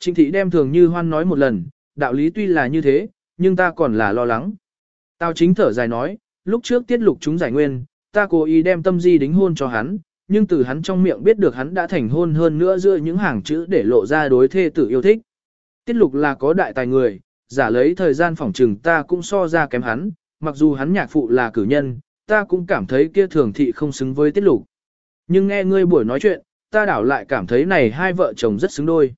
Trịnh thị đem thường như hoan nói một lần, đạo lý tuy là như thế, nhưng ta còn là lo lắng. Tào chính thở dài nói, lúc trước tiết lục chúng giải nguyên, ta cố ý đem tâm di đính hôn cho hắn, nhưng từ hắn trong miệng biết được hắn đã thành hôn hơn nữa giữa những hàng chữ để lộ ra đối thê tử yêu thích. Tiết lục là có đại tài người, giả lấy thời gian phỏng trừng ta cũng so ra kém hắn, mặc dù hắn nhạc phụ là cử nhân, ta cũng cảm thấy kia thường thị không xứng với tiết lục. Nhưng nghe ngươi buổi nói chuyện, ta đảo lại cảm thấy này hai vợ chồng rất xứng đôi.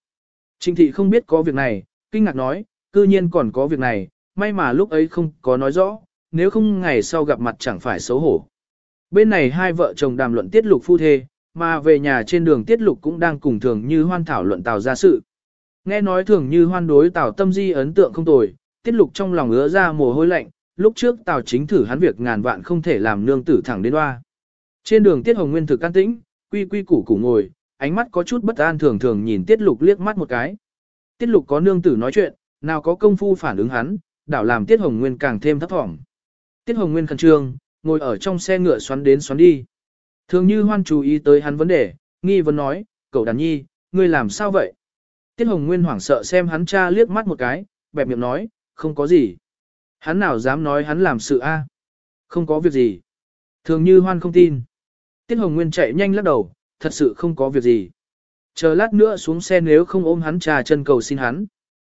Trịnh thị không biết có việc này, kinh ngạc nói, cư nhiên còn có việc này, may mà lúc ấy không có nói rõ, nếu không ngày sau gặp mặt chẳng phải xấu hổ. Bên này hai vợ chồng đàm luận tiết lục phu thê, mà về nhà trên đường tiết lục cũng đang cùng thường như hoan thảo luận tào gia sự. Nghe nói thường như hoan đối tào tâm di ấn tượng không tồi, tiết lục trong lòng ứa ra mồ hôi lạnh, lúc trước tào chính thử hắn việc ngàn vạn không thể làm nương tử thẳng đến hoa. Trên đường tiết hồng nguyên thực can tĩnh, quy quy củ củ ngồi, ánh mắt có chút bất an thường thường nhìn tiết lục liếc mắt một cái. Tiết lục có nương tử nói chuyện, nào có công phu phản ứng hắn, đảo làm tiết hồng nguyên càng thêm thấp thỏm. Tiết hồng nguyên khẩn trương, ngồi ở trong xe ngựa xoắn đến xoắn đi. Thường như hoan chú ý tới hắn vấn đề, nghi vấn nói, cậu đàn nhi, ngươi làm sao vậy? Tiết hồng nguyên hoảng sợ xem hắn cha liếc mắt một cái, bẹp miệng nói, không có gì. Hắn nào dám nói hắn làm sự a? Không có việc gì. Thường như hoan không tin. Tiết hồng nguyên chạy nhanh lắc đầu, thật sự không có việc gì. Chờ lát nữa xuống xe nếu không ôm hắn trà chân cầu xin hắn.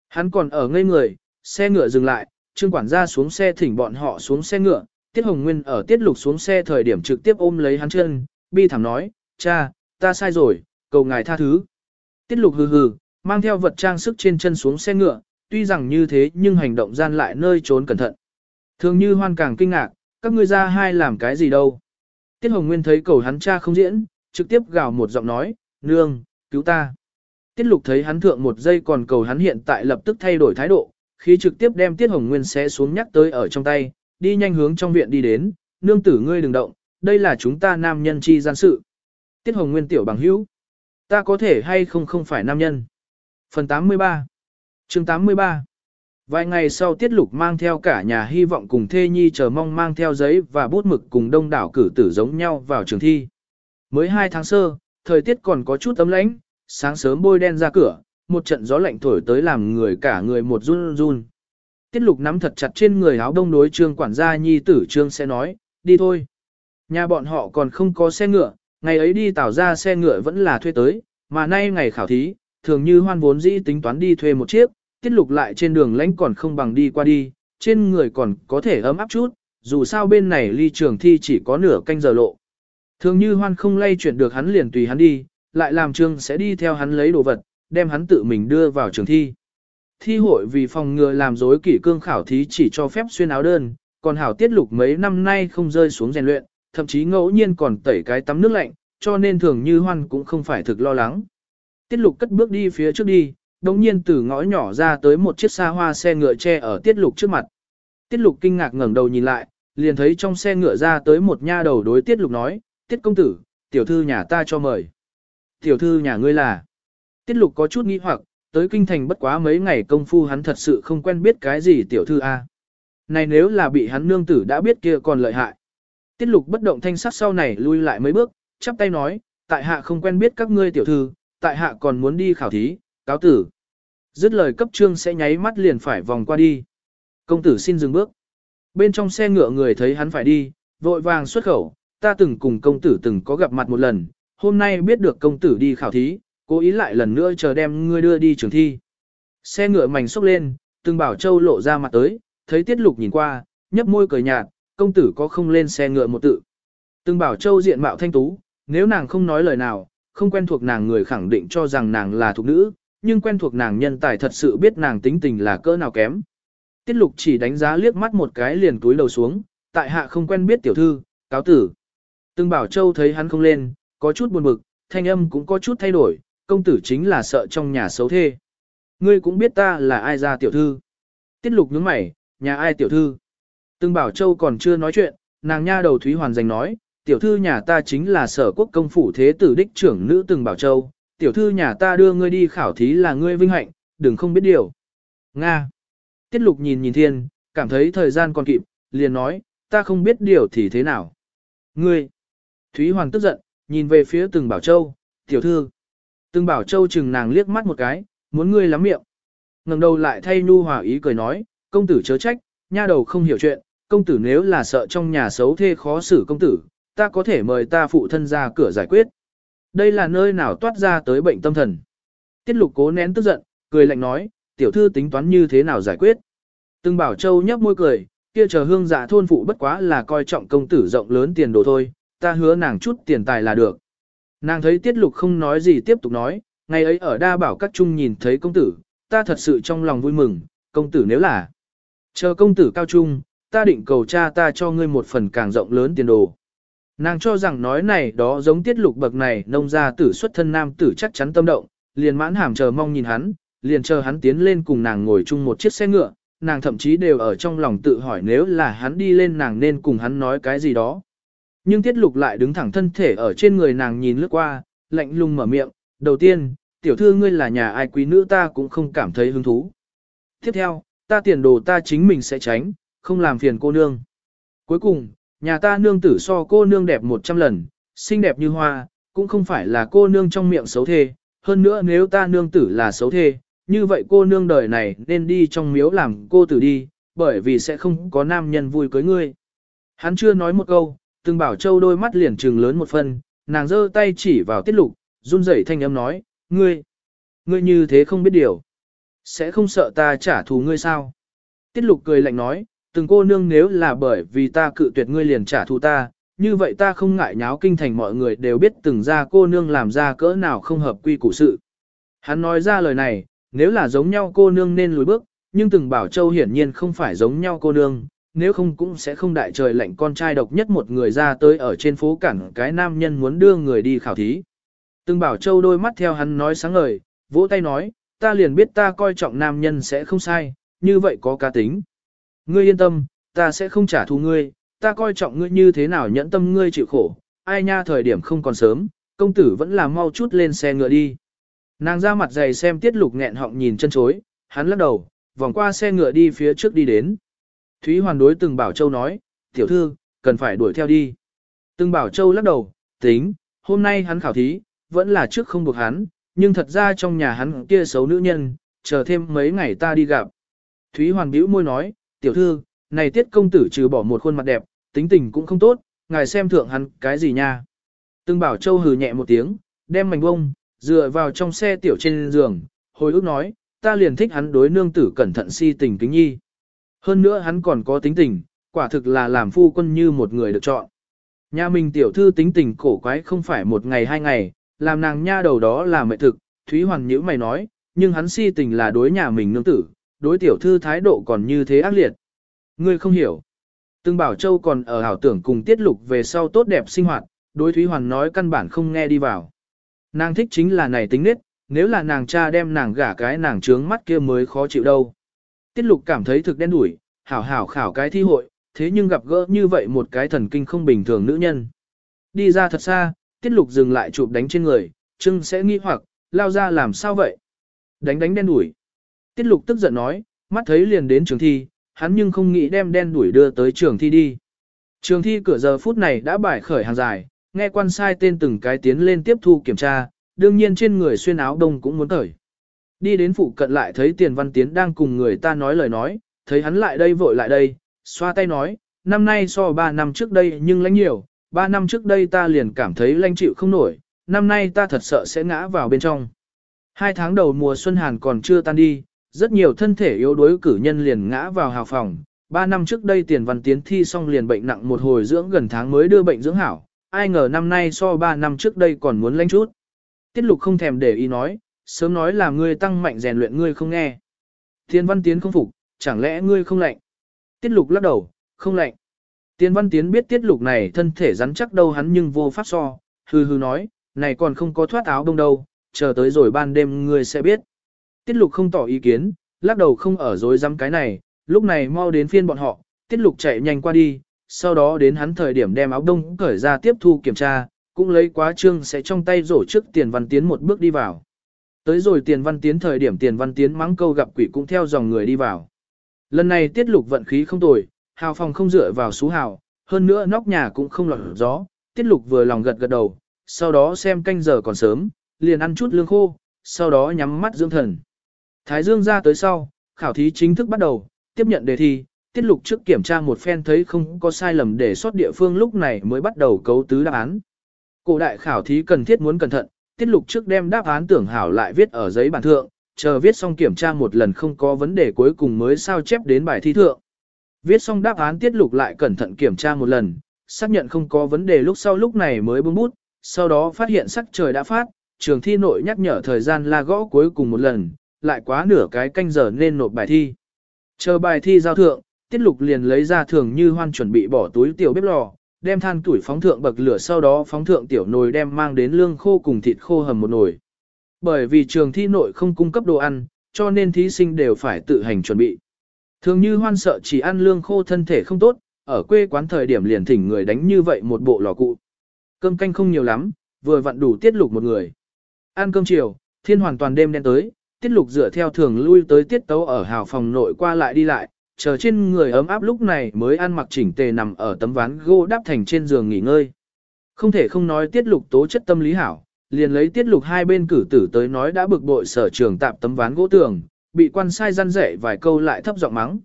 Hắn còn ở ngây người, xe ngựa dừng lại, trương quản gia xuống xe thỉnh bọn họ xuống xe ngựa, Tiết Hồng Nguyên ở Tiết Lục xuống xe thời điểm trực tiếp ôm lấy hắn chân, bi thảm nói, cha, ta sai rồi, cầu ngài tha thứ. Tiết Lục hừ hừ, mang theo vật trang sức trên chân xuống xe ngựa, tuy rằng như thế nhưng hành động gian lại nơi trốn cẩn thận. Thường như hoan càng kinh ngạc, các ngươi ra hai làm cái gì đâu. Tiết Hồng Nguyên thấy cầu hắn cha không diễn, trực tiếp gào một giọng nói, nương, cứu ta. Tiết Lục thấy hắn thượng một giây còn cầu hắn hiện tại lập tức thay đổi thái độ, khi trực tiếp đem Tiết Hồng Nguyên xé xuống nhắc tới ở trong tay, đi nhanh hướng trong viện đi đến, nương tử ngươi đừng động, đây là chúng ta nam nhân chi gian sự. Tiết Hồng Nguyên tiểu bằng hữu, ta có thể hay không không phải nam nhân. Phần 83 chương 83 Vài ngày sau Tiết Lục mang theo cả nhà hy vọng cùng thê nhi chờ mong mang theo giấy và bút mực cùng đông đảo cử tử giống nhau vào trường thi. Mới 2 tháng sơ, thời tiết còn có chút ấm lạnh. sáng sớm bôi đen ra cửa, một trận gió lạnh thổi tới làm người cả người một run run. Tiết lục nắm thật chặt trên người áo đông đối trương quản gia nhi tử trương sẽ nói, đi thôi. Nhà bọn họ còn không có xe ngựa, ngày ấy đi tảo ra xe ngựa vẫn là thuê tới, mà nay ngày khảo thí, thường như hoan vốn dĩ tính toán đi thuê một chiếc, tiết lục lại trên đường lãnh còn không bằng đi qua đi, trên người còn có thể ấm áp chút, dù sao bên này ly trường thi chỉ có nửa canh giờ lộ. Thường như hoan không lay chuyển được hắn liền tùy hắn đi, lại làm trương sẽ đi theo hắn lấy đồ vật, đem hắn tự mình đưa vào trường thi thi hội vì phòng ngừa làm dối kỷ cương khảo thí chỉ cho phép xuyên áo đơn, còn hảo tiết lục mấy năm nay không rơi xuống rèn luyện, thậm chí ngẫu nhiên còn tẩy cái tắm nước lạnh, cho nên thường như hoan cũng không phải thực lo lắng. Tiết lục cất bước đi phía trước đi, đồng nhiên từ ngõ nhỏ ra tới một chiếc xa hoa xe ngựa tre ở tiết lục trước mặt. Tiết lục kinh ngạc ngẩng đầu nhìn lại, liền thấy trong xe ngựa ra tới một nha đầu đối tiết lục nói, tiết công tử, tiểu thư nhà ta cho mời. Tiểu thư nhà ngươi là. Tiết lục có chút nghi hoặc, tới kinh thành bất quá mấy ngày công phu hắn thật sự không quen biết cái gì tiểu thư A. Này nếu là bị hắn nương tử đã biết kia còn lợi hại. Tiết lục bất động thanh sắc sau này lui lại mấy bước, chắp tay nói, tại hạ không quen biết các ngươi tiểu thư, tại hạ còn muốn đi khảo thí, cáo tử. Dứt lời cấp trương sẽ nháy mắt liền phải vòng qua đi. Công tử xin dừng bước. Bên trong xe ngựa người thấy hắn phải đi, vội vàng xuất khẩu, ta từng cùng công tử từng có gặp mặt một lần, hôm nay biết được công tử đi khảo thí, cố ý lại lần nữa chờ đem ngươi đưa đi trường thi. Xe ngựa mảnh xốc lên, từng bảo châu lộ ra mặt tới, thấy tiết lục nhìn qua, nhấp môi cười nhạt, công tử có không lên xe ngựa một tự. Từng bảo châu diện mạo thanh tú, nếu nàng không nói lời nào, không quen thuộc nàng người khẳng định cho rằng nàng là thuộc nữ, nhưng quen thuộc nàng nhân tài thật sự biết nàng tính tình là cỡ nào kém. Tiết lục chỉ đánh giá liếc mắt một cái liền túi đầu xuống, tại hạ không quen biết tiểu thư, cáo tử. Từng bảo châu thấy hắn không lên, có chút buồn bực, thanh âm cũng có chút thay đổi, công tử chính là sợ trong nhà xấu thê. Ngươi cũng biết ta là ai ra tiểu thư. Tiết lục nhướng mày, nhà ai tiểu thư. Từng bảo châu còn chưa nói chuyện, nàng nha đầu Thúy Hoàn giành nói, tiểu thư nhà ta chính là sở quốc công phủ thế tử đích trưởng nữ từng bảo châu, tiểu thư nhà ta đưa ngươi đi khảo thí là ngươi vinh hạnh, đừng không biết điều. Nga. Tiết lục nhìn nhìn thiên, cảm thấy thời gian còn kịp, liền nói, ta không biết điều thì thế nào. Ngươi. Thúy Hoàng tức giận, nhìn về phía từng bảo châu, tiểu thư. Từng bảo châu chừng nàng liếc mắt một cái, muốn ngươi lắm miệng. ngẩng đầu lại thay nhu hòa ý cười nói, công tử chớ trách, nha đầu không hiểu chuyện, công tử nếu là sợ trong nhà xấu thê khó xử công tử, ta có thể mời ta phụ thân ra cửa giải quyết. Đây là nơi nào toát ra tới bệnh tâm thần. Tiết lục cố nén tức giận, cười lạnh nói, tiểu thư tính toán như thế nào giải quyết. Từng bảo châu nhấp môi cười, kia chờ hương giả thôn phụ bất quá là coi trọng công tử rộng lớn tiền đồ thôi, ta hứa nàng chút tiền tài là được. Nàng thấy tiết lục không nói gì tiếp tục nói, ngày ấy ở đa bảo các trung nhìn thấy công tử, ta thật sự trong lòng vui mừng, công tử nếu là chờ công tử cao trung, ta định cầu cha ta cho ngươi một phần càng rộng lớn tiền đồ. Nàng cho rằng nói này đó giống tiết lục bậc này nông gia tử xuất thân nam tử chắc chắn tâm động, liền mãn hàm chờ mong nhìn hắn, liền chờ hắn tiến lên cùng nàng ngồi chung một chiếc xe ngựa, nàng thậm chí đều ở trong lòng tự hỏi nếu là hắn đi lên nàng nên cùng hắn nói cái gì đó. Nhưng tiết lục lại đứng thẳng thân thể ở trên người nàng nhìn lướt qua, lạnh lùng mở miệng, đầu tiên, tiểu thư ngươi là nhà ai quý nữ ta cũng không cảm thấy hứng thú. Tiếp theo, ta tiền đồ ta chính mình sẽ tránh, không làm phiền cô nương. Cuối cùng, nhà ta nương tử so cô nương đẹp 100 lần, xinh đẹp như hoa, cũng không phải là cô nương trong miệng xấu thê, hơn nữa nếu ta nương tử là xấu thê, như vậy cô nương đời này nên đi trong miếu làm cô tử đi, bởi vì sẽ không có nam nhân vui cưới ngươi. Hắn chưa nói một câu, từng bảo châu đôi mắt liền trừng lớn một phần, nàng giơ tay chỉ vào tiết lục, run rẩy thanh âm nói, ngươi, ngươi như thế không biết điều. Sẽ không sợ ta trả thù ngươi sao? Tiết lục cười lạnh nói, từng cô nương nếu là bởi vì ta cự tuyệt ngươi liền trả thù ta, như vậy ta không ngại nháo kinh thành mọi người đều biết từng ra cô nương làm ra cỡ nào không hợp quy củ sự. Hắn nói ra lời này, nếu là giống nhau cô nương nên lùi bước, nhưng từng bảo châu hiển nhiên không phải giống nhau cô nương, nếu không cũng sẽ không đại trời lạnh con trai độc nhất một người ra tới ở trên phố cản cái nam nhân muốn đưa người đi khảo thí. Từng bảo châu đôi mắt theo hắn nói sáng ngời, vỗ tay nói, ta liền biết ta coi trọng nam nhân sẽ không sai, như vậy có cá tính. Ngươi yên tâm, ta sẽ không trả thù ngươi, ta coi trọng ngươi như thế nào nhẫn tâm ngươi chịu khổ, ai nha thời điểm không còn sớm, công tử vẫn là mau chút lên xe ngựa đi. Nàng ra mặt dày xem tiết lục nghẹn họng nhìn chân chối, hắn lắc đầu, vòng qua xe ngựa đi phía trước đi đến. Thúy Hoàn đối từng Bảo Châu nói, tiểu thư, cần phải đuổi theo đi. Từng Bảo Châu lắc đầu, tính, hôm nay hắn khảo thí, vẫn là trước không buộc hắn, nhưng thật ra trong nhà hắn kia xấu nữ nhân, chờ thêm mấy ngày ta đi gặp. Thúy Hoàn bĩu môi nói, tiểu thư, này tiết công tử trừ bỏ một khuôn mặt đẹp, tính tình cũng không tốt, ngài xem thượng hắn cái gì nha. Từng Bảo Châu hừ nhẹ một tiếng, đem mảnh bông, dựa vào trong xe tiểu trên giường, hồi ức nói, ta liền thích hắn đối nương tử cẩn thận si tình kính nhi. Hơn nữa hắn còn có tính tình, quả thực là làm phu quân như một người được chọn. Nhà mình tiểu thư tính tình cổ quái không phải một ngày hai ngày, làm nàng nha đầu đó là mệ thực, Thúy Hoàng nhữ mày nói, nhưng hắn si tình là đối nhà mình nương tử, đối tiểu thư thái độ còn như thế ác liệt. Ngươi không hiểu. Từng bảo châu còn ở hảo tưởng cùng tiết lục về sau tốt đẹp sinh hoạt, đối Thúy Hoàng nói căn bản không nghe đi vào. Nàng thích chính là này tính nết, nếu là nàng cha đem nàng gả cái nàng trướng mắt kia mới khó chịu đâu. Tiết lục cảm thấy thực đen đủi, hảo hảo khảo cái thi hội, thế nhưng gặp gỡ như vậy một cái thần kinh không bình thường nữ nhân. Đi ra thật xa, tiết lục dừng lại chụp đánh trên người, trưng sẽ nghi hoặc, lao ra làm sao vậy? Đánh đánh đen đủi. Tiết lục tức giận nói, mắt thấy liền đến trường thi, hắn nhưng không nghĩ đem đen đuổi đưa tới trường thi đi. Trường thi cửa giờ phút này đã bài khởi hàng dài, nghe quan sai tên từng cái tiến lên tiếp thu kiểm tra, đương nhiên trên người xuyên áo đông cũng muốn thời. Đi đến phụ cận lại thấy tiền văn tiến đang cùng người ta nói lời nói, thấy hắn lại đây vội lại đây, xoa tay nói, năm nay so 3 năm trước đây nhưng lãnh nhiều, 3 năm trước đây ta liền cảm thấy lãnh chịu không nổi, năm nay ta thật sợ sẽ ngã vào bên trong. Hai tháng đầu mùa xuân hàn còn chưa tan đi, rất nhiều thân thể yếu đuối cử nhân liền ngã vào hào phòng. 3 năm trước đây tiền văn tiến thi xong liền bệnh nặng một hồi dưỡng gần tháng mới đưa bệnh dưỡng hảo, ai ngờ năm nay so 3 năm trước đây còn muốn lãnh chút. Tiết lục không thèm để ý nói, sớm nói là ngươi tăng mạnh rèn luyện ngươi không nghe. Tiên văn tiến không phục, chẳng lẽ ngươi không lạnh? Tiết lục lắc đầu, không lạnh. Tiên văn tiến biết tiết lục này thân thể rắn chắc đâu hắn nhưng vô pháp so, hư hư nói, này còn không có thoát áo đông đâu, chờ tới rồi ban đêm ngươi sẽ biết. Tiết lục không tỏ ý kiến, lắc đầu không ở dối dám cái này, lúc này mau đến phiên bọn họ, tiết lục chạy nhanh qua đi, sau đó đến hắn thời điểm đem áo đông cởi ra tiếp thu kiểm tra, cũng lấy quá trương sẽ trong tay rổ trước tiền văn tiến một bước đi vào. Tới rồi tiền văn tiến thời điểm tiền văn tiến mắng câu gặp quỷ cũng theo dòng người đi vào. Lần này tiết lục vận khí không tồi, hào phòng không dựa vào xú hào, hơn nữa nóc nhà cũng không lọt gió, tiết lục vừa lòng gật gật đầu, sau đó xem canh giờ còn sớm, liền ăn chút lương khô, sau đó nhắm mắt dưỡng thần. Thái Dương ra tới sau, khảo thí chính thức bắt đầu, tiếp nhận đề thi, tiết lục trước kiểm tra một phen thấy không có sai lầm để sót địa phương lúc này mới bắt đầu cấu tứ đáp án. Cổ đại khảo thí cần thiết muốn cẩn thận, tiết lục trước đem đáp án tưởng hảo lại viết ở giấy bản thượng, chờ viết xong kiểm tra một lần không có vấn đề cuối cùng mới sao chép đến bài thi thượng. Viết xong đáp án tiết lục lại cẩn thận kiểm tra một lần, xác nhận không có vấn đề lúc sau lúc này mới bưng bút, sau đó phát hiện sắc trời đã phát, trường thi nội nhắc nhở thời gian la gõ cuối cùng một lần, lại quá nửa cái canh giờ nên nộp bài thi. Chờ bài thi giao thượng, tiết lục liền lấy ra thường như hoan chuẩn bị bỏ túi tiểu bếp lò, đem than tuổi phóng thượng bậc lửa sau đó phóng thượng tiểu nồi đem mang đến lương khô cùng thịt khô hầm một nồi. Bởi vì trường thi nội không cung cấp đồ ăn, cho nên thí sinh đều phải tự hành chuẩn bị. Thường như hoan sợ chỉ ăn lương khô thân thể không tốt, ở quê quán thời điểm liền thỉnh người đánh như vậy một bộ lò cụ. Cơm canh không nhiều lắm, vừa vặn đủ tiết lục một người. Ăn cơm chiều, thiên hoàn toàn đêm đen tới, tiết lục dựa theo thường lui tới tiết tấu ở hào phòng nội qua lại đi lại, chờ trên người ấm áp lúc này mới ăn mặc chỉnh tề nằm ở tấm ván gỗ đắp thành trên giường nghỉ ngơi. Không thể không nói tiết lục tố chất tâm lý hảo, liền lấy tiết lục hai bên cử tử tới nói đã bực bội sở trường tạp tấm ván gỗ tường, bị quan sai răn rẻ vài câu lại thấp giọng mắng.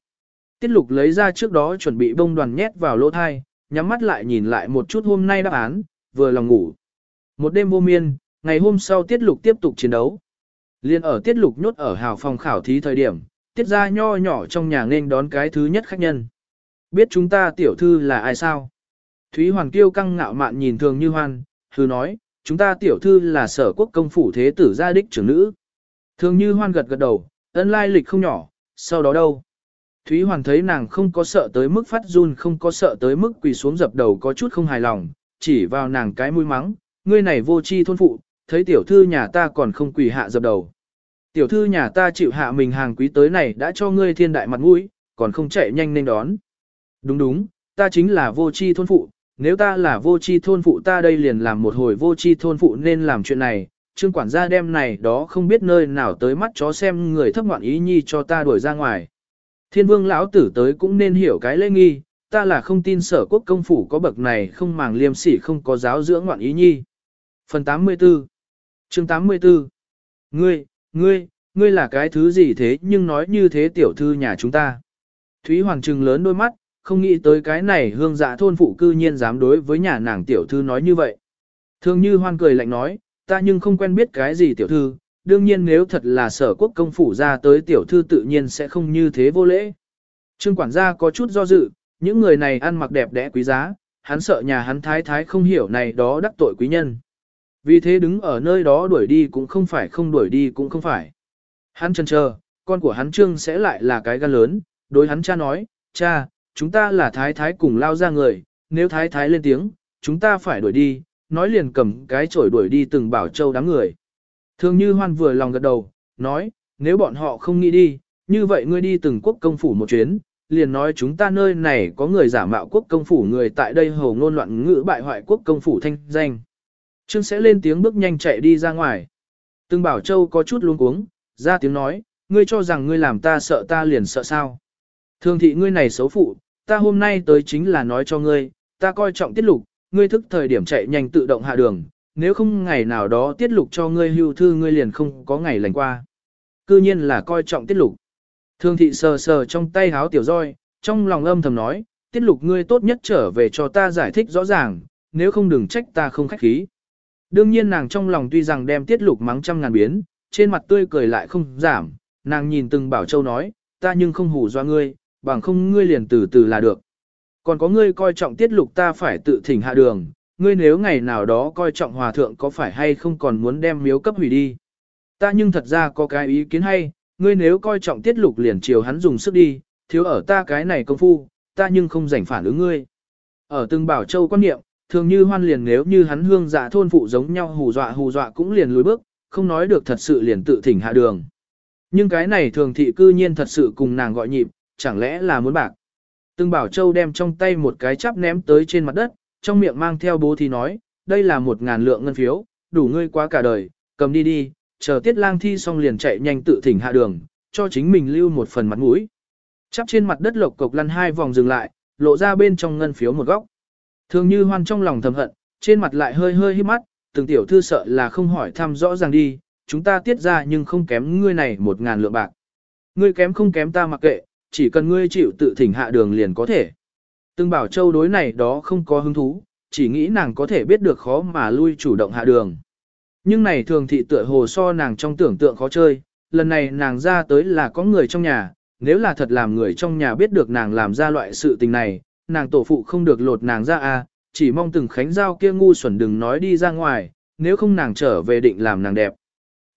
Tiết lục lấy ra trước đó chuẩn bị bông đoàn nhét vào lỗ thai, nhắm mắt lại nhìn lại một chút hôm nay đáp án, vừa lòng ngủ. Một đêm vô miên, ngày hôm sau tiết lục tiếp tục chiến đấu. Liên ở tiết lục nhốt ở hào phòng khảo thí thời điểm, tiết ra nho nhỏ trong nhà nên đón cái thứ nhất khách nhân. Biết chúng ta tiểu thư là ai sao? Thúy Hoàng Kiêu căng ngạo mạn nhìn thường như hoan, hư nói, chúng ta tiểu thư là sở quốc công phủ thế tử gia đích trưởng nữ. Thường như hoan gật gật đầu, ân lai lịch không nhỏ, sau đó đâu? Thúy Hoàng thấy nàng không có sợ tới mức phát run không có sợ tới mức quỳ xuống dập đầu có chút không hài lòng, chỉ vào nàng cái mũi mắng, ngươi này vô chi thôn phụ, thấy tiểu thư nhà ta còn không quỳ hạ dập đầu. Tiểu thư nhà ta chịu hạ mình hàng quý tới này đã cho ngươi thiên đại mặt mũi, còn không chạy nhanh nên đón. Đúng đúng, ta chính là vô chi thôn phụ, nếu ta là vô chi thôn phụ ta đây liền làm một hồi vô chi thôn phụ nên làm chuyện này, trương quản gia đem này đó không biết nơi nào tới mắt chó xem người thấp ngoạn ý nhi cho ta đuổi ra ngoài. Thiên vương lão tử tới cũng nên hiểu cái lễ nghi, ta là không tin sở quốc công phủ có bậc này không màng liêm sỉ không có giáo dưỡng ngoạn ý nhi. Phần 84 chương 84 Ngươi, ngươi, ngươi là cái thứ gì thế nhưng nói như thế tiểu thư nhà chúng ta. Thúy Hoàng trừng lớn đôi mắt, không nghĩ tới cái này hương dạ thôn phụ cư nhiên dám đối với nhà nàng tiểu thư nói như vậy. Thường như hoan cười lạnh nói, ta nhưng không quen biết cái gì tiểu thư, đương nhiên nếu thật là sở quốc công phủ ra tới tiểu thư tự nhiên sẽ không như thế vô lễ. Trương quản gia có chút do dự, những người này ăn mặc đẹp đẽ quý giá, hắn sợ nhà hắn thái thái không hiểu này đó đắc tội quý nhân. Vì thế đứng ở nơi đó đuổi đi cũng không phải không đuổi đi cũng không phải. Hắn chần chờ, con của hắn Trương sẽ lại là cái gan lớn, đối hắn cha nói, cha, chúng ta là thái thái cùng lao ra người, nếu thái thái lên tiếng, chúng ta phải đuổi đi, nói liền cầm cái chổi đuổi đi từng bảo châu đám người. Thường như hoan vừa lòng gật đầu, nói, nếu bọn họ không nghĩ đi, như vậy ngươi đi từng quốc công phủ một chuyến, liền nói chúng ta nơi này có người giả mạo quốc công phủ người tại đây hầu ngôn loạn ngữ bại hoại quốc công phủ thanh danh. Trương sẽ lên tiếng bước nhanh chạy đi ra ngoài. Từng bảo châu có chút luống cuống, ra tiếng nói, ngươi cho rằng ngươi làm ta sợ ta liền sợ sao. Thường thị ngươi này xấu phụ, ta hôm nay tới chính là nói cho ngươi, ta coi trọng tiết lục, ngươi thức thời điểm chạy nhanh tự động hạ đường, nếu không ngày nào đó tiết lục cho ngươi hưu thư ngươi liền không có ngày lành qua. Cư nhiên là coi trọng tiết lục. Thường thị sờ sờ trong tay háo tiểu roi, trong lòng âm thầm nói, tiết lục ngươi tốt nhất trở về cho ta giải thích rõ ràng, nếu không đừng trách ta không khách khí. Đương nhiên nàng trong lòng tuy rằng đem tiết lục mắng trăm ngàn biến, trên mặt tươi cười lại không giảm, nàng nhìn từng bảo châu nói, ta nhưng không hù do ngươi, bằng không ngươi liền từ từ là được. Còn có ngươi coi trọng tiết lục ta phải tự thỉnh hạ đường, ngươi nếu ngày nào đó coi trọng hòa thượng có phải hay không còn muốn đem miếu cấp hủy đi. Ta nhưng thật ra có cái ý kiến hay, ngươi nếu coi trọng tiết lục liền chiều hắn dùng sức đi, thiếu ở ta cái này công phu, ta nhưng không rảnh phản ứng ngươi. Ở từng bảo châu quan niệm, thường như hoan liền nếu như hắn hương dạ thôn phụ giống nhau hù dọa hù dọa cũng liền lùi bước, không nói được thật sự liền tự thỉnh hạ đường. Nhưng cái này thường thị cư nhiên thật sự cùng nàng gọi nhịp, chẳng lẽ là muốn bạc. Từng bảo châu đem trong tay một cái chắp ném tới trên mặt đất, trong miệng mang theo bố thì nói, đây là một ngàn lượng ngân phiếu, đủ ngươi quá cả đời, cầm đi đi, chờ tiết lang thi xong liền chạy nhanh tự thỉnh hạ đường, cho chính mình lưu một phần mặt mũi. Chắp trên mặt đất lộc cộc lăn hai vòng dừng lại, lộ ra bên trong ngân phiếu một góc. Thường như hoan trong lòng thầm hận, trên mặt lại hơi hơi hít mắt, từng tiểu thư sợ là không hỏi thăm rõ ràng đi, chúng ta tiết ra nhưng không kém ngươi này một ngàn lượng bạc. Ngươi kém không kém ta mặc kệ, chỉ cần ngươi chịu tự thỉnh hạ đường liền có thể. Từng bảo châu đối này đó không có hứng thú, chỉ nghĩ nàng có thể biết được khó mà lui chủ động hạ đường. Nhưng này thường thị tựa hồ so nàng trong tưởng tượng khó chơi, lần này nàng ra tới là có người trong nhà, nếu là thật làm người trong nhà biết được nàng làm ra loại sự tình này, nàng tổ phụ không được lột nàng ra à, chỉ mong từng khánh giao kia ngu xuẩn đừng nói đi ra ngoài, nếu không nàng trở về định làm nàng đẹp.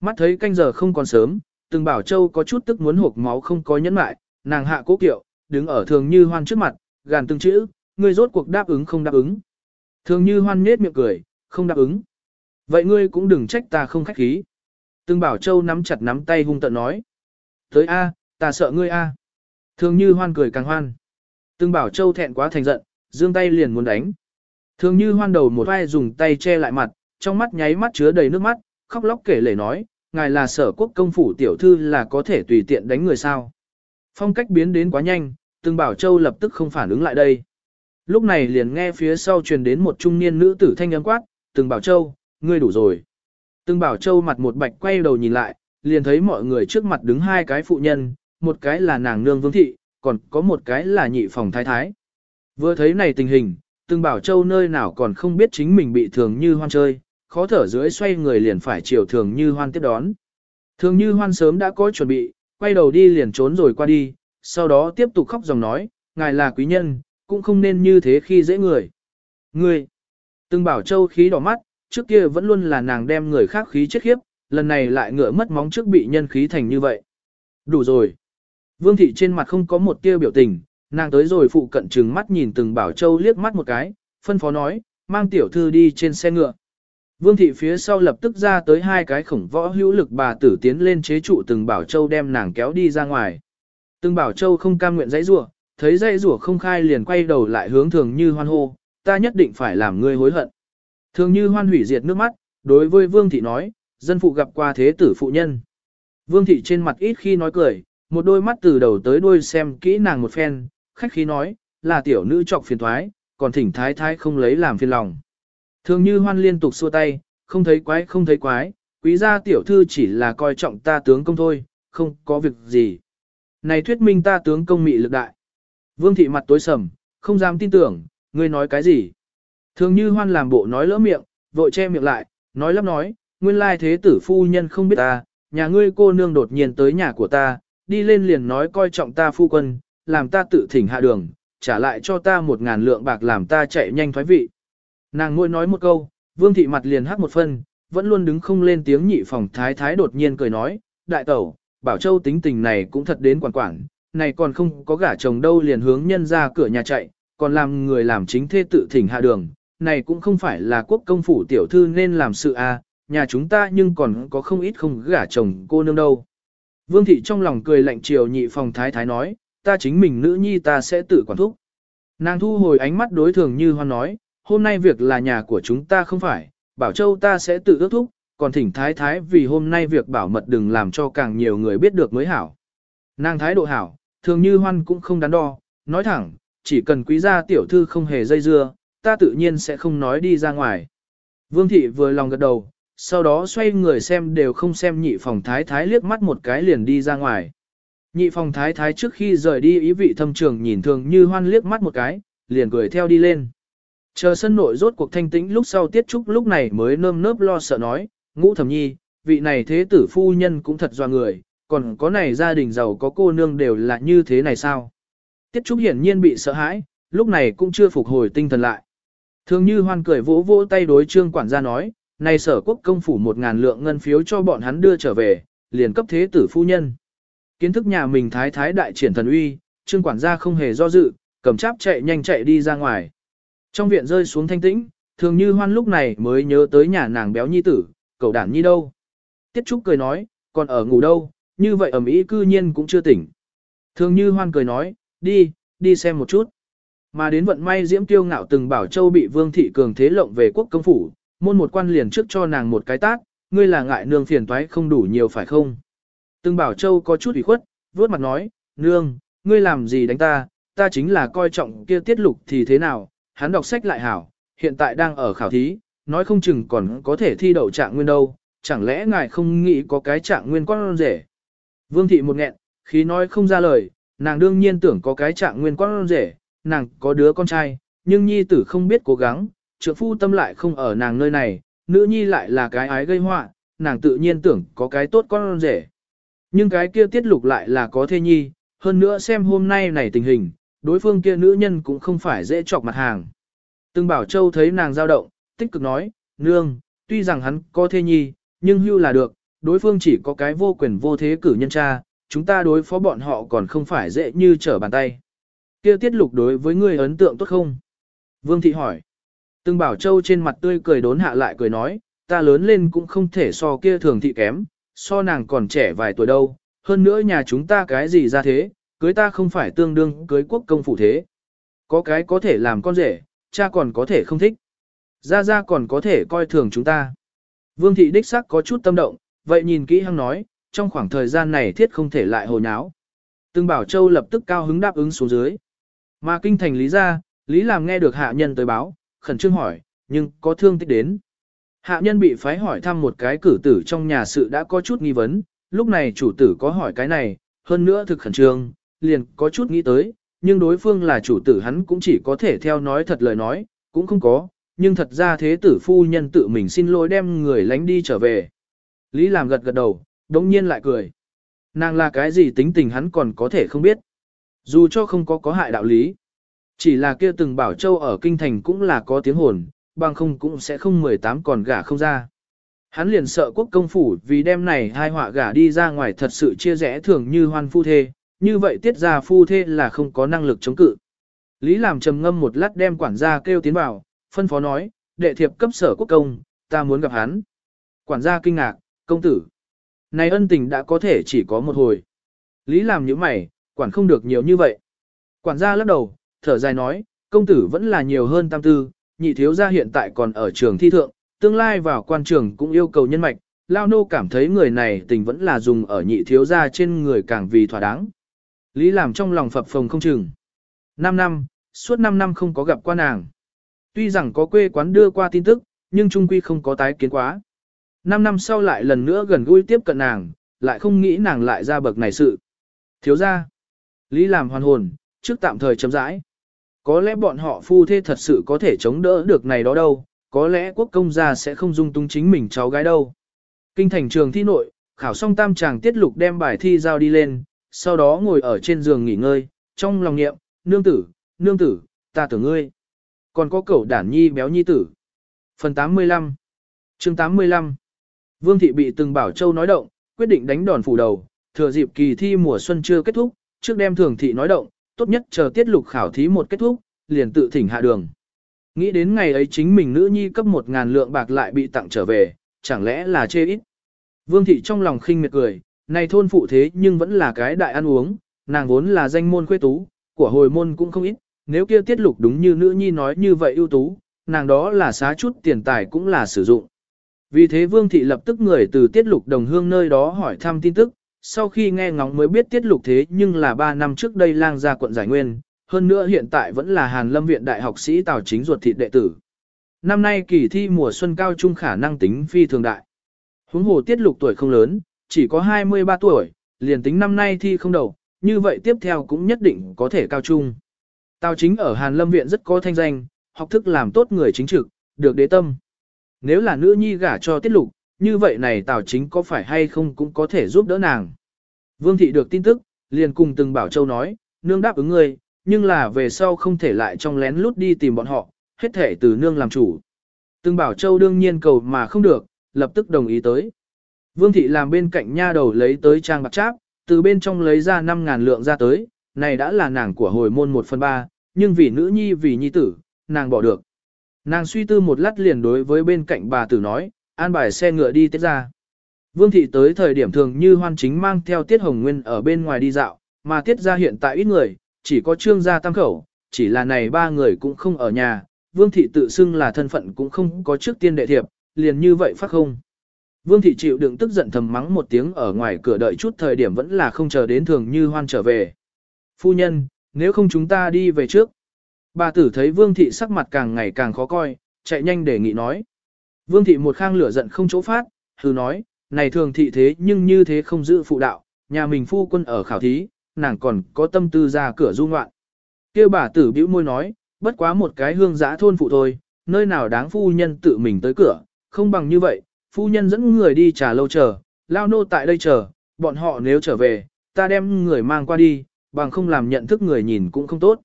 Mắt thấy canh giờ không còn sớm, từng bảo châu có chút tức muốn hộp máu không có nhẫn mại, nàng hạ cố kiệu, đứng ở thường như hoan trước mặt, gàn từng chữ, ngươi rốt cuộc đáp ứng không đáp ứng. Thường như hoan nết miệng cười, không đáp ứng. Vậy ngươi cũng đừng trách ta không khách khí. Từng bảo châu nắm chặt nắm tay hung tận nói. Tới A, ta sợ ngươi A. Thường như hoan cười càng hoan. Từng bảo châu thẹn quá thành giận, dương tay liền muốn đánh. Thường như hoan đầu một vai dùng tay che lại mặt, trong mắt nháy mắt chứa đầy nước mắt, khóc lóc kể lể nói, ngài là sở quốc công phủ tiểu thư là có thể tùy tiện đánh người sao. Phong cách biến đến quá nhanh, từng bảo châu lập tức không phản ứng lại đây. Lúc này liền nghe phía sau truyền đến một trung niên nữ tử thanh âm quát, từng bảo châu, ngươi đủ rồi. Từng bảo châu mặt một bạch quay đầu nhìn lại, liền thấy mọi người trước mặt đứng hai cái phụ nhân, một cái là nàng nương vương thị, còn có một cái là nhị phòng thái thái. Vừa thấy này tình hình, từng bảo châu nơi nào còn không biết chính mình bị thường như hoan chơi, khó thở dưới xoay người liền phải chiều thường như hoan tiếp đón. Thường như hoan sớm đã có chuẩn bị, quay đầu đi liền trốn rồi qua đi, sau đó tiếp tục khóc dòng nói, ngài là quý nhân, cũng không nên như thế khi dễ người. Ngươi, từng bảo châu khí đỏ mắt, trước kia vẫn luôn là nàng đem người khác khí chết khiếp, lần này lại ngựa mất móng trước bị nhân khí thành như vậy. Đủ rồi. Vương thị trên mặt không có một tia biểu tình, nàng tới rồi phụ cận trừng mắt nhìn từng bảo châu liếc mắt một cái, phân phó nói, mang tiểu thư đi trên xe ngựa. Vương thị phía sau lập tức ra tới hai cái khổng võ hữu lực bà tử tiến lên chế trụ từng bảo châu đem nàng kéo đi ra ngoài. Từng bảo châu không cam nguyện dãy rủa, thấy dãy rủa không khai liền quay đầu lại hướng thường như hoan hô, ta nhất định phải làm ngươi hối hận. Thường như hoan hủy diệt nước mắt, đối với vương thị nói, dân phụ gặp qua thế tử phụ nhân. Vương thị trên mặt ít khi nói cười, một đôi mắt từ đầu tới đuôi xem kỹ nàng một phen, khách khí nói, là tiểu nữ trọc phiền thoái, còn thỉnh thái thái không lấy làm phiền lòng. Thường như hoan liên tục xua tay, không thấy quái không thấy quái, quý gia tiểu thư chỉ là coi trọng ta tướng công thôi, không có việc gì. Này thuyết minh ta tướng công mị lực đại. Vương thị mặt tối sầm, không dám tin tưởng, ngươi nói cái gì. Thường như hoan làm bộ nói lỡ miệng, vội che miệng lại, nói lắp nói, nguyên lai thế tử phu nhân không biết ta, nhà ngươi cô nương đột nhiên tới nhà của ta, đi lên liền nói coi trọng ta phu quân, làm ta tự thỉnh hạ đường, trả lại cho ta một ngàn lượng bạc làm ta chạy nhanh thoái vị. Nàng ngôi nói một câu, vương thị mặt liền hắc một phân, vẫn luôn đứng không lên tiếng nhị phòng thái thái đột nhiên cười nói, đại tẩu, bảo châu tính tình này cũng thật đến quản quản, này còn không có gả chồng đâu liền hướng nhân ra cửa nhà chạy, còn làm người làm chính thê tự thỉnh hạ đường, này cũng không phải là quốc công phủ tiểu thư nên làm sự a à, nhà chúng ta nhưng còn có không ít không gả chồng cô nương đâu. Vương thị trong lòng cười lạnh chiều nhị phòng thái thái nói, ta chính mình nữ nhi ta sẽ tự quản thúc. Nàng thu hồi ánh mắt đối thường như hoan nói, hôm nay việc là nhà của chúng ta không phải, bảo châu ta sẽ tự ước thúc, còn thỉnh thái thái vì hôm nay việc bảo mật đừng làm cho càng nhiều người biết được mới hảo. Nàng thái độ hảo, thường như hoan cũng không đắn đo, nói thẳng, chỉ cần quý gia tiểu thư không hề dây dưa, ta tự nhiên sẽ không nói đi ra ngoài. Vương thị vừa lòng gật đầu, sau đó xoay người xem đều không xem nhị phòng thái thái liếc mắt một cái liền đi ra ngoài. Nhị phòng thái thái trước khi rời đi ý vị thâm trường nhìn thường như hoan liếc mắt một cái, liền cười theo đi lên. Chờ sân nội rốt cuộc thanh tĩnh lúc sau tiết trúc lúc này mới nơm nớp lo sợ nói, ngũ thẩm nhi, vị này thế tử phu nhân cũng thật doa người, còn có này gia đình giàu có cô nương đều là như thế này sao? Tiết trúc hiển nhiên bị sợ hãi, lúc này cũng chưa phục hồi tinh thần lại. Thường như hoan cười vỗ vỗ tay đối trương quản gia nói, này sở quốc công phủ một ngàn lượng ngân phiếu cho bọn hắn đưa trở về, liền cấp thế tử phu nhân. Kiến thức nhà mình thái thái đại triển thần uy, trương quản gia không hề do dự, cầm cháp chạy nhanh chạy đi ra ngoài. Trong viện rơi xuống thanh tĩnh, thường như hoan lúc này mới nhớ tới nhà nàng béo nhi tử, cậu đản nhi đâu. Tiết Trúc cười nói, còn ở ngủ đâu, như vậy ẩm ý cư nhiên cũng chưa tỉnh. Thường như hoan cười nói, đi, đi xem một chút. Mà đến vận may diễm tiêu ngạo từng bảo châu bị vương thị cường thế lộng về quốc công phủ, môn một quan liền trước cho nàng một cái tát, ngươi là ngại nương phiền toái không đủ nhiều phải không? Từng bảo châu có chút ủy khuất, vuốt mặt nói, nương, ngươi làm gì đánh ta, ta chính là coi trọng kia tiết lục thì thế nào, hắn đọc sách lại hảo, hiện tại đang ở khảo thí, nói không chừng còn có thể thi đậu trạng nguyên đâu, chẳng lẽ ngài không nghĩ có cái trạng nguyên con rể. Vương thị một nghẹn, khí nói không ra lời, nàng đương nhiên tưởng có cái trạng nguyên con rể, nàng có đứa con trai, nhưng nhi tử không biết cố gắng, trượng phu tâm lại không ở nàng nơi này, nữ nhi lại là cái ái gây họa, nàng tự nhiên tưởng có cái tốt con rể. Nhưng cái kia tiết lục lại là có thê nhi, hơn nữa xem hôm nay này tình hình, đối phương kia nữ nhân cũng không phải dễ chọc mặt hàng. Từng bảo châu thấy nàng dao động, tích cực nói, nương, tuy rằng hắn có thê nhi, nhưng hưu là được, đối phương chỉ có cái vô quyền vô thế cử nhân cha, chúng ta đối phó bọn họ còn không phải dễ như trở bàn tay. Kia tiết lục đối với ngươi ấn tượng tốt không? Vương thị hỏi. Từng bảo châu trên mặt tươi cười đốn hạ lại cười nói, ta lớn lên cũng không thể so kia thường thị kém, so nàng còn trẻ vài tuổi đâu, hơn nữa nhà chúng ta cái gì ra thế, cưới ta không phải tương đương cưới quốc công phủ thế. Có cái có thể làm con rể, cha còn có thể không thích. gia gia còn có thể coi thường chúng ta. Vương thị đích sắc có chút tâm động, vậy nhìn kỹ hăng nói, trong khoảng thời gian này thiết không thể lại hồ nháo. Từng bảo châu lập tức cao hứng đáp ứng xuống dưới. Mà kinh thành lý ra, lý làm nghe được hạ nhân tới báo, khẩn trương hỏi, nhưng có thương tích đến. Hạ nhân bị phái hỏi thăm một cái cử tử trong nhà sự đã có chút nghi vấn, lúc này chủ tử có hỏi cái này, hơn nữa thực khẩn trương, liền có chút nghĩ tới, nhưng đối phương là chủ tử hắn cũng chỉ có thể theo nói thật lời nói, cũng không có, nhưng thật ra thế tử phu nhân tự mình xin lỗi đem người lánh đi trở về. Lý làm gật gật đầu, đống nhiên lại cười. Nàng là cái gì tính tình hắn còn có thể không biết. Dù cho không có có hại đạo lý. Chỉ là kia từng bảo châu ở kinh thành cũng là có tiếng hồn, bằng không cũng sẽ không 18 còn gả không ra. Hắn liền sợ quốc công phủ vì đêm này hai họa gả đi ra ngoài thật sự chia rẽ thường như hoan phu thê, như vậy tiết ra phu thê là không có năng lực chống cự. Lý làm trầm ngâm một lát đem quản gia kêu tiến vào, phân phó nói, đệ thiệp cấp sở quốc công, ta muốn gặp hắn. Quản gia kinh ngạc, công tử. Này ân tình đã có thể chỉ có một hồi. Lý làm như mày, quản không được nhiều như vậy. Quản gia lắc đầu, thở dài nói, công tử vẫn là nhiều hơn tam tư, nhị thiếu gia hiện tại còn ở trường thi thượng, tương lai vào quan trường cũng yêu cầu nhân mạch, Lao nô cảm thấy người này tình vẫn là dùng ở nhị thiếu gia trên người càng vì thỏa đáng. Lý làm trong lòng phập phồng không chừng. 5 năm, suốt 5 năm không có gặp qua nàng. Tuy rằng có quê quán đưa qua tin tức, nhưng trung quy không có tái kiến quá. 5 năm sau lại lần nữa gần gũi tiếp cận nàng, lại không nghĩ nàng lại ra bậc này sự. Thiếu gia, Lý làm hoàn hồn, trước tạm thời chấm dãi. Có lẽ bọn họ phu thê thật sự có thể chống đỡ được này đó đâu, có lẽ quốc công gia sẽ không dung túng chính mình cháu gái đâu. Kinh thành trường thi nội, khảo xong tam chàng tiết lục đem bài thi giao đi lên, sau đó ngồi ở trên giường nghỉ ngơi, trong lòng niệm, nương tử, nương tử, ta tưởng ngươi. Còn có cậu đản nhi béo nhi tử. Phần 85 chương 85 Vương thị bị từng bảo châu nói động, quyết định đánh đòn phủ đầu, thừa dịp kỳ thi mùa xuân chưa kết thúc, trước đem thường thị nói động, tốt nhất chờ tiết lục khảo thí một kết thúc, liền tự thỉnh hạ đường. Nghĩ đến ngày ấy chính mình nữ nhi cấp một ngàn lượng bạc lại bị tặng trở về, chẳng lẽ là chê ít. Vương thị trong lòng khinh miệt cười, này thôn phụ thế nhưng vẫn là cái đại ăn uống, nàng vốn là danh môn khuê tú, của hồi môn cũng không ít, nếu kia tiết lục đúng như nữ nhi nói như vậy ưu tú, nàng đó là xá chút tiền tài cũng là sử dụng. Vì thế Vương Thị lập tức người từ tiết lục đồng hương nơi đó hỏi thăm tin tức, sau khi nghe ngóng mới biết tiết lục thế nhưng là 3 năm trước đây lang ra quận giải nguyên, hơn nữa hiện tại vẫn là Hàn Lâm Viện Đại học sĩ Tào Chính ruột thịt đệ tử. Năm nay kỳ thi mùa xuân cao trung khả năng tính phi thường đại. Huống hồ tiết lục tuổi không lớn, chỉ có 23 tuổi, liền tính năm nay thi không đầu, như vậy tiếp theo cũng nhất định có thể cao trung. Tào chính ở Hàn Lâm Viện rất có thanh danh, học thức làm tốt người chính trực, được đế tâm. Nếu là nữ nhi gả cho tiết lục, như vậy này Tào chính có phải hay không cũng có thể giúp đỡ nàng. Vương thị được tin tức, liền cùng từng bảo châu nói, nương đáp ứng ngươi, nhưng là về sau không thể lại trong lén lút đi tìm bọn họ, hết thể từ nương làm chủ. Từng bảo châu đương nhiên cầu mà không được, lập tức đồng ý tới. Vương thị làm bên cạnh nha đầu lấy tới trang bạc cháp, từ bên trong lấy ra 5.000 lượng ra tới, này đã là nàng của hồi môn 1 phần 3, nhưng vì nữ nhi vì nhi tử, nàng bỏ được. Nàng suy tư một lát liền đối với bên cạnh bà tử nói, an bài xe ngựa đi tiết ra. Vương thị tới thời điểm thường như hoan chính mang theo tiết hồng nguyên ở bên ngoài đi dạo, mà tiết ra hiện tại ít người, chỉ có trương gia tam khẩu, chỉ là này ba người cũng không ở nhà, vương thị tự xưng là thân phận cũng không có trước tiên đệ thiệp, liền như vậy phát không. Vương thị chịu đựng tức giận thầm mắng một tiếng ở ngoài cửa đợi chút thời điểm vẫn là không chờ đến thường như hoan trở về. Phu nhân, nếu không chúng ta đi về trước. Bà tử thấy vương thị sắc mặt càng ngày càng khó coi, chạy nhanh để nghị nói. Vương thị một khang lửa giận không chỗ phát, hừ nói, này thường thị thế nhưng như thế không giữ phụ đạo, nhà mình phu quân ở khảo thí, nàng còn có tâm tư ra cửa du ngoạn. Kêu bà tử bĩu môi nói, bất quá một cái hương giã thôn phụ thôi, nơi nào đáng phu nhân tự mình tới cửa, không bằng như vậy, phu nhân dẫn người đi trả lâu chờ, lao nô tại đây chờ, bọn họ nếu trở về, ta đem người mang qua đi, bằng không làm nhận thức người nhìn cũng không tốt.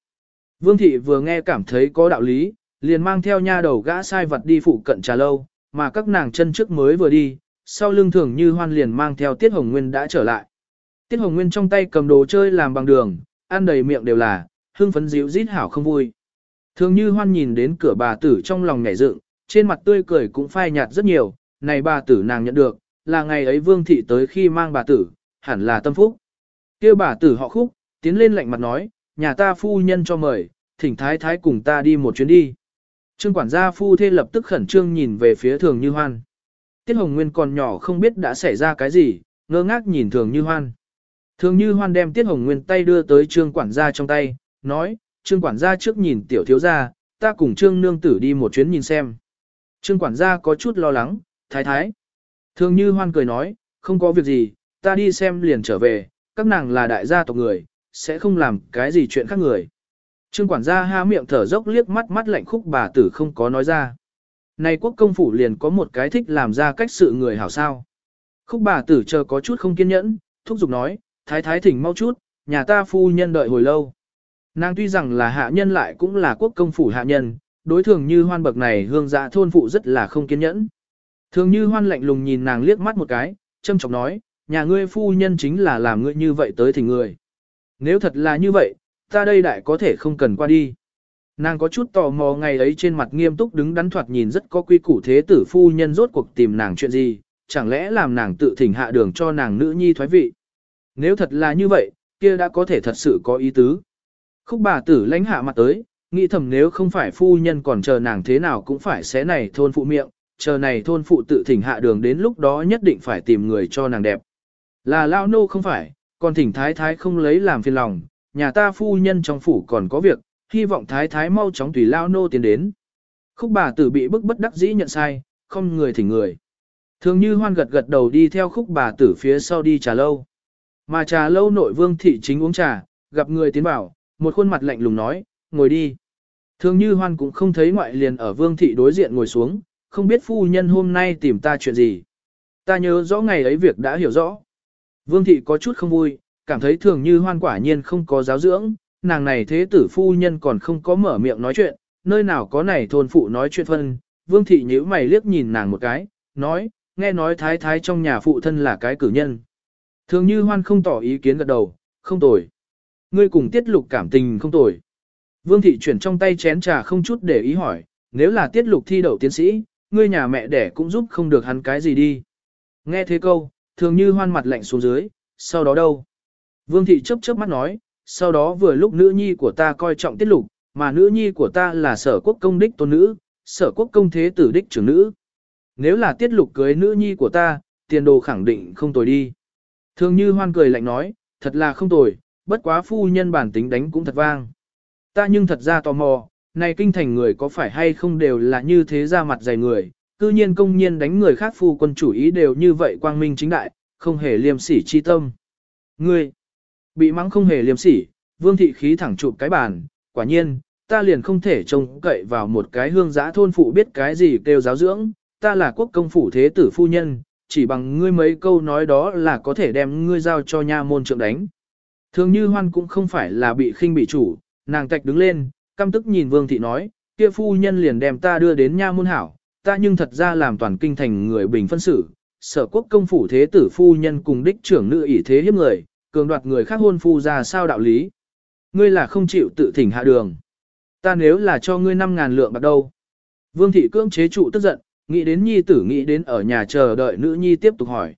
Vương thị vừa nghe cảm thấy có đạo lý, liền mang theo nha đầu gã sai vật đi phụ cận trà lâu, mà các nàng chân trước mới vừa đi, sau lưng thường như hoan liền mang theo Tiết Hồng Nguyên đã trở lại. Tiết Hồng Nguyên trong tay cầm đồ chơi làm bằng đường, ăn đầy miệng đều là, hưng phấn dịu rít hảo không vui. Thường như hoan nhìn đến cửa bà tử trong lòng nhảy dựng, trên mặt tươi cười cũng phai nhạt rất nhiều, này bà tử nàng nhận được, là ngày ấy vương thị tới khi mang bà tử, hẳn là tâm phúc. kia bà tử họ khúc, tiến lên lạnh mặt nói, nhà ta phu nhân cho mời, thỉnh thái thái cùng ta đi một chuyến đi. Trương quản gia phu thê lập tức khẩn trương nhìn về phía thường như hoan. Tiết Hồng Nguyên còn nhỏ không biết đã xảy ra cái gì, ngơ ngác nhìn thường như hoan. Thường như hoan đem Tiết Hồng Nguyên tay đưa tới trương quản gia trong tay, nói, trương quản gia trước nhìn tiểu thiếu gia, ta cùng trương nương tử đi một chuyến nhìn xem. Trương quản gia có chút lo lắng, thái thái. Thường như hoan cười nói, không có việc gì, ta đi xem liền trở về, các nàng là đại gia tộc người, sẽ không làm cái gì chuyện khác người. Trương quản gia há miệng thở dốc liếc mắt mắt lạnh khúc bà tử không có nói ra. Này quốc công phủ liền có một cái thích làm ra cách sự người hảo sao. Khúc bà tử chờ có chút không kiên nhẫn, thúc giục nói, thái thái thỉnh mau chút, nhà ta phu nhân đợi hồi lâu. Nàng tuy rằng là hạ nhân lại cũng là quốc công phủ hạ nhân, đối thường như hoan bậc này hương dạ thôn phụ rất là không kiên nhẫn. Thường như hoan lạnh lùng nhìn nàng liếc mắt một cái, châm chọc nói, nhà ngươi phu nhân chính là làm ngươi như vậy tới thỉnh người. Nếu thật là như vậy, ta đây đại có thể không cần qua đi. Nàng có chút tò mò ngày ấy trên mặt nghiêm túc đứng đắn thoạt nhìn rất có quy củ thế tử phu nhân rốt cuộc tìm nàng chuyện gì, chẳng lẽ làm nàng tự thỉnh hạ đường cho nàng nữ nhi thoái vị. Nếu thật là như vậy, kia đã có thể thật sự có ý tứ. Khúc bà tử lãnh hạ mặt tới, nghĩ thầm nếu không phải phu nhân còn chờ nàng thế nào cũng phải xé này thôn phụ miệng, chờ này thôn phụ tự thỉnh hạ đường đến lúc đó nhất định phải tìm người cho nàng đẹp. Là lao nô không phải, còn thỉnh thái thái không lấy làm phiền lòng, nhà ta phu nhân trong phủ còn có việc, hy vọng thái thái mau chóng tùy lao nô tiến đến. Khúc bà tử bị bức bất đắc dĩ nhận sai, không người thỉnh người. Thường như hoan gật gật đầu đi theo khúc bà tử phía sau đi trà lâu. Mà trà lâu nội vương thị chính uống trà, gặp người tiến vào, một khuôn mặt lạnh lùng nói, ngồi đi. Thường như hoan cũng không thấy ngoại liền ở vương thị đối diện ngồi xuống, không biết phu nhân hôm nay tìm ta chuyện gì. Ta nhớ rõ ngày ấy việc đã hiểu rõ. Vương thị có chút không vui, cảm thấy thường như hoan quả nhiên không có giáo dưỡng, nàng này thế tử phu nhân còn không có mở miệng nói chuyện, nơi nào có này thôn phụ nói chuyện phân. Vương thị nhíu mày liếc nhìn nàng một cái, nói, nghe nói thái thái trong nhà phụ thân là cái cử nhân. Thường như hoan không tỏ ý kiến gật đầu, không tồi. Ngươi cùng tiết lục cảm tình không tồi. Vương thị chuyển trong tay chén trà không chút để ý hỏi, nếu là tiết lục thi đậu tiến sĩ, ngươi nhà mẹ đẻ cũng giúp không được hắn cái gì đi. Nghe thế câu, thường như hoan mặt lạnh xuống dưới, sau đó đâu? Vương thị chớp chớp mắt nói, sau đó vừa lúc nữ nhi của ta coi trọng tiết lục, mà nữ nhi của ta là sở quốc công đích tôn nữ, sở quốc công thế tử đích trưởng nữ. Nếu là tiết lục cưới nữ nhi của ta, tiền đồ khẳng định không tồi đi. Thường như hoan cười lạnh nói, thật là không tồi, bất quá phu nhân bản tính đánh cũng thật vang. Ta nhưng thật ra tò mò, này kinh thành người có phải hay không đều là như thế ra mặt dày người, cư nhiên công nhiên đánh người khác phu quân chủ ý đều như vậy quang minh chính đại, không hề liêm sỉ chi tâm. Ngươi, bị mắng không hề liêm sỉ, vương thị khí thẳng chụp cái bàn, quả nhiên, ta liền không thể trông cậy vào một cái hương giã thôn phụ biết cái gì kêu giáo dưỡng, ta là quốc công phủ thế tử phu nhân, chỉ bằng ngươi mấy câu nói đó là có thể đem ngươi giao cho nha môn trượng đánh. Thường như hoan cũng không phải là bị khinh bị chủ, nàng tạch đứng lên, căm tức nhìn vương thị nói, kia phu nhân liền đem ta đưa đến nha môn hảo, ta nhưng thật ra làm toàn kinh thành người bình phân xử, sở quốc công phủ thế tử phu nhân cùng đích trưởng nữ ỷ thế hiếp người, cường đoạt người khác hôn phu ra sao đạo lý. Ngươi là không chịu tự thỉnh hạ đường. Ta nếu là cho ngươi 5.000 lượng bạc đâu. Vương thị cưỡng chế trụ tức giận, nghĩ đến nhi tử nghĩ đến ở nhà chờ đợi nữ nhi tiếp tục hỏi.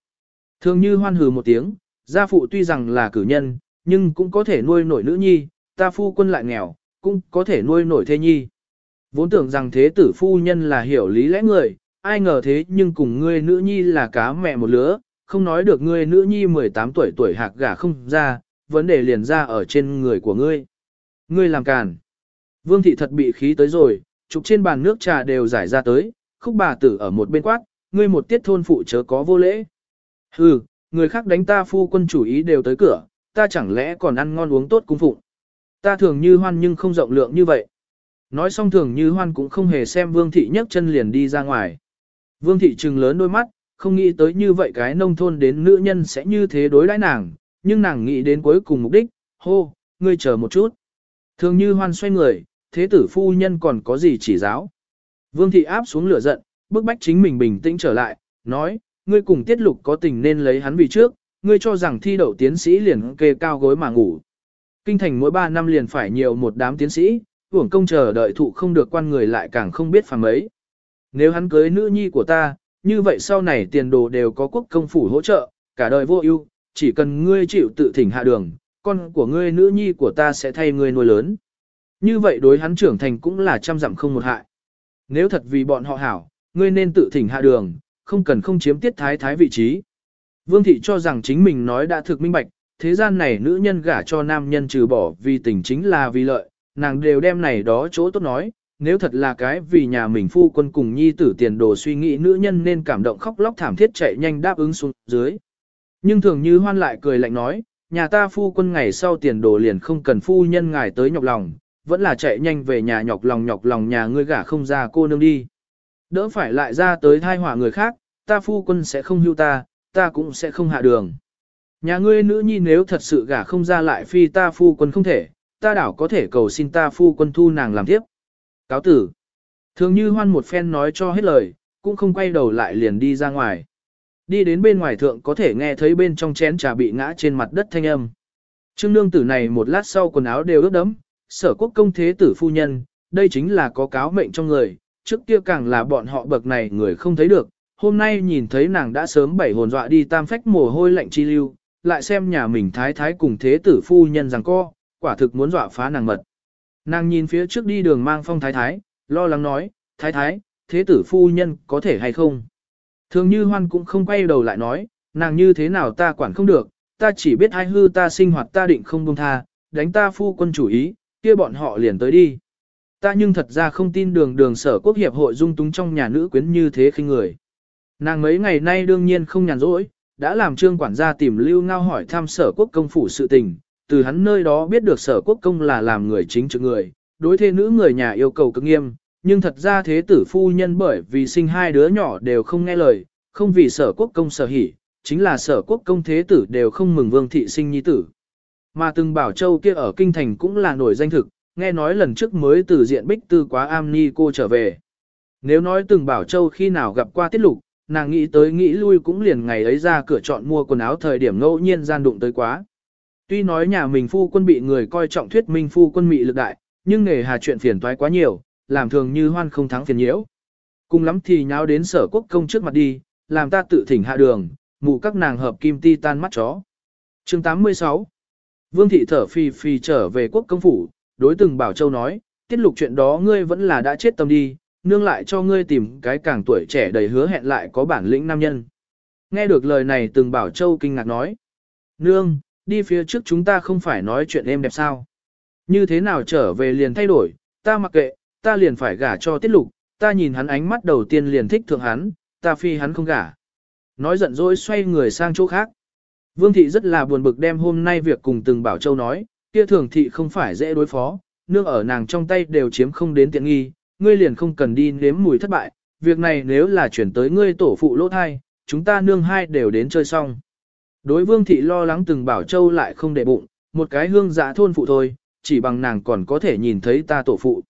Thường như hoan hừ một tiếng, gia phụ tuy rằng là cử nhân, nhưng cũng có thể nuôi nổi nữ nhi, ta phu quân lại nghèo, cũng có thể nuôi nổi thê nhi. Vốn tưởng rằng thế tử phu nhân là hiểu lý lẽ người, ai ngờ thế nhưng cùng ngươi nữ nhi là cá mẹ một lứa, không nói được ngươi nữ nhi 18 tuổi tuổi hạc gả không ra, vấn đề liền ra ở trên người của ngươi. Ngươi làm càn. Vương thị thật bị khí tới rồi, trục trên bàn nước trà đều giải ra tới, khúc bà tử ở một bên quát, ngươi một tiết thôn phụ chớ có vô lễ. Hừ, người khác đánh ta phu quân chủ ý đều tới cửa, ta chẳng lẽ còn ăn ngon uống tốt cung phụng. Ta thường như hoan nhưng không rộng lượng như vậy. Nói xong thường như hoan cũng không hề xem vương thị nhấc chân liền đi ra ngoài. Vương thị trừng lớn đôi mắt, không nghĩ tới như vậy cái nông thôn đến nữ nhân sẽ như thế đối đãi nàng, nhưng nàng nghĩ đến cuối cùng mục đích, hô, ngươi chờ một chút. Thường như hoan xoay người, thế tử phu nhân còn có gì chỉ giáo. Vương thị áp xuống lửa giận, bức bách chính mình bình tĩnh trở lại, nói, ngươi cùng tiết lục có tình nên lấy hắn vì trước, ngươi cho rằng thi đậu tiến sĩ liền kê cao gối mà ngủ. Kinh thành mỗi 3 năm liền phải nhiều một đám tiến sĩ, hưởng công chờ đợi thụ không được quan người lại càng không biết phàm ấy. Nếu hắn cưới nữ nhi của ta, như vậy sau này tiền đồ đều có quốc công phủ hỗ trợ, cả đời vô ưu, chỉ cần ngươi chịu tự thỉnh hạ đường, con của ngươi nữ nhi của ta sẽ thay ngươi nuôi lớn. Như vậy đối hắn trưởng thành cũng là trăm dặm không một hại. Nếu thật vì bọn họ hảo, ngươi nên tự thỉnh hạ đường, không cần không chiếm tiết thái thái vị trí. Vương thị cho rằng chính mình nói đã thực minh bạch, thế gian này nữ nhân gả cho nam nhân trừ bỏ vì tình chính là vì lợi, nàng đều đem này đó chỗ tốt nói, nếu thật là cái vì nhà mình phu quân cùng nhi tử tiền đồ suy nghĩ nữ nhân nên cảm động khóc lóc thảm thiết chạy nhanh đáp ứng xuống dưới. Nhưng thường như hoan lại cười lạnh nói, nhà ta phu quân ngày sau tiền đồ liền không cần phu nhân ngài tới nhọc lòng, vẫn là chạy nhanh về nhà nhọc lòng nhọc lòng nhà ngươi gả không ra cô nương đi. Đỡ phải lại ra tới thai họa người khác, ta phu quân sẽ không hưu ta, ta cũng sẽ không hạ đường. Nhà ngươi nữ nhi nếu thật sự gả không ra lại phi ta phu quân không thể, ta đảo có thể cầu xin ta phu quân thu nàng làm tiếp. Cáo tử. Thường như hoan một phen nói cho hết lời, cũng không quay đầu lại liền đi ra ngoài. Đi đến bên ngoài thượng có thể nghe thấy bên trong chén trà bị ngã trên mặt đất thanh âm. Trương nương tử này một lát sau quần áo đều ướt đẫm, sở quốc công thế tử phu nhân, đây chính là có cáo mệnh trong người, trước kia càng là bọn họ bậc này người không thấy được, hôm nay nhìn thấy nàng đã sớm bảy hồn dọa đi tam phách mồ hôi lạnh chi lưu, lại xem nhà mình thái thái cùng thế tử phu nhân rằng co, quả thực muốn dọa phá nàng mật. Nàng nhìn phía trước đi đường mang phong thái thái, lo lắng nói, thái thái, thế tử phu nhân có thể hay không? Thường như hoan cũng không quay đầu lại nói, nàng như thế nào ta quản không được, ta chỉ biết ai hư ta sinh hoạt ta định không buông tha, đánh ta phu quân chủ ý, kia bọn họ liền tới đi. Ta nhưng thật ra không tin đường đường sở quốc hiệp hội dung túng trong nhà nữ quyến như thế khi người. Nàng mấy ngày nay đương nhiên không nhàn rỗi, đã làm trương quản gia tìm lưu ngao hỏi thăm sở quốc công phủ sự tình, từ hắn nơi đó biết được sở quốc công là làm người chính trực người, đối thế nữ người nhà yêu cầu cực nghiêm, nhưng thật ra thế tử phu nhân bởi vì sinh hai đứa nhỏ đều không nghe lời, không vì sở quốc công sở hỉ, chính là sở quốc công thế tử đều không mừng vương thị sinh nhi tử. Mà từng bảo châu kia ở kinh thành cũng là nổi danh thực, nghe nói lần trước mới từ diện bích tư quá am ni cô trở về. Nếu nói từng bảo châu khi nào gặp qua tiết lục, nàng nghĩ tới nghĩ lui cũng liền ngày ấy ra cửa chọn mua quần áo thời điểm ngẫu nhiên gian đụng tới quá. Tuy nói nhà mình phu quân bị người coi trọng thuyết minh phu quân mị lực đại, nhưng nghề hà chuyện phiền toái quá nhiều, làm thường như hoan không thắng phiền nhiễu. Cùng lắm thì nháo đến sở quốc công trước mặt đi, làm ta tự thỉnh hạ đường, mụ các nàng hợp kim ti tan mắt chó. chương 86 Vương thị thở phì phì trở về quốc công phủ, đối từng bảo châu nói, tiết lục chuyện đó ngươi vẫn là đã chết tâm đi, nương lại cho ngươi tìm cái càng tuổi trẻ đầy hứa hẹn lại có bản lĩnh nam nhân. Nghe được lời này từng bảo châu kinh ngạc nói, nương, đi phía trước chúng ta không phải nói chuyện êm đẹp sao. Như thế nào trở về liền thay đổi, ta mặc kệ, ta liền phải gả cho tiết lục, ta nhìn hắn ánh mắt đầu tiên liền thích thượng hắn, ta phi hắn không gả. Nói giận dỗi xoay người sang chỗ khác. Vương thị rất là buồn bực đem hôm nay việc cùng từng bảo châu nói, kia thường thị không phải dễ đối phó, nương ở nàng trong tay đều chiếm không đến tiện nghi, ngươi liền không cần đi nếm mùi thất bại, việc này nếu là chuyển tới ngươi tổ phụ lỗ thai, chúng ta nương hai đều đến chơi xong. Đối vương thị lo lắng từng bảo châu lại không để bụng, một cái hương dạ thôn phụ thôi, chỉ bằng nàng còn có thể nhìn thấy ta tổ phụ.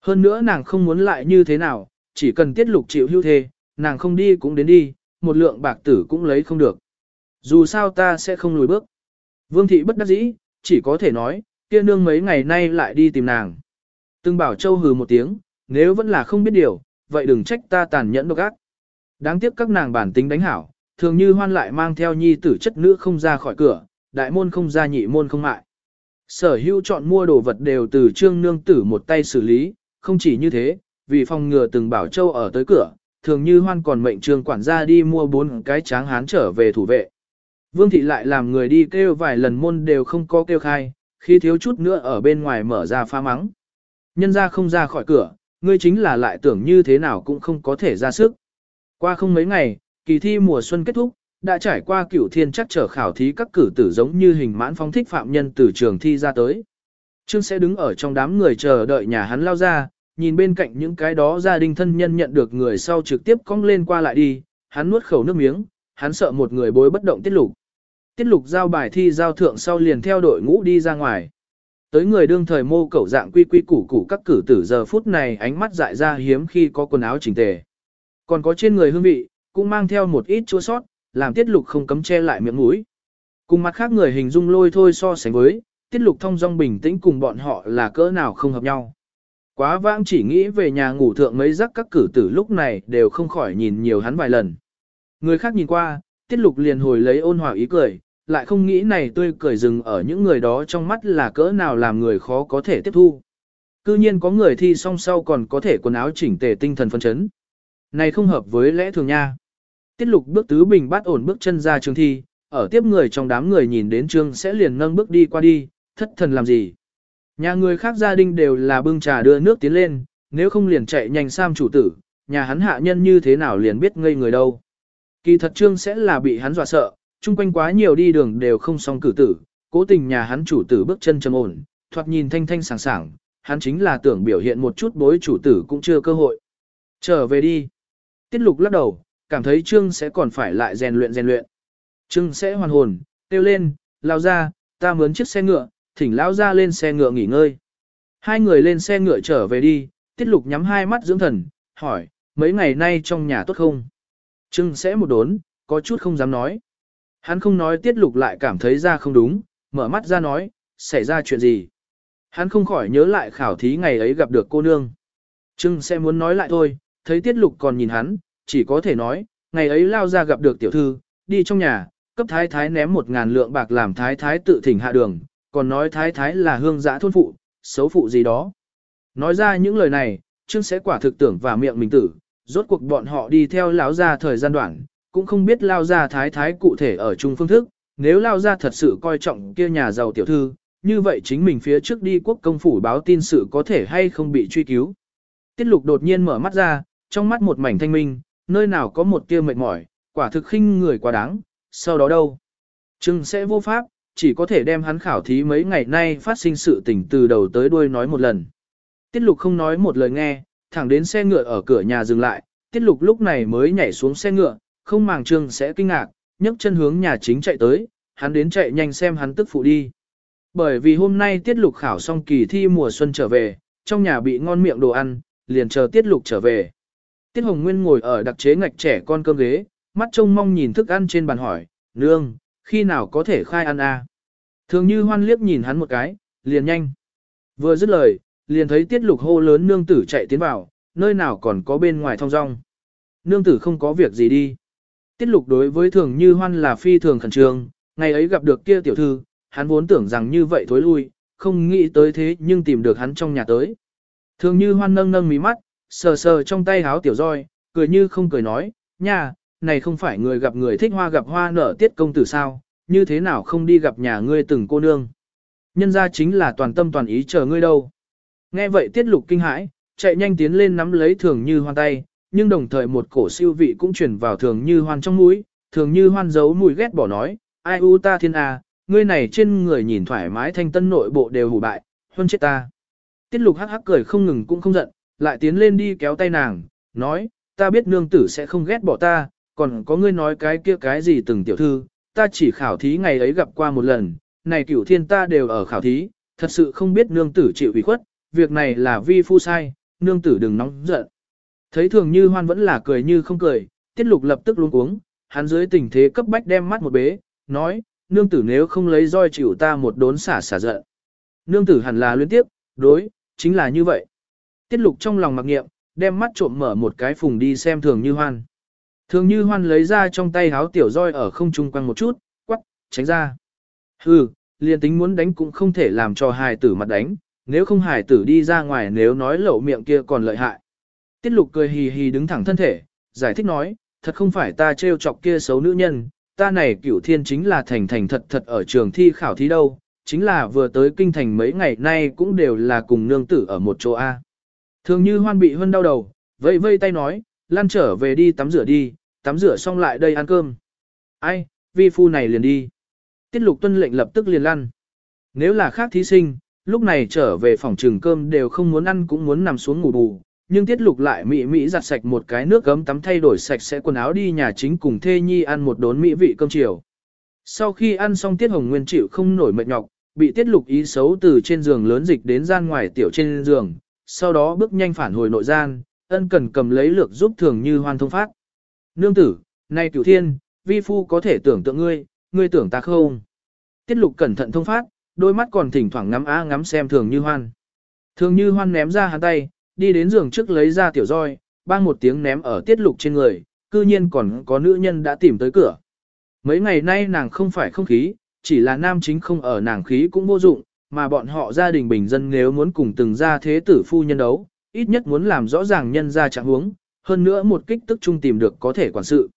Hơn nữa nàng không muốn lại như thế nào, chỉ cần tiết lục chịu hưu thê, nàng không đi cũng đến đi, một lượng bạc tử cũng lấy không được. Dù sao ta sẽ không lùi bước. Vương thị bất đắc dĩ, chỉ có thể nói, kia nương mấy ngày nay lại đi tìm nàng. Từng bảo châu hừ một tiếng, nếu vẫn là không biết điều, vậy đừng trách ta tàn nhẫn độc ác. Đáng tiếc các nàng bản tính đánh hảo, thường như hoan lại mang theo nhi tử chất nữ không ra khỏi cửa, đại môn không ra nhị môn không mại. Sở hữu chọn mua đồ vật đều từ trương nương tử một tay xử lý, không chỉ như thế, vì phòng ngừa từng bảo châu ở tới cửa, thường như hoan còn mệnh trương quản gia đi mua bốn cái tráng hán trở về thủ vệ. Vương thị lại làm người đi kêu vài lần môn đều không có kêu khai, khi thiếu chút nữa ở bên ngoài mở ra pha mắng. Nhân ra không ra khỏi cửa, ngươi chính là lại tưởng như thế nào cũng không có thể ra sức. Qua không mấy ngày, kỳ thi mùa xuân kết thúc, đã trải qua cửu thiên chắc trở khảo thí các cử tử giống như hình mãn phong thích phạm nhân từ trường thi ra tới. Trương sẽ đứng ở trong đám người chờ đợi nhà hắn lao ra, nhìn bên cạnh những cái đó gia đình thân nhân nhận được người sau trực tiếp cong lên qua lại đi, hắn nuốt khẩu nước miếng, hắn sợ một người bối bất động tiết lục. Tiết lục giao bài thi giao thượng sau liền theo đội ngũ đi ra ngoài. Tới người đương thời mô cẩu dạng quy quy củ củ các cử tử giờ phút này ánh mắt dại ra hiếm khi có quần áo chỉnh tề. Còn có trên người hương vị, cũng mang theo một ít chua sót, làm tiết lục không cấm che lại miệng mũi. Cùng mặt khác người hình dung lôi thôi so sánh với, tiết lục thông dong bình tĩnh cùng bọn họ là cỡ nào không hợp nhau. Quá vãng chỉ nghĩ về nhà ngủ thượng mấy giấc các cử tử lúc này đều không khỏi nhìn nhiều hắn vài lần. Người khác nhìn qua, tiết lục liền hồi lấy ôn hòa ý cười, lại không nghĩ này tươi cười dừng ở những người đó trong mắt là cỡ nào làm người khó có thể tiếp thu. Cư nhiên có người thi song sau còn có thể quần áo chỉnh tề tinh thần phân chấn. Này không hợp với lẽ thường nha. Tiết lục bước tứ bình bắt ổn bước chân ra trường thi, ở tiếp người trong đám người nhìn đến trương sẽ liền nâng bước đi qua đi, thất thần làm gì. Nhà người khác gia đình đều là bưng trà đưa nước tiến lên, nếu không liền chạy nhanh sam chủ tử, nhà hắn hạ nhân như thế nào liền biết ngây người đâu. Kỳ thật trương sẽ là bị hắn dọa sợ, chung quanh quá nhiều đi đường đều không xong cử tử, cố tình nhà hắn chủ tử bước chân trầm ổn, thoạt nhìn thanh thanh sảng sảng, hắn chính là tưởng biểu hiện một chút bối chủ tử cũng chưa cơ hội. Trở về đi. Tiết lục lắc đầu, cảm thấy Trương sẽ còn phải lại rèn luyện rèn luyện. Trương sẽ hoàn hồn, kêu lên, lao ra, ta mướn chiếc xe ngựa, thỉnh lao ra lên xe ngựa nghỉ ngơi. Hai người lên xe ngựa trở về đi, tiết lục nhắm hai mắt dưỡng thần, hỏi, mấy ngày nay trong nhà tốt không? Trương sẽ một đốn, có chút không dám nói. Hắn không nói tiết lục lại cảm thấy ra không đúng, mở mắt ra nói, xảy ra chuyện gì? Hắn không khỏi nhớ lại khảo thí ngày ấy gặp được cô nương. Trương sẽ muốn nói lại thôi, thấy tiết lục còn nhìn hắn, chỉ có thể nói, ngày ấy lao ra gặp được tiểu thư, đi trong nhà, cấp thái thái ném một ngàn lượng bạc làm thái thái tự thỉnh hạ đường, còn nói thái thái là hương giã thôn phụ, xấu phụ gì đó. Nói ra những lời này, Trương sẽ quả thực tưởng và miệng mình tử, rốt cuộc bọn họ đi theo lão ra thời gian đoạn, cũng không biết lao ra thái thái cụ thể ở chung phương thức, nếu lao ra thật sự coi trọng kia nhà giàu tiểu thư, như vậy chính mình phía trước đi quốc công phủ báo tin sự có thể hay không bị truy cứu. Tiết lục đột nhiên mở mắt ra, trong mắt một mảnh thanh minh, nơi nào có một tia mệt mỏi, quả thực khinh người quá đáng, sau đó đâu. Trưng sẽ vô pháp, chỉ có thể đem hắn khảo thí mấy ngày nay phát sinh sự tình từ đầu tới đuôi nói một lần. Tiết lục không nói một lời nghe, thẳng đến xe ngựa ở cửa nhà dừng lại, tiết lục lúc này mới nhảy xuống xe ngựa, không màng trương sẽ kinh ngạc, nhấc chân hướng nhà chính chạy tới, hắn đến chạy nhanh xem hắn tức phụ đi. Bởi vì hôm nay tiết lục khảo xong kỳ thi mùa xuân trở về, trong nhà bị ngon miệng đồ ăn, liền chờ tiết lục trở về. Tiết Hồng Nguyên ngồi ở đặc chế ngạch trẻ con cơm ghế, mắt trông mong nhìn thức ăn trên bàn hỏi, nương, khi nào có thể khai ăn à? Thường như hoan liếc nhìn hắn một cái, liền nhanh. Vừa dứt lời, liền thấy tiết lục hô lớn nương tử chạy tiến vào, nơi nào còn có bên ngoài thong rong. Nương tử không có việc gì đi. Tiết lục đối với thường như hoan là phi thường khẩn trương, ngày ấy gặp được kia tiểu thư, hắn vốn tưởng rằng như vậy thối lui, không nghĩ tới thế nhưng tìm được hắn trong nhà tới. Thường như hoan nâng nâng mí mắt, sờ sờ trong tay háo tiểu roi, cười như không cười nói, nha, này không phải người gặp người thích hoa gặp hoa nở tiết công tử sao, như thế nào không đi gặp nhà ngươi từng cô nương. Nhân ra chính là toàn tâm toàn ý chờ ngươi đâu. Nghe vậy tiết lục kinh hãi, chạy nhanh tiến lên nắm lấy thường như hoan tay, nhưng đồng thời một cổ siêu vị cũng truyền vào thường như hoan trong mũi, thường như hoan giấu mùi ghét bỏ nói, ai u ta thiên a, ngươi này trên người nhìn thoải mái thanh tân nội bộ đều hủ bại, huân chết ta. Tiết lục hắc hắc cười không ngừng cũng không giận, lại tiến lên đi kéo tay nàng, nói, ta biết nương tử sẽ không ghét bỏ ta, còn có ngươi nói cái kia cái gì từng tiểu thư, ta chỉ khảo thí ngày ấy gặp qua một lần, này cửu thiên ta đều ở khảo thí, thật sự không biết nương tử chịu ủy khuất, việc này là vi phu sai, nương tử đừng nóng giận. Thấy thường như hoan vẫn là cười như không cười, tiết lục lập tức luôn uống, hắn dưới tình thế cấp bách đem mắt một bế, nói, nương tử nếu không lấy roi chịu ta một đốn xả xả giận. Nương tử hẳn là luyến tiếp, đối, chính là như vậy. Tiết lục trong lòng mặc nghiệm, đem mắt trộm mở một cái phùng đi xem thường như hoan. Thường như hoan lấy ra trong tay háo tiểu roi ở không trung quăng một chút, quắc, tránh ra. Hừ, liền tính muốn đánh cũng không thể làm cho hài tử mặt đánh, nếu không hài tử đi ra ngoài nếu nói lẩu miệng kia còn lợi hại. Tiết lục cười hì hì đứng thẳng thân thể, giải thích nói, thật không phải ta trêu chọc kia xấu nữ nhân, ta này cửu thiên chính là thành thành thật thật ở trường thi khảo thí đâu, chính là vừa tới kinh thành mấy ngày nay cũng đều là cùng nương tử ở một chỗ A. Thường như hoan bị hơn đau đầu, vây vây tay nói, lăn trở về đi tắm rửa đi, tắm rửa xong lại đây ăn cơm. Ai, vi phu này liền đi. Tiết lục tuân lệnh lập tức liền lăn. Nếu là khác thí sinh, lúc này trở về phòng trường cơm đều không muốn ăn cũng muốn nằm xuống ngủ bù, nhưng tiết lục lại mỹ mỹ giặt sạch một cái nước gấm tắm thay đổi sạch sẽ quần áo đi nhà chính cùng thê nhi ăn một đốn mỹ vị cơm chiều. Sau khi ăn xong tiết hồng nguyên chịu không nổi mệt nhọc, bị tiết lục ý xấu từ trên giường lớn dịch đến gian ngoài tiểu trên giường, sau đó bước nhanh phản hồi nội gian, ân cần cầm lấy lược giúp thường như hoan thông phát. Nương tử, nay cửu thiên, vi phu có thể tưởng tượng ngươi, ngươi tưởng ta không. Tiết lục cẩn thận thông phát, đôi mắt còn thỉnh thoảng ngắm á ngắm xem thường như hoan. Thường như hoan ném ra hắn tay, đi đến giường trước lấy ra tiểu roi, bang một tiếng ném ở tiết lục trên người, cư nhiên còn có nữ nhân đã tìm tới cửa. Mấy ngày nay nàng không phải không khí, chỉ là nam chính không ở nàng khí cũng vô dụng, mà bọn họ gia đình bình dân nếu muốn cùng từng gia thế tử phu nhân đấu, ít nhất muốn làm rõ ràng nhân gia trạng huống, hơn nữa một kích tức trung tìm được có thể quản sự.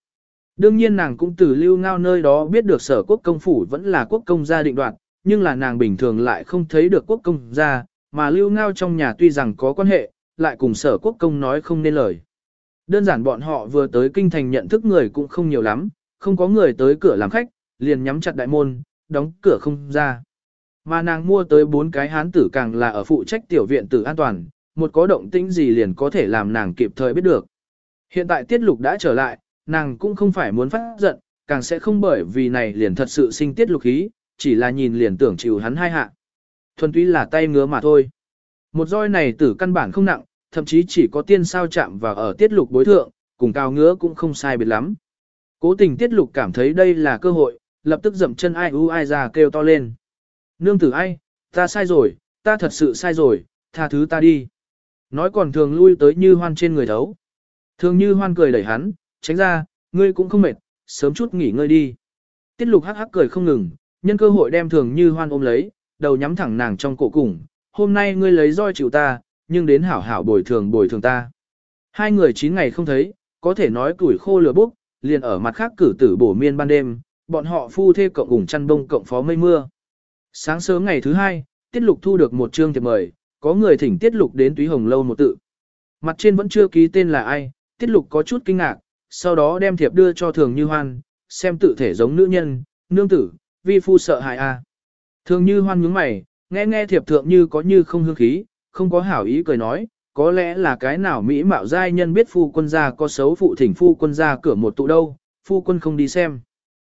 Đương nhiên nàng cũng từ lưu ngao nơi đó biết được sở quốc công phủ vẫn là quốc công gia định đoạt, nhưng là nàng bình thường lại không thấy được quốc công gia, mà lưu ngao trong nhà tuy rằng có quan hệ, lại cùng sở quốc công nói không nên lời. Đơn giản bọn họ vừa tới kinh thành nhận thức người cũng không nhiều lắm, không có người tới cửa làm khách, liền nhắm chặt đại môn, đóng cửa không ra. Mà nàng mua tới bốn cái hán tử càng là ở phụ trách tiểu viện tử an toàn, một có động tĩnh gì liền có thể làm nàng kịp thời biết được. Hiện tại tiết lục đã trở lại, nàng cũng không phải muốn phát giận, càng sẽ không bởi vì này liền thật sự sinh tiết lục khí, chỉ là nhìn liền tưởng chịu hắn hai hạ. Thuần túy là tay ngứa mà thôi. Một roi này tử căn bản không nặng, thậm chí chỉ có tiên sao chạm vào ở tiết lục bối thượng, cùng cao ngứa cũng không sai biệt lắm. Cố tình tiết lục cảm thấy đây là cơ hội, lập tức dậm chân ai u ai ra kêu to lên. Nương tử ai, ta sai rồi, ta thật sự sai rồi, tha thứ ta đi. Nói còn thường lui tới như hoan trên người thấu. Thường như hoan cười đẩy hắn, tránh ra, ngươi cũng không mệt, sớm chút nghỉ ngơi đi. Tiết lục hắc hắc cười không ngừng, nhân cơ hội đem thường như hoan ôm lấy, đầu nhắm thẳng nàng trong cổ cùng. Hôm nay ngươi lấy roi chịu ta, nhưng đến hảo hảo bồi thường bồi thường ta. Hai người chín ngày không thấy, có thể nói củi khô lửa bốc, liền ở mặt khác cử tử bổ miên ban đêm, bọn họ phu thê cộng ủng chăn bông cộng phó mây mưa. Sáng sớm ngày thứ hai, Tiết Lục thu được một chương thiệp mời, có người thỉnh Tiết Lục đến Túy Hồng Lâu một tự. Mặt trên vẫn chưa ký tên là ai, Tiết Lục có chút kinh ngạc, sau đó đem thiệp đưa cho Thường Như Hoan, xem tự thể giống nữ nhân, nương tử, vi phu sợ hại a. Thường Như Hoan nhướng mày, nghe nghe thiệp thượng như có như không hương khí, không có hảo ý cười nói, có lẽ là cái nào mỹ mạo giai nhân biết phu quân gia có xấu phụ thỉnh phu quân gia cửa một tụ đâu, phu quân không đi xem.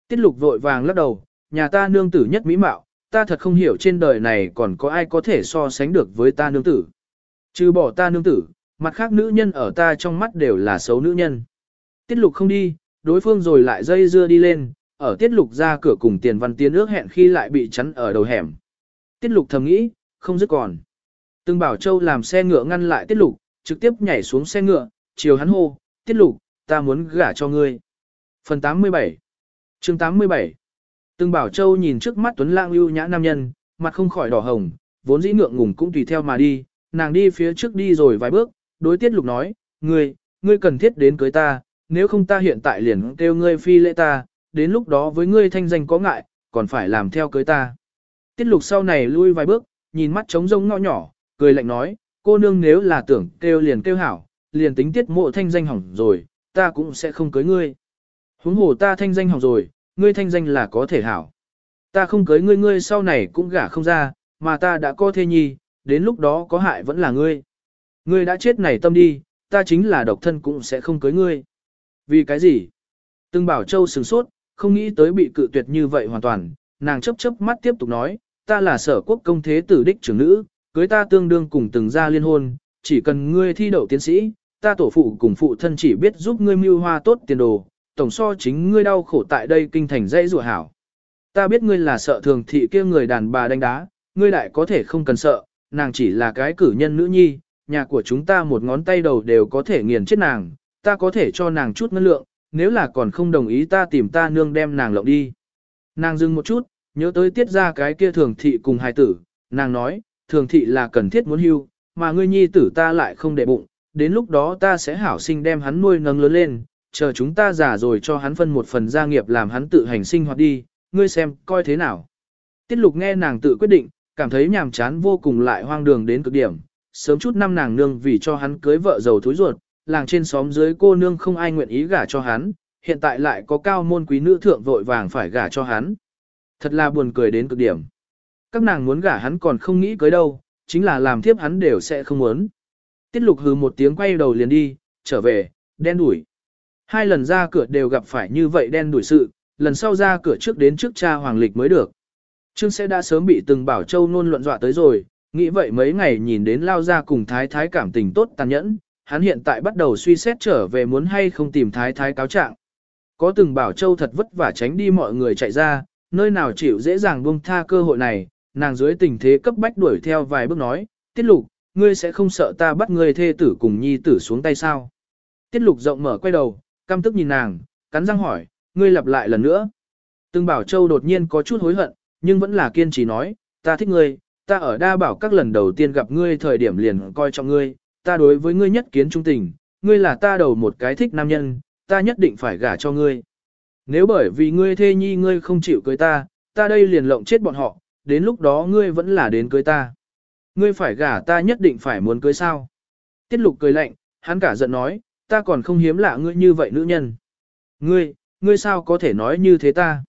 Tiết lục vội vàng lắc đầu, nhà ta nương tử nhất mỹ mạo, ta thật không hiểu trên đời này còn có ai có thể so sánh được với ta nương tử. Trừ bỏ ta nương tử, mặt khác nữ nhân ở ta trong mắt đều là xấu nữ nhân. Tiết lục không đi, đối phương rồi lại dây dưa đi lên, ở tiết lục ra cửa cùng tiền văn tiến ước hẹn khi lại bị chắn ở đầu hẻm. Tiết lục thầm nghĩ, không dứt còn. Từng bảo châu làm xe ngựa ngăn lại tiết lục, trực tiếp nhảy xuống xe ngựa, chiều hắn hô, tiết lục, ta muốn gả cho ngươi. Phần 87 chương 87 Từng bảo châu nhìn trước mắt tuấn lang ưu nhã nam nhân, mặt không khỏi đỏ hồng, vốn dĩ ngượng ngùng cũng tùy theo mà đi, nàng đi phía trước đi rồi vài bước, đối tiết lục nói, ngươi, ngươi cần thiết đến cưới ta, nếu không ta hiện tại liền kêu ngươi phi lễ ta, đến lúc đó với ngươi thanh danh có ngại, còn phải làm theo cưới ta. Tiết lục sau này lui vài bước, nhìn mắt trống rông ngõ nhỏ, cười lạnh nói, cô nương nếu là tưởng kêu liền kêu hảo, liền tính tiết mộ thanh danh hỏng rồi, ta cũng sẽ không cưới ngươi. Huống hồ ta thanh danh hỏng rồi, ngươi thanh danh là có thể hảo. Ta không cưới ngươi ngươi sau này cũng gả không ra, mà ta đã có thê nhi, đến lúc đó có hại vẫn là ngươi. Ngươi đã chết này tâm đi, ta chính là độc thân cũng sẽ không cưới ngươi. Vì cái gì? Từng bảo châu sừng sốt, không nghĩ tới bị cự tuyệt như vậy hoàn toàn, nàng chấp chấp mắt tiếp tục nói, ta là sở quốc công thế tử đích trưởng nữ, cưới ta tương đương cùng từng gia liên hôn, chỉ cần ngươi thi đậu tiến sĩ, ta tổ phụ cùng phụ thân chỉ biết giúp ngươi mưu hoa tốt tiền đồ, tổng so chính ngươi đau khổ tại đây kinh thành dãy rủa hảo. Ta biết ngươi là sợ thường thị kia người đàn bà đánh đá, ngươi lại có thể không cần sợ, nàng chỉ là cái cử nhân nữ nhi, nhà của chúng ta một ngón tay đầu đều có thể nghiền chết nàng, ta có thể cho nàng chút ngân lượng, nếu là còn không đồng ý ta tìm ta nương đem nàng lộng đi. Nàng dừng một chút, nhớ tới tiết ra cái kia thường thị cùng hài tử, nàng nói, thường thị là cần thiết muốn hưu, mà ngươi nhi tử ta lại không để bụng, đến lúc đó ta sẽ hảo sinh đem hắn nuôi nâng lớn lên, chờ chúng ta già rồi cho hắn phân một phần gia nghiệp làm hắn tự hành sinh hoạt đi, ngươi xem, coi thế nào. Tiết lục nghe nàng tự quyết định, cảm thấy nhàm chán vô cùng lại hoang đường đến cực điểm, sớm chút năm nàng nương vì cho hắn cưới vợ giàu thối ruột, làng trên xóm dưới cô nương không ai nguyện ý gả cho hắn, hiện tại lại có cao môn quý nữ thượng vội vàng phải gả cho hắn. Thật là buồn cười đến cực điểm. Các nàng muốn gả hắn còn không nghĩ cưới đâu, chính là làm thiếp hắn đều sẽ không muốn. Tiết lục hừ một tiếng quay đầu liền đi, trở về, đen đuổi. Hai lần ra cửa đều gặp phải như vậy đen đuổi sự, lần sau ra cửa trước đến trước cha hoàng lịch mới được. Trương sẽ đã sớm bị từng bảo châu nôn luận dọa tới rồi, nghĩ vậy mấy ngày nhìn đến lao ra cùng thái thái cảm tình tốt tàn nhẫn, hắn hiện tại bắt đầu suy xét trở về muốn hay không tìm thái thái cáo trạng. Có từng bảo châu thật vất vả tránh đi mọi người chạy ra, nơi nào chịu dễ dàng buông tha cơ hội này, nàng dưới tình thế cấp bách đuổi theo vài bước nói, tiết lục, ngươi sẽ không sợ ta bắt ngươi thê tử cùng nhi tử xuống tay sao. Tiết lục rộng mở quay đầu, căm tức nhìn nàng, cắn răng hỏi, ngươi lặp lại lần nữa. Từng bảo châu đột nhiên có chút hối hận, nhưng vẫn là kiên trì nói, ta thích ngươi, ta ở đa bảo các lần đầu tiên gặp ngươi thời điểm liền coi trọng ngươi, ta đối với ngươi nhất kiến trung tình, ngươi là ta đầu một cái thích nam nhân, ta nhất định phải gả cho ngươi. Nếu bởi vì ngươi thê nhi ngươi không chịu cưới ta, ta đây liền lộng chết bọn họ, đến lúc đó ngươi vẫn là đến cưới ta. Ngươi phải gả ta nhất định phải muốn cưới sao. Tiết lục cười lạnh, hắn cả giận nói, ta còn không hiếm lạ ngươi như vậy nữ nhân. Ngươi, ngươi sao có thể nói như thế ta?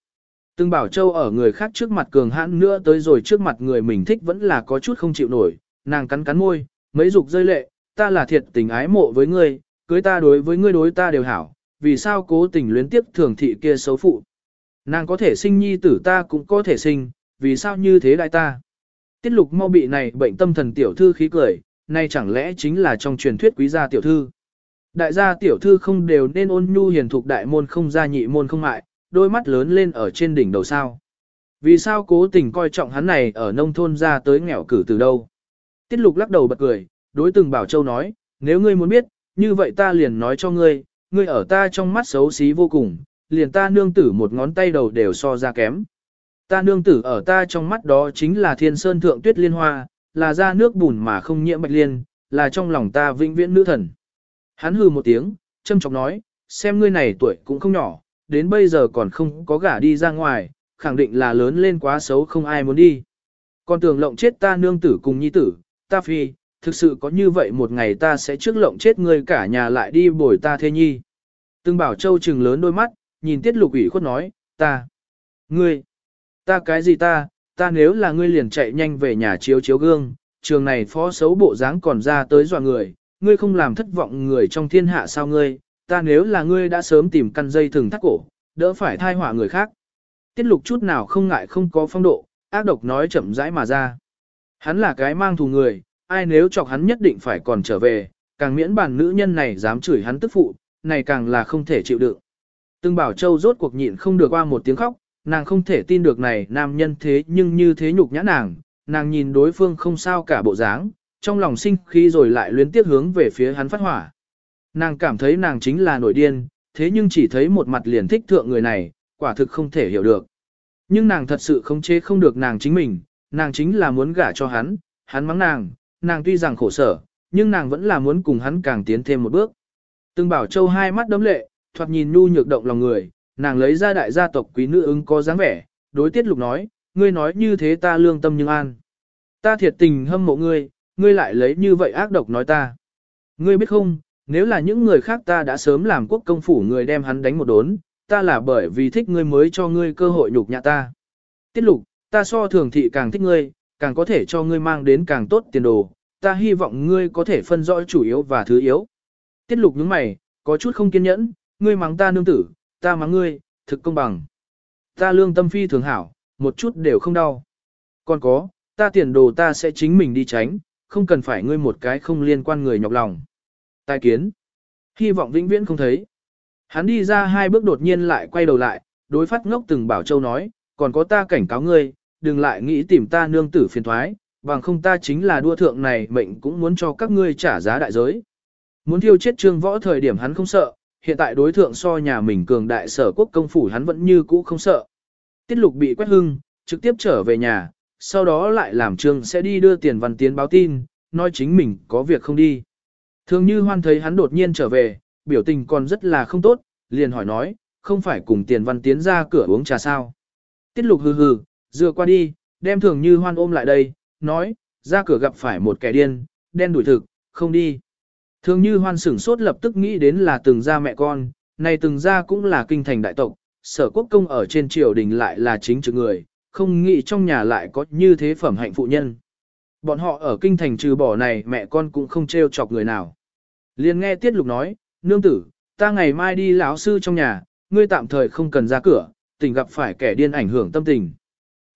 Từng bảo châu ở người khác trước mặt cường hãn nữa tới rồi trước mặt người mình thích vẫn là có chút không chịu nổi, nàng cắn cắn môi, mấy dục rơi lệ, ta là thiệt tình ái mộ với ngươi, cưới ta đối với ngươi đối ta đều hảo, vì sao cố tình luyến tiếp thường thị kia xấu phụ. Nàng có thể sinh nhi tử ta cũng có thể sinh, vì sao như thế đại ta. Tiết lục mau bị này bệnh tâm thần tiểu thư khí cười, nay chẳng lẽ chính là trong truyền thuyết quý gia tiểu thư. Đại gia tiểu thư không đều nên ôn nhu hiền thục đại môn không gia nhị môn không mại, đôi mắt lớn lên ở trên đỉnh đầu sao. Vì sao cố tình coi trọng hắn này ở nông thôn ra tới nghèo cử từ đâu. Tiết lục lắc đầu bật cười, đối từng bảo châu nói, nếu ngươi muốn biết, như vậy ta liền nói cho ngươi, ngươi ở ta trong mắt xấu xí vô cùng, liền ta nương tử một ngón tay đầu đều so ra kém. Ta nương tử ở ta trong mắt đó chính là thiên sơn thượng tuyết liên hoa, là ra nước bùn mà không nhiễm bạch liên, là trong lòng ta vĩnh viễn nữ thần. Hắn hừ một tiếng, châm chọc nói, xem ngươi này tuổi cũng không nhỏ, đến bây giờ còn không có gả đi ra ngoài, khẳng định là lớn lên quá xấu không ai muốn đi. Còn tưởng lộng chết ta nương tử cùng nhi tử, ta phi, thực sự có như vậy một ngày ta sẽ trước lộng chết ngươi cả nhà lại đi bồi ta thế nhi. Từng bảo châu trừng lớn đôi mắt, nhìn tiết lục ủy khuất nói, ta, ngươi, ta cái gì ta, ta nếu là ngươi liền chạy nhanh về nhà chiếu chiếu gương, trường này phó xấu bộ dáng còn ra tới dọa người, ngươi không làm thất vọng người trong thiên hạ sao ngươi, ta nếu là ngươi đã sớm tìm căn dây thừng thắt cổ, đỡ phải thai họa người khác. Tiết lục chút nào không ngại không có phong độ, ác độc nói chậm rãi mà ra. Hắn là cái mang thù người, ai nếu chọc hắn nhất định phải còn trở về, càng miễn bàn nữ nhân này dám chửi hắn tức phụ, này càng là không thể chịu đựng. Từng bảo châu rốt cuộc nhịn không được qua một tiếng khóc, nàng không thể tin được này nam nhân thế nhưng như thế nhục nhã nàng, nàng nhìn đối phương không sao cả bộ dáng, trong lòng sinh khí rồi lại luyến tiếc hướng về phía hắn phát hỏa. Nàng cảm thấy nàng chính là nổi điên, thế nhưng chỉ thấy một mặt liền thích thượng người này, quả thực không thể hiểu được. Nhưng nàng thật sự không chế không được nàng chính mình, nàng chính là muốn gả cho hắn, hắn mắng nàng, nàng tuy rằng khổ sở, nhưng nàng vẫn là muốn cùng hắn càng tiến thêm một bước. Từng bảo châu hai mắt đấm lệ, thoạt nhìn nu nhược động lòng người, nàng lấy ra đại gia tộc quý nữ ứng có dáng vẻ, đối tiết lục nói, ngươi nói như thế ta lương tâm nhưng an. Ta thiệt tình hâm mộ ngươi, ngươi lại lấy như vậy ác độc nói ta. Ngươi biết không, nếu là những người khác ta đã sớm làm quốc công phủ người đem hắn đánh một đốn, ta là bởi vì thích ngươi mới cho ngươi cơ hội nhục nhã ta. Tiết lục, ta so thường thị càng thích ngươi, càng có thể cho ngươi mang đến càng tốt tiền đồ, ta hy vọng ngươi có thể phân rõ chủ yếu và thứ yếu. Tiết lục những mày, có chút không kiên nhẫn, ngươi mắng ta nương tử, ta mắng ngươi, thực công bằng. Ta lương tâm phi thường hảo, một chút đều không đau. Còn có, ta tiền đồ ta sẽ chính mình đi tránh, không cần phải ngươi một cái không liên quan người nhọc lòng. Tài kiến. Hy vọng vĩnh viễn không thấy. Hắn đi ra hai bước đột nhiên lại quay đầu lại, đối phát ngốc từng bảo châu nói, còn có ta cảnh cáo ngươi, đừng lại nghĩ tìm ta nương tử phiền thoái, bằng không ta chính là đua thượng này mệnh cũng muốn cho các ngươi trả giá đại giới. Muốn thiêu chết trương võ thời điểm hắn không sợ, hiện tại đối thượng so nhà mình cường đại sở quốc công phủ hắn vẫn như cũ không sợ. Tiết lục bị quét hưng, trực tiếp trở về nhà, sau đó lại làm trường sẽ đi đưa tiền văn tiến báo tin, nói chính mình có việc không đi. Thường như hoan thấy hắn đột nhiên trở về, biểu tình còn rất là không tốt, liền hỏi nói, không phải cùng tiền văn tiến ra cửa uống trà sao. Tiết lục hừ hừ, dựa qua đi, đem thường như hoan ôm lại đây, nói, ra cửa gặp phải một kẻ điên, đen đuổi thực, không đi. Thường như hoan sửng sốt lập tức nghĩ đến là từng gia mẹ con, này từng gia cũng là kinh thành đại tộc, sở quốc công ở trên triều đình lại là chính trực người, không nghĩ trong nhà lại có như thế phẩm hạnh phụ nhân. Bọn họ ở kinh thành trừ bỏ này mẹ con cũng không trêu chọc người nào. Liền nghe Tiết Lục nói, nương tử, ta ngày mai đi lão sư trong nhà, ngươi tạm thời không cần ra cửa, tình gặp phải kẻ điên ảnh hưởng tâm tình.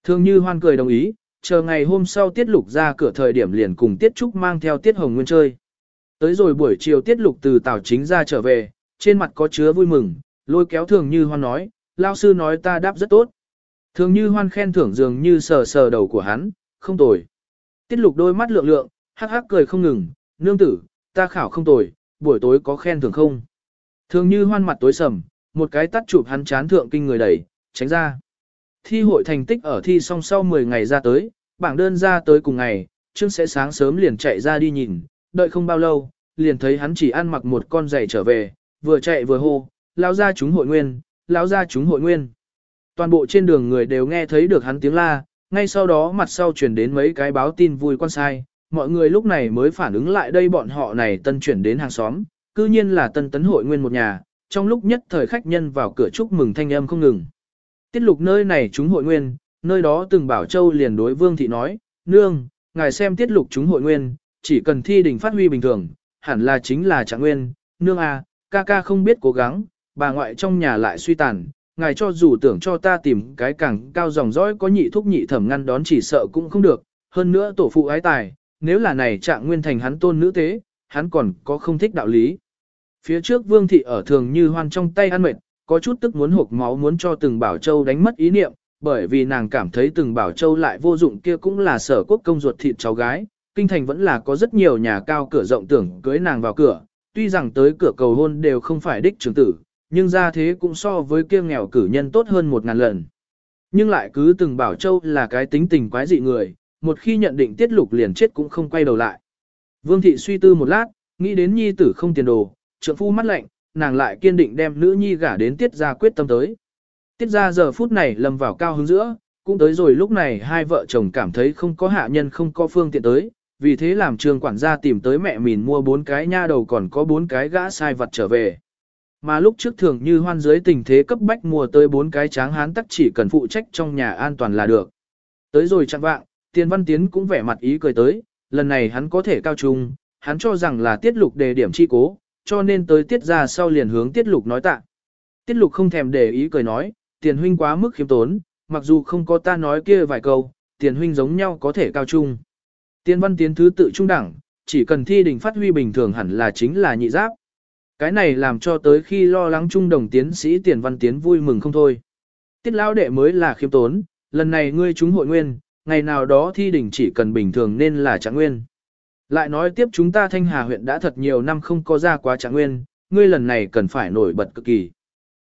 Thường như hoan cười đồng ý, chờ ngày hôm sau Tiết Lục ra cửa thời điểm liền cùng Tiết Trúc mang theo Tiết Hồng Nguyên chơi. Tới rồi buổi chiều Tiết Lục từ Tào Chính ra trở về, trên mặt có chứa vui mừng, lôi kéo Thường Như Hoan nói, lao sư nói ta đáp rất tốt. Thường Như Hoan khen thưởng dường như sờ sờ đầu của hắn, không tồi. Tiết Lục đôi mắt lượng lượng, hắc hắc cười không ngừng, nương tử, ta khảo không tồi, buổi tối có khen thưởng không? Thường Như Hoan mặt tối sầm, một cái tắt chụp hắn chán thượng kinh người đẩy, tránh ra. Thi hội thành tích ở thi xong sau 10 ngày ra tới, bảng đơn ra tới cùng ngày, Trương sẽ sáng sớm liền chạy ra đi nhìn, đợi không bao lâu, liền thấy hắn chỉ ăn mặc một con giày trở về, vừa chạy vừa hô, lao ra chúng hội nguyên, lao ra chúng hội nguyên. Toàn bộ trên đường người đều nghe thấy được hắn tiếng la, ngay sau đó mặt sau chuyển đến mấy cái báo tin vui quan sai, mọi người lúc này mới phản ứng lại đây bọn họ này tân chuyển đến hàng xóm, cư nhiên là tân tấn hội nguyên một nhà, trong lúc nhất thời khách nhân vào cửa chúc mừng thanh âm không ngừng. Tiết lục nơi này chúng hội nguyên, nơi đó từng bảo châu liền đối vương thị nói, nương, ngài xem tiết lục chúng hội nguyên, chỉ cần thi đỉnh phát huy bình thường, hẳn là chính là trạng nguyên, nương à, ca ca không biết cố gắng, bà ngoại trong nhà lại suy tàn, ngài cho dù tưởng cho ta tìm cái càng cao dòng dõi có nhị thúc nhị thẩm ngăn đón chỉ sợ cũng không được, hơn nữa tổ phụ ái tài, nếu là này trạng nguyên thành hắn tôn nữ tế, hắn còn có không thích đạo lý. Phía trước vương thị ở thường như hoan trong tay ăn mệt, có chút tức muốn hộp máu muốn cho từng bảo châu đánh mất ý niệm, bởi vì nàng cảm thấy từng bảo châu lại vô dụng kia cũng là sở quốc công ruột thịt cháu gái, kinh thành vẫn là có rất nhiều nhà cao cửa rộng tưởng cưới nàng vào cửa, tuy rằng tới cửa cầu hôn đều không phải đích trưởng tử, nhưng ra thế cũng so với kia nghèo cử nhân tốt hơn một ngàn lần. Nhưng lại cứ từng bảo châu là cái tính tình quái dị người, một khi nhận định tiết lục liền chết cũng không quay đầu lại. Vương thị suy tư một lát, nghĩ đến nhi tử không tiền đồ, trượng phu mắt lạnh, nàng lại kiên định đem nữ nhi gả đến tiết ra quyết tâm tới. Tiết ra giờ phút này lầm vào cao hứng giữa, cũng tới rồi lúc này hai vợ chồng cảm thấy không có hạ nhân không có phương tiện tới, vì thế làm trường quản gia tìm tới mẹ mình mua bốn cái nha đầu còn có bốn cái gã sai vật trở về. Mà lúc trước thường như hoan dưới tình thế cấp bách mua tới bốn cái tráng hán tắc chỉ cần phụ trách trong nhà an toàn là được. Tới rồi chẳng vạng, tiền văn tiến cũng vẻ mặt ý cười tới, lần này hắn có thể cao trung, hắn cho rằng là tiết lục đề điểm chi cố, cho nên tới tiết ra sau liền hướng tiết lục nói tạ. Tiết lục không thèm để ý cười nói, tiền huynh quá mức khiêm tốn, mặc dù không có ta nói kia vài câu, tiền huynh giống nhau có thể cao trung. Tiền văn tiến thứ tự trung đẳng, chỉ cần thi đình phát huy bình thường hẳn là chính là nhị giáp. Cái này làm cho tới khi lo lắng trung đồng tiến sĩ tiền văn tiến vui mừng không thôi. Tiết lão đệ mới là khiêm tốn, lần này ngươi chúng hội nguyên, ngày nào đó thi đỉnh chỉ cần bình thường nên là trạng nguyên. Lại nói tiếp chúng ta Thanh Hà huyện đã thật nhiều năm không có ra quá trạng nguyên, ngươi lần này cần phải nổi bật cực kỳ.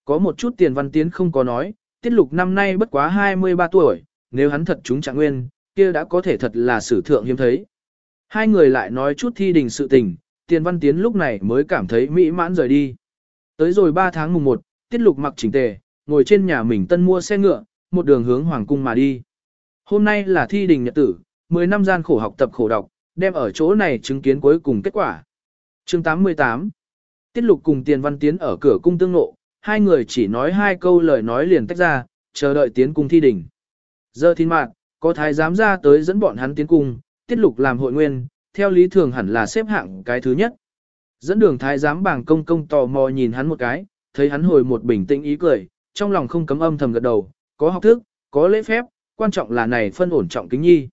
Có một chút tiền văn tiến không có nói, tiết lục năm nay bất quá 23 tuổi, nếu hắn thật chúng trạng nguyên, kia đã có thể thật là sử thượng hiếm thấy. Hai người lại nói chút thi đình sự tình, tiền văn tiến lúc này mới cảm thấy mỹ mãn rời đi. Tới rồi 3 tháng mùng 1, tiết lục mặc chỉnh tề, ngồi trên nhà mình tân mua xe ngựa, một đường hướng hoàng cung mà đi. Hôm nay là thi đình nhật tử, 10 năm gian khổ học tập khổ đọc, đem ở chỗ này chứng kiến cuối cùng kết quả. Chương 88 Tiết lục cùng tiền văn tiến ở cửa cung tương ngộ, hai người chỉ nói hai câu lời nói liền tách ra, chờ đợi tiến cung thi đình. Giờ thiên mạng, có thái giám ra tới dẫn bọn hắn tiến cung, tiết lục làm hội nguyên, theo lý thường hẳn là xếp hạng cái thứ nhất. Dẫn đường thái giám bàng công công tò mò nhìn hắn một cái, thấy hắn hồi một bình tĩnh ý cười, trong lòng không cấm âm thầm gật đầu, có học thức, có lễ phép, quan trọng là này phân ổn trọng kính nhi.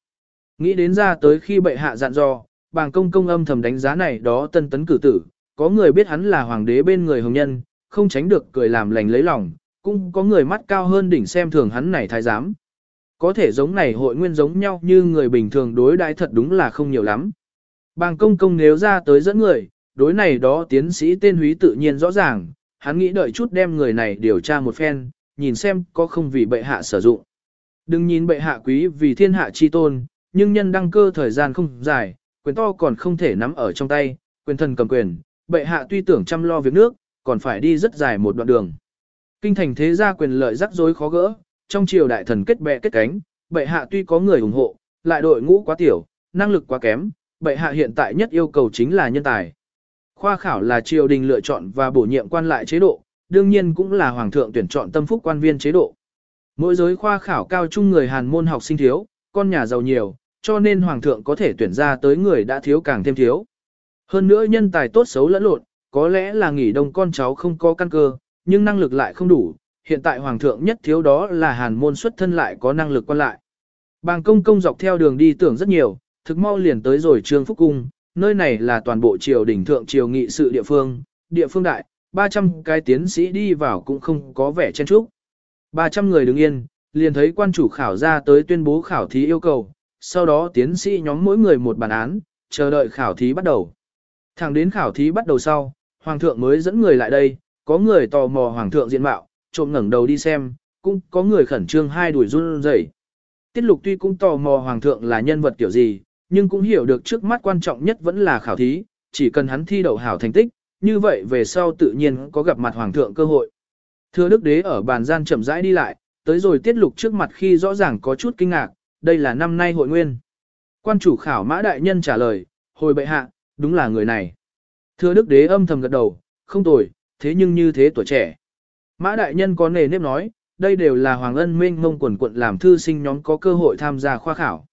Nghĩ đến ra tới khi bệ hạ dặn dò, bàng công công âm thầm đánh giá này đó tân tấn cử tử, có người biết hắn là hoàng đế bên người hồng nhân, không tránh được cười làm lành lấy lòng, cũng có người mắt cao hơn đỉnh xem thường hắn này thái giám. Có thể giống này hội nguyên giống nhau như người bình thường đối đãi thật đúng là không nhiều lắm. Bàng công công nếu ra tới dẫn người, đối này đó tiến sĩ tên húy tự nhiên rõ ràng, hắn nghĩ đợi chút đem người này điều tra một phen, nhìn xem có không vì bệ hạ sử dụng. Đừng nhìn bệ hạ quý vì thiên hạ chi tôn, nhưng nhân đăng cơ thời gian không dài, quyền to còn không thể nắm ở trong tay, quyền thần cầm quyền, bệ hạ tuy tưởng chăm lo việc nước, còn phải đi rất dài một đoạn đường. Kinh thành thế gia quyền lợi rắc rối khó gỡ, trong triều đại thần kết bè kết cánh, bệ hạ tuy có người ủng hộ, lại đội ngũ quá tiểu, năng lực quá kém, bệ hạ hiện tại nhất yêu cầu chính là nhân tài. Khoa khảo là triều đình lựa chọn và bổ nhiệm quan lại chế độ, đương nhiên cũng là hoàng thượng tuyển chọn tâm phúc quan viên chế độ. Mỗi giới khoa khảo cao trung người Hàn môn học sinh thiếu, con nhà giàu nhiều, cho nên hoàng thượng có thể tuyển ra tới người đã thiếu càng thêm thiếu. Hơn nữa nhân tài tốt xấu lẫn lộn, có lẽ là nghỉ đông con cháu không có căn cơ, nhưng năng lực lại không đủ, hiện tại hoàng thượng nhất thiếu đó là hàn môn xuất thân lại có năng lực quan lại. Bàng công công dọc theo đường đi tưởng rất nhiều, thực mau liền tới rồi trương phúc cung, nơi này là toàn bộ triều đỉnh thượng triều nghị sự địa phương, địa phương đại, 300 cái tiến sĩ đi vào cũng không có vẻ chen chúc. 300 người đứng yên, liền thấy quan chủ khảo ra tới tuyên bố khảo thí yêu cầu, sau đó tiến sĩ nhóm mỗi người một bản án, chờ đợi khảo thí bắt đầu. Thẳng đến khảo thí bắt đầu sau, hoàng thượng mới dẫn người lại đây, có người tò mò hoàng thượng diện mạo, trộm ngẩng đầu đi xem, cũng có người khẩn trương hai đuổi run rẩy. Tiết lục tuy cũng tò mò hoàng thượng là nhân vật kiểu gì, nhưng cũng hiểu được trước mắt quan trọng nhất vẫn là khảo thí, chỉ cần hắn thi đậu hảo thành tích, như vậy về sau tự nhiên có gặp mặt hoàng thượng cơ hội. Thưa đức đế ở bàn gian chậm rãi đi lại, tới rồi tiết lục trước mặt khi rõ ràng có chút kinh ngạc, đây là năm nay hội nguyên. Quan chủ khảo mã đại nhân trả lời, hồi bệ hạ, đúng là người này. Thưa đức đế âm thầm gật đầu, không tồi, thế nhưng như thế tuổi trẻ. Mã đại nhân có nề nếp nói, đây đều là hoàng ân minh mông quần quận làm thư sinh nhóm có cơ hội tham gia khoa khảo.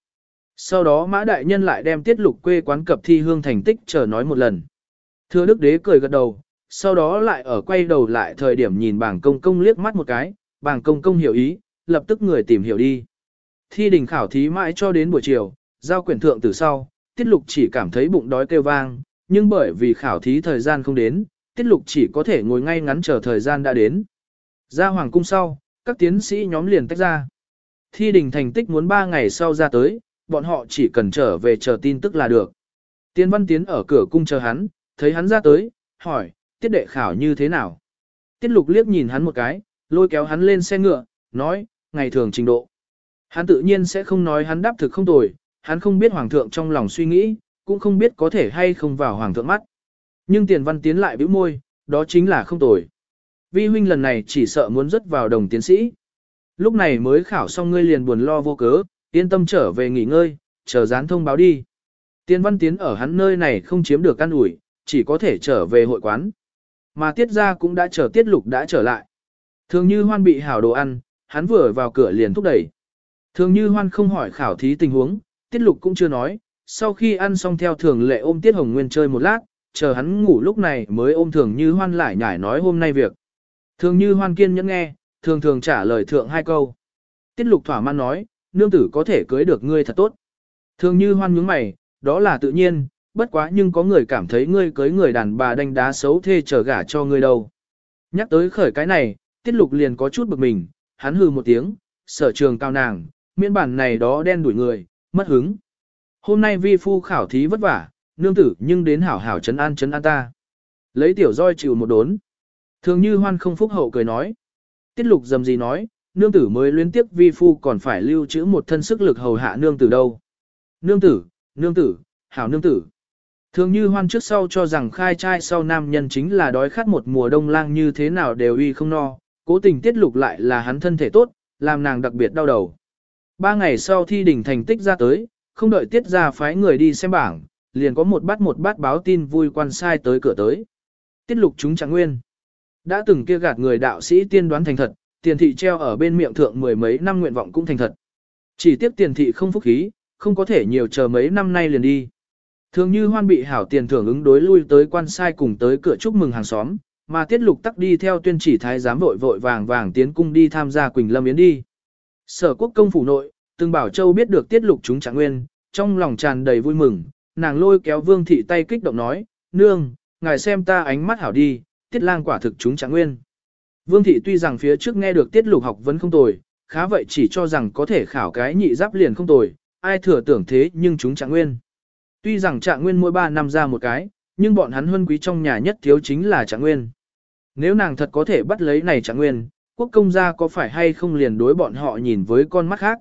Sau đó mã đại nhân lại đem tiết lục quê quán cập thi hương thành tích chờ nói một lần. Thưa đức đế cười gật đầu, sau đó lại ở quay đầu lại thời điểm nhìn bảng công công liếc mắt một cái, bảng công công hiểu ý, lập tức người tìm hiểu đi. Thi đình khảo thí mãi cho đến buổi chiều, giao quyển thượng từ sau, tiết lục chỉ cảm thấy bụng đói kêu vang, nhưng bởi vì khảo thí thời gian không đến, tiết lục chỉ có thể ngồi ngay ngắn chờ thời gian đã đến. Ra hoàng cung sau, các tiến sĩ nhóm liền tách ra. Thi đình thành tích muốn 3 ngày sau ra tới, bọn họ chỉ cần trở về chờ tin tức là được. Tiên văn tiến ở cửa cung chờ hắn, thấy hắn ra tới, hỏi, tiết đệ khảo như thế nào? Tiết lục liếc nhìn hắn một cái, lôi kéo hắn lên xe ngựa, nói, ngày thường trình độ. Hắn tự nhiên sẽ không nói hắn đáp thực không tồi, hắn không biết hoàng thượng trong lòng suy nghĩ, cũng không biết có thể hay không vào hoàng thượng mắt. Nhưng tiền văn tiến lại bĩu môi, đó chính là không tồi. Vi huynh lần này chỉ sợ muốn rớt vào đồng tiến sĩ. Lúc này mới khảo xong ngươi liền buồn lo vô cớ, yên tâm trở về nghỉ ngơi, chờ gián thông báo đi. Tiên văn tiến ở hắn nơi này không chiếm được căn ủi, chỉ có thể trở về hội quán. Mà tiết ra cũng đã chờ tiết lục đã trở lại. Thường như hoan bị hảo đồ ăn, hắn vừa vào cửa liền thúc đẩy. Thường như hoan không hỏi khảo thí tình huống, tiết lục cũng chưa nói, sau khi ăn xong theo thường lệ ôm tiết hồng nguyên chơi một lát, chờ hắn ngủ lúc này mới ôm thường như hoan lại nhải nói hôm nay việc. Thường như hoan kiên nhẫn nghe, thường thường trả lời thượng hai câu. Tiết lục thỏa mãn nói, nương tử có thể cưới được ngươi thật tốt. Thường như hoan nhướng mày, đó là tự nhiên, bất quá nhưng có người cảm thấy ngươi cưới người đàn bà đánh đá xấu thê trở gả cho ngươi đâu. Nhắc tới khởi cái này, tiết lục liền có chút bực mình, hắn hừ một tiếng, sở trường cao nàng, miễn bản này đó đen đuổi người, mất hứng. Hôm nay vi phu khảo thí vất vả, nương tử nhưng đến hảo hảo chấn an chấn an ta. Lấy tiểu roi chịu một đốn. Thường như hoan không phúc hậu cười nói. Tiết lục dầm gì nói, nương tử mới luyến tiếp vi phu còn phải lưu trữ một thân sức lực hầu hạ nương tử đâu. Nương tử, nương tử, hảo nương tử. Thường như hoan trước sau cho rằng khai trai sau nam nhân chính là đói khát một mùa đông lang như thế nào đều uy không no, cố tình tiết lục lại là hắn thân thể tốt, làm nàng đặc biệt đau đầu. Ba ngày sau thi đỉnh thành tích ra tới, không đợi tiết ra phái người đi xem bảng, liền có một bát một bát báo tin vui quan sai tới cửa tới. Tiết lục chúng chẳng nguyên. Đã từng kia gạt người đạo sĩ tiên đoán thành thật, tiền thị treo ở bên miệng thượng mười mấy năm nguyện vọng cũng thành thật. Chỉ tiếc tiền thị không phúc khí, không có thể nhiều chờ mấy năm nay liền đi. Thường như hoan bị hảo tiền thưởng ứng đối lui tới quan sai cùng tới cửa chúc mừng hàng xóm, mà tiết lục tắc đi theo tuyên chỉ thái giám vội vội vàng vàng tiến cung đi tham gia Quỳnh Lâm Yến đi. Sở quốc công phủ nội, từng bảo châu biết được tiết lục chúng trạng nguyên, trong lòng tràn đầy vui mừng, nàng lôi kéo vương thị tay kích động nói, nương, ngài xem ta ánh mắt hảo đi, tiết lang quả thực chúng trạng nguyên. Vương thị tuy rằng phía trước nghe được tiết lục học vẫn không tồi, khá vậy chỉ cho rằng có thể khảo cái nhị giáp liền không tồi, ai thừa tưởng thế nhưng chúng trạng nguyên. Tuy rằng trạng nguyên mỗi 3 năm ra một cái, nhưng bọn hắn huân quý trong nhà nhất thiếu chính là trạng nguyên. Nếu nàng thật có thể bắt lấy này trạng nguyên, quốc công gia có phải hay không liền đối bọn họ nhìn với con mắt khác.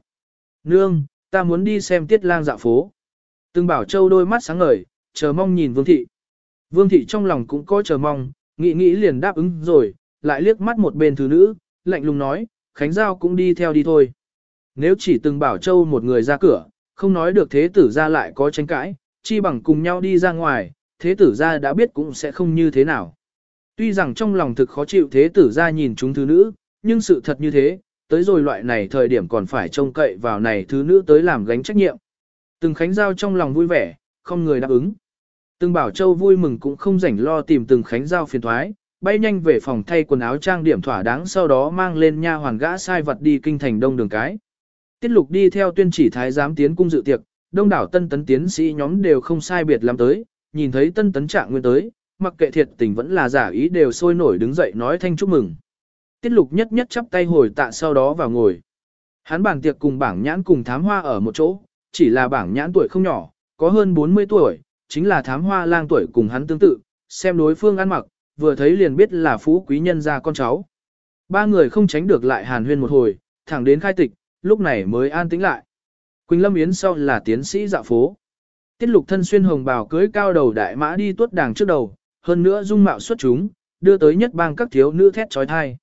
Nương, ta muốn đi xem tiết lang dạ phố. Từng bảo châu đôi mắt sáng ngời, chờ mong nhìn vương thị. Vương thị trong lòng cũng có chờ mong, nghĩ nghĩ liền đáp ứng rồi, lại liếc mắt một bên thứ nữ, lạnh lùng nói, Khánh Giao cũng đi theo đi thôi. Nếu chỉ từng bảo châu một người ra cửa, không nói được thế tử ra lại có tranh cãi, chi bằng cùng nhau đi ra ngoài, thế tử gia đã biết cũng sẽ không như thế nào. Tuy rằng trong lòng thực khó chịu thế tử gia nhìn chúng thứ nữ, nhưng sự thật như thế, tới rồi loại này thời điểm còn phải trông cậy vào này thứ nữ tới làm gánh trách nhiệm. Từng Khánh Giao trong lòng vui vẻ, không người đáp ứng. Từng Bảo Châu vui mừng cũng không rảnh lo tìm từng Khánh Giao phiền thoái, bay nhanh về phòng thay quần áo trang điểm thỏa đáng sau đó mang lên nha hoàn gã sai vật đi kinh thành đông đường cái. Tiết lục đi theo tuyên chỉ thái giám tiến cung dự tiệc, đông đảo tân tấn tiến sĩ nhóm đều không sai biệt lắm tới, nhìn thấy tân tấn trạng nguyên tới, mặc kệ thiệt tình vẫn là giả ý đều sôi nổi đứng dậy nói thanh chúc mừng. Tiết lục nhất nhất chắp tay hồi tạ sau đó vào ngồi. Hắn bảng tiệc cùng bảng nhãn cùng thám hoa ở một chỗ, chỉ là bảng nhãn tuổi không nhỏ, có hơn 40 tuổi, chính là thám hoa lang tuổi cùng hắn tương tự, xem đối phương ăn mặc, vừa thấy liền biết là phú quý nhân gia con cháu. Ba người không tránh được lại hàn huyên một hồi, thẳng đến khai tịch, lúc này mới an tĩnh lại. Quỳnh Lâm Yến sau là tiến sĩ dạo phố. Tiết lục thân xuyên hồng bào cưới cao đầu đại mã đi tuốt đàng trước đầu, hơn nữa dung mạo xuất chúng, đưa tới nhất bang các thiếu nữ thét trói thai.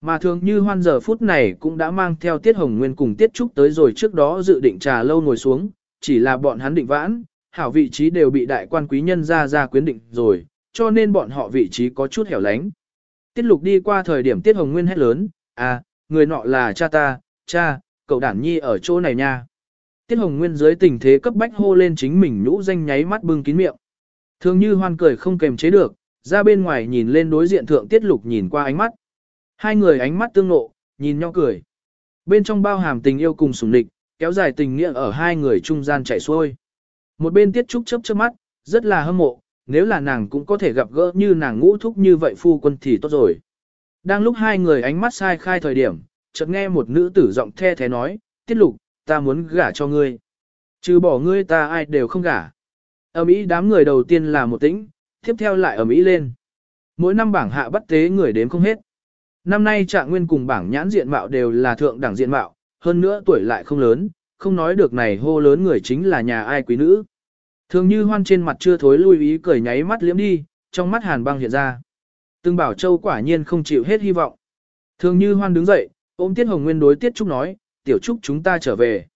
Mà thường như hoan giờ phút này cũng đã mang theo Tiết Hồng Nguyên cùng Tiết Trúc tới rồi trước đó dự định trà lâu ngồi xuống, chỉ là bọn hắn định vãn, hảo vị trí đều bị đại quan quý nhân ra ra quyến định rồi, cho nên bọn họ vị trí có chút hẻo lánh. Tiết lục đi qua thời điểm Tiết Hồng Nguyên hét lớn, à, người nọ là cha ta, cha, cậu đản nhi ở chỗ này nha. Tiết Hồng Nguyên dưới tình thế cấp bách hô lên chính mình nhũ danh nháy mắt bưng kín miệng. Thường như hoan cười không kềm chế được, ra bên ngoài nhìn lên đối diện thượng Tiết Lục nhìn qua ánh mắt. Hai người ánh mắt tương nộ, nhìn nhau cười. Bên trong bao hàm tình yêu cùng sủng địch, kéo dài tình nghĩa ở hai người trung gian chảy xuôi. Một bên Tiết Trúc chớp chớp mắt, rất là hâm mộ, nếu là nàng cũng có thể gặp gỡ như nàng ngũ thúc như vậy phu quân thì tốt rồi. Đang lúc hai người ánh mắt sai khai thời điểm, chợt nghe một nữ tử giọng the thế nói, Tiết Lục, ta muốn gả cho ngươi. Trừ bỏ ngươi ta ai đều không gả. Ở Mỹ đám người đầu tiên là một tĩnh, tiếp theo lại ở Mỹ lên. Mỗi năm bảng hạ bắt tế người đếm không hết. Năm nay trạng nguyên cùng bảng nhãn diện mạo đều là thượng đẳng diện mạo, hơn nữa tuổi lại không lớn, không nói được này hô lớn người chính là nhà ai quý nữ. Thường như hoan trên mặt chưa thối lui ý cười nháy mắt liếm đi, trong mắt hàn băng hiện ra. Từng bảo châu quả nhiên không chịu hết hy vọng. Thường như hoan đứng dậy, ôm Tiết Hồng Nguyên đối Tiết Trúc nói, tiểu Trúc chúng ta trở về.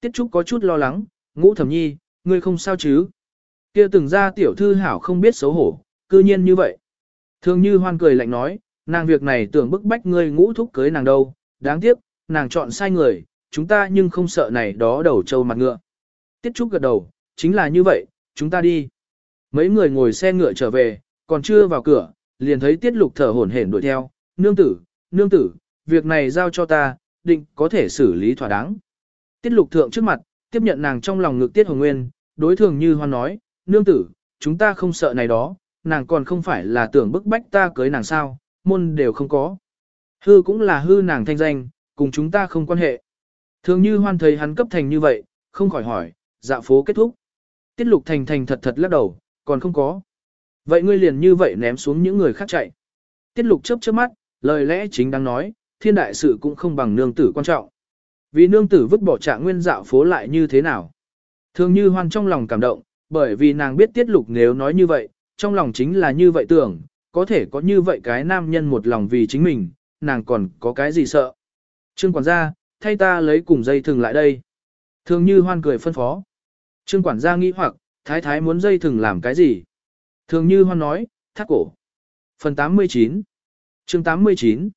Tiết Trúc có chút lo lắng, ngũ thẩm nhi, ngươi không sao chứ. kia từng ra tiểu thư hảo không biết xấu hổ, cư nhiên như vậy. Thường như hoan cười lạnh nói, nàng việc này tưởng bức bách ngươi ngũ thúc cưới nàng đâu, đáng tiếc, nàng chọn sai người, chúng ta nhưng không sợ này đó đầu trâu mặt ngựa. Tiết Trúc gật đầu, chính là như vậy, chúng ta đi. Mấy người ngồi xe ngựa trở về, còn chưa vào cửa, liền thấy Tiết Lục thở hổn hển đuổi theo, nương tử, nương tử, việc này giao cho ta, định có thể xử lý thỏa đáng. Tiết Lục thượng trước mặt, tiếp nhận nàng trong lòng ngực Tiết Hồng Nguyên, đối thường như hoan nói, nương tử, chúng ta không sợ này đó, nàng còn không phải là tưởng bức bách ta cưới nàng sao, môn đều không có. Hư cũng là hư nàng thanh danh, cùng chúng ta không quan hệ. Thường như hoan thấy hắn cấp thành như vậy, không khỏi hỏi, dạ phố kết thúc. Tiết lục thành thành thật thật lắc đầu, còn không có. Vậy ngươi liền như vậy ném xuống những người khác chạy. Tiết lục chớp chớp mắt, lời lẽ chính đang nói, thiên đại sự cũng không bằng nương tử quan trọng. Vì nương tử vứt bỏ trạng nguyên dạo phố lại như thế nào. Thường như hoan trong lòng cảm động, bởi vì nàng biết tiết lục nếu nói như vậy, trong lòng chính là như vậy tưởng, có thể có như vậy cái nam nhân một lòng vì chính mình, nàng còn có cái gì sợ. Trương quản gia, thay ta lấy cùng dây thừng lại đây. Thường như hoan cười phân phó. Trương quản gia nghĩ hoặc, thái thái muốn dây thừng làm cái gì? Thường như hoan nói, thắt cổ. Phần 89 chương 89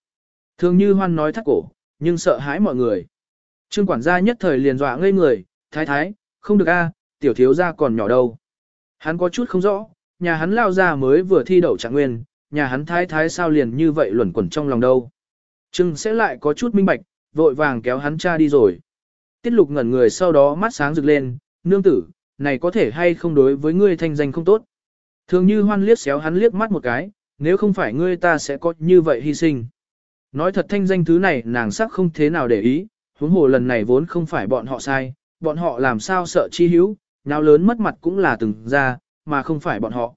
Thường như hoan nói thắt cổ, nhưng sợ hãi mọi người. Trương quản gia nhất thời liền dọa ngây người, thái thái, không được a, tiểu thiếu gia còn nhỏ đâu. Hắn có chút không rõ, nhà hắn lao ra mới vừa thi đậu trạng nguyên, nhà hắn thái thái sao liền như vậy luẩn quẩn trong lòng đâu. Trương sẽ lại có chút minh bạch, vội vàng kéo hắn cha đi rồi. Tiết lục ngẩn người sau đó mắt sáng rực lên, nương tử, này có thể hay không đối với ngươi thanh danh không tốt. Thường như hoan liếc xéo hắn liếc mắt một cái, nếu không phải ngươi ta sẽ có như vậy hy sinh. Nói thật thanh danh thứ này nàng sắc không thế nào để ý, huống hồ lần này vốn không phải bọn họ sai, bọn họ làm sao sợ chi hữu, nào lớn mất mặt cũng là từng ra, mà không phải bọn họ.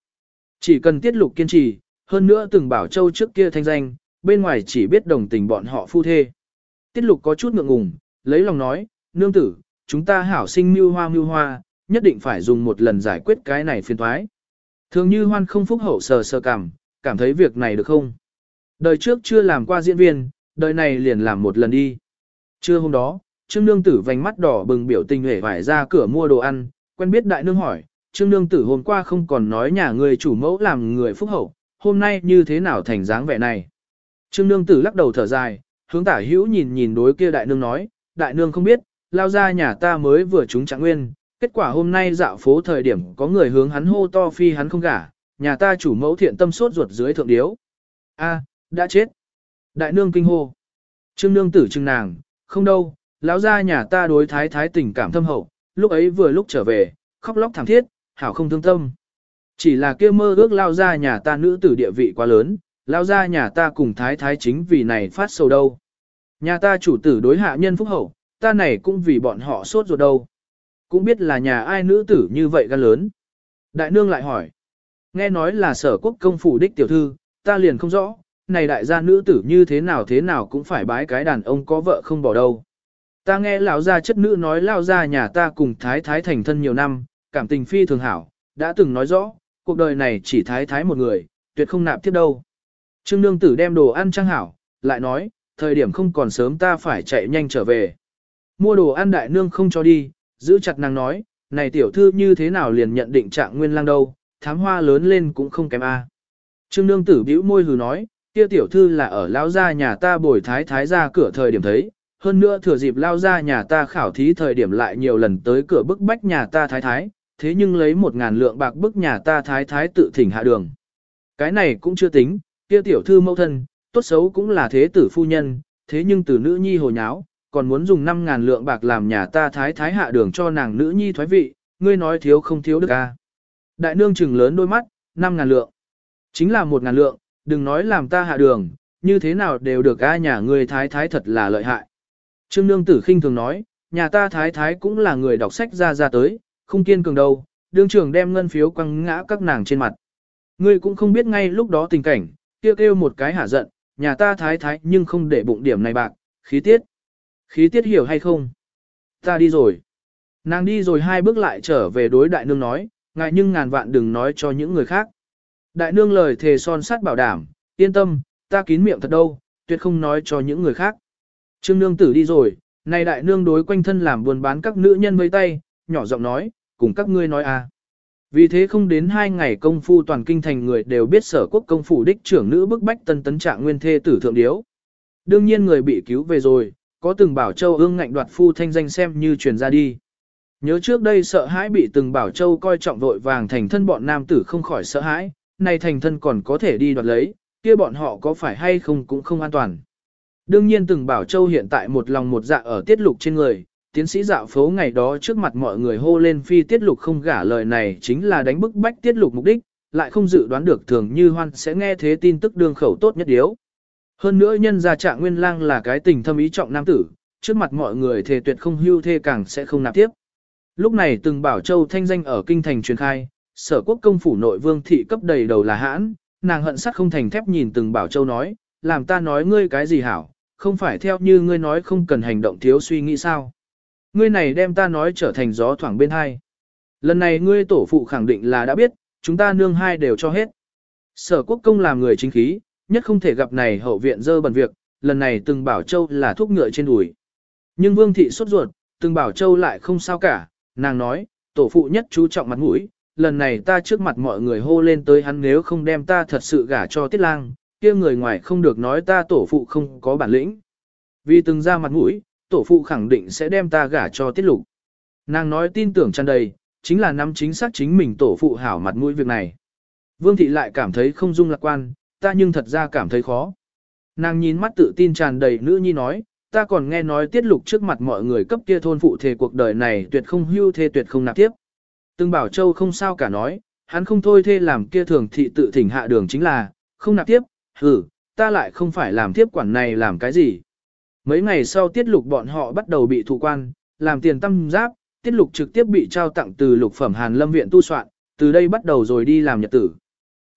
Chỉ cần tiết lục kiên trì, hơn nữa từng bảo châu trước kia thanh danh, bên ngoài chỉ biết đồng tình bọn họ phu thê. Tiết lục có chút ngượng ngùng, lấy lòng nói, nương tử, chúng ta hảo sinh mưu hoa mưu hoa, nhất định phải dùng một lần giải quyết cái này phiền thoái. Thường như hoan không phúc hậu sờ sờ cảm, cảm thấy việc này được không? Đời trước chưa làm qua diễn viên, đời này liền làm một lần đi. Trưa hôm đó, Trương Nương Tử vành mắt đỏ bừng biểu tình hể vải ra cửa mua đồ ăn, quen biết đại nương hỏi, Trương Nương Tử hôm qua không còn nói nhà người chủ mẫu làm người phúc hậu, hôm nay như thế nào thành dáng vẻ này. Trương Nương Tử lắc đầu thở dài, hướng tả hữu nhìn nhìn đối kia đại nương nói, đại nương không biết, lao ra nhà ta mới vừa trúng trạng nguyên, kết quả hôm nay dạo phố thời điểm có người hướng hắn hô to phi hắn không gả, nhà ta chủ mẫu thiện tâm sốt ruột dưới thượng điếu. A, đã chết. Đại nương kinh hô. Trương nương tử trưng nàng, không đâu, lão gia nhà ta đối thái thái tình cảm thâm hậu, lúc ấy vừa lúc trở về, khóc lóc thảm thiết, hảo không thương tâm. Chỉ là kia mơ ước lao ra nhà ta nữ tử địa vị quá lớn, lao ra nhà ta cùng thái thái chính vì này phát sầu đâu. Nhà ta chủ tử đối hạ nhân phúc hậu, ta này cũng vì bọn họ sốt ruột đâu. Cũng biết là nhà ai nữ tử như vậy gan lớn. Đại nương lại hỏi. Nghe nói là sở quốc công phủ đích tiểu thư, ta liền không rõ, này đại gia nữ tử như thế nào thế nào cũng phải bái cái đàn ông có vợ không bỏ đâu. Ta nghe lão gia chất nữ nói lão gia nhà ta cùng thái thái thành thân nhiều năm, cảm tình phi thường hảo, đã từng nói rõ, cuộc đời này chỉ thái thái một người, tuyệt không nạp tiếp đâu. Trương nương tử đem đồ ăn trang hảo, lại nói, thời điểm không còn sớm ta phải chạy nhanh trở về. Mua đồ ăn đại nương không cho đi, giữ chặt nàng nói, này tiểu thư như thế nào liền nhận định trạng nguyên lang đâu, thám hoa lớn lên cũng không kém a. Trương nương tử bĩu môi hừ nói, kia tiểu thư là ở lao gia nhà ta bồi thái thái ra cửa thời điểm thấy, hơn nữa thừa dịp lao gia nhà ta khảo thí thời điểm lại nhiều lần tới cửa bức bách nhà ta thái thái, thế nhưng lấy một ngàn lượng bạc bức nhà ta thái thái tự thỉnh hạ đường. Cái này cũng chưa tính, kia tiểu thư mẫu thân, tốt xấu cũng là thế tử phu nhân, thế nhưng từ nữ nhi hồ nháo, còn muốn dùng 5 ngàn lượng bạc làm nhà ta thái thái hạ đường cho nàng nữ nhi thoái vị, ngươi nói thiếu không thiếu được a? Đại nương trừng lớn đôi mắt, 5 ngàn lượng. Chính là một ngàn lượng, đừng nói làm ta hạ đường, như thế nào đều được a nhà ngươi thái thái thật là lợi hại. Trương nương tử khinh thường nói, nhà ta thái thái cũng là người đọc sách ra ra tới, không kiên cường đâu, đương trưởng đem ngân phiếu quăng ngã các nàng trên mặt. Ngươi cũng không biết ngay lúc đó tình cảnh, kêu kêu một cái hả giận, nhà ta thái thái nhưng không để bụng điểm này bạc, khí tiết. Khí tiết hiểu hay không? Ta đi rồi. Nàng đi rồi hai bước lại trở về đối đại nương nói, ngại nhưng ngàn vạn đừng nói cho những người khác. Đại nương lời thề son sắt bảo đảm, yên tâm, ta kín miệng thật đâu, tuyệt không nói cho những người khác. Trương nương tử đi rồi, Nay đại nương đối quanh thân làm buồn bán các nữ nhân với tay, nhỏ giọng nói, cùng các ngươi nói à. Vì thế không đến hai ngày công phu toàn kinh thành người đều biết sở quốc công phủ đích trưởng nữ bức bách tân tấn trạng nguyên thê tử thượng điếu. Đương nhiên người bị cứu về rồi, có từng bảo châu ương ngạnh đoạt phu thanh danh xem như truyền ra đi. Nhớ trước đây sợ hãi bị từng bảo châu coi trọng vội vàng thành thân bọn nam tử không khỏi sợ hãi, này thành thân còn có thể đi đoạt lấy, kia bọn họ có phải hay không cũng không an toàn. Đương nhiên từng bảo châu hiện tại một lòng một dạ ở tiết lục trên người, tiến sĩ dạo phố ngày đó trước mặt mọi người hô lên phi tiết lục không gả lời này chính là đánh bức bách tiết lục mục đích, lại không dự đoán được thường như hoan sẽ nghe thế tin tức đương khẩu tốt nhất điếu. Hơn nữa nhân gia trạng nguyên lang là cái tình thâm ý trọng nam tử, trước mặt mọi người thề tuyệt không hưu thê càng sẽ không nạp tiếp. Lúc này từng bảo châu thanh danh ở kinh thành truyền khai, sở quốc công phủ nội vương thị cấp đầy đầu là hãn, nàng hận sắt không thành thép nhìn từng bảo châu nói, làm ta nói ngươi cái gì hảo, không phải theo như ngươi nói không cần hành động thiếu suy nghĩ sao. Ngươi này đem ta nói trở thành gió thoảng bên hai. Lần này ngươi tổ phụ khẳng định là đã biết, chúng ta nương hai đều cho hết. Sở quốc công làm người chính khí, nhất không thể gặp này hậu viện dơ bẩn việc, lần này từng bảo châu là thuốc ngựa trên đùi. Nhưng vương thị sốt ruột, từng bảo châu lại không sao cả, nàng nói, tổ phụ nhất chú trọng mặt mũi, lần này ta trước mặt mọi người hô lên tới hắn nếu không đem ta thật sự gả cho tiết lang, kia người ngoài không được nói ta tổ phụ không có bản lĩnh. Vì từng ra mặt mũi, tổ phụ khẳng định sẽ đem ta gả cho tiết lục. Nàng nói tin tưởng tràn đầy, chính là nắm chính xác chính mình tổ phụ hảo mặt mũi việc này. Vương thị lại cảm thấy không dung lạc quan, ta nhưng thật ra cảm thấy khó. Nàng nhìn mắt tự tin tràn đầy nữ nhi nói, ta còn nghe nói tiết lục trước mặt mọi người cấp kia thôn phụ thề cuộc đời này tuyệt không hưu thê tuyệt không nạp tiếp. Từng bảo châu không sao cả nói, hắn không thôi thê làm kia thường thị tự thỉnh hạ đường chính là, không nạp tiếp, hử, ta lại không phải làm tiếp quản này làm cái gì. Mấy ngày sau tiết lục bọn họ bắt đầu bị thụ quan, làm tiền tâm giáp, tiết lục trực tiếp bị trao tặng từ lục phẩm Hàn Lâm Viện tu soạn, từ đây bắt đầu rồi đi làm nhật tử.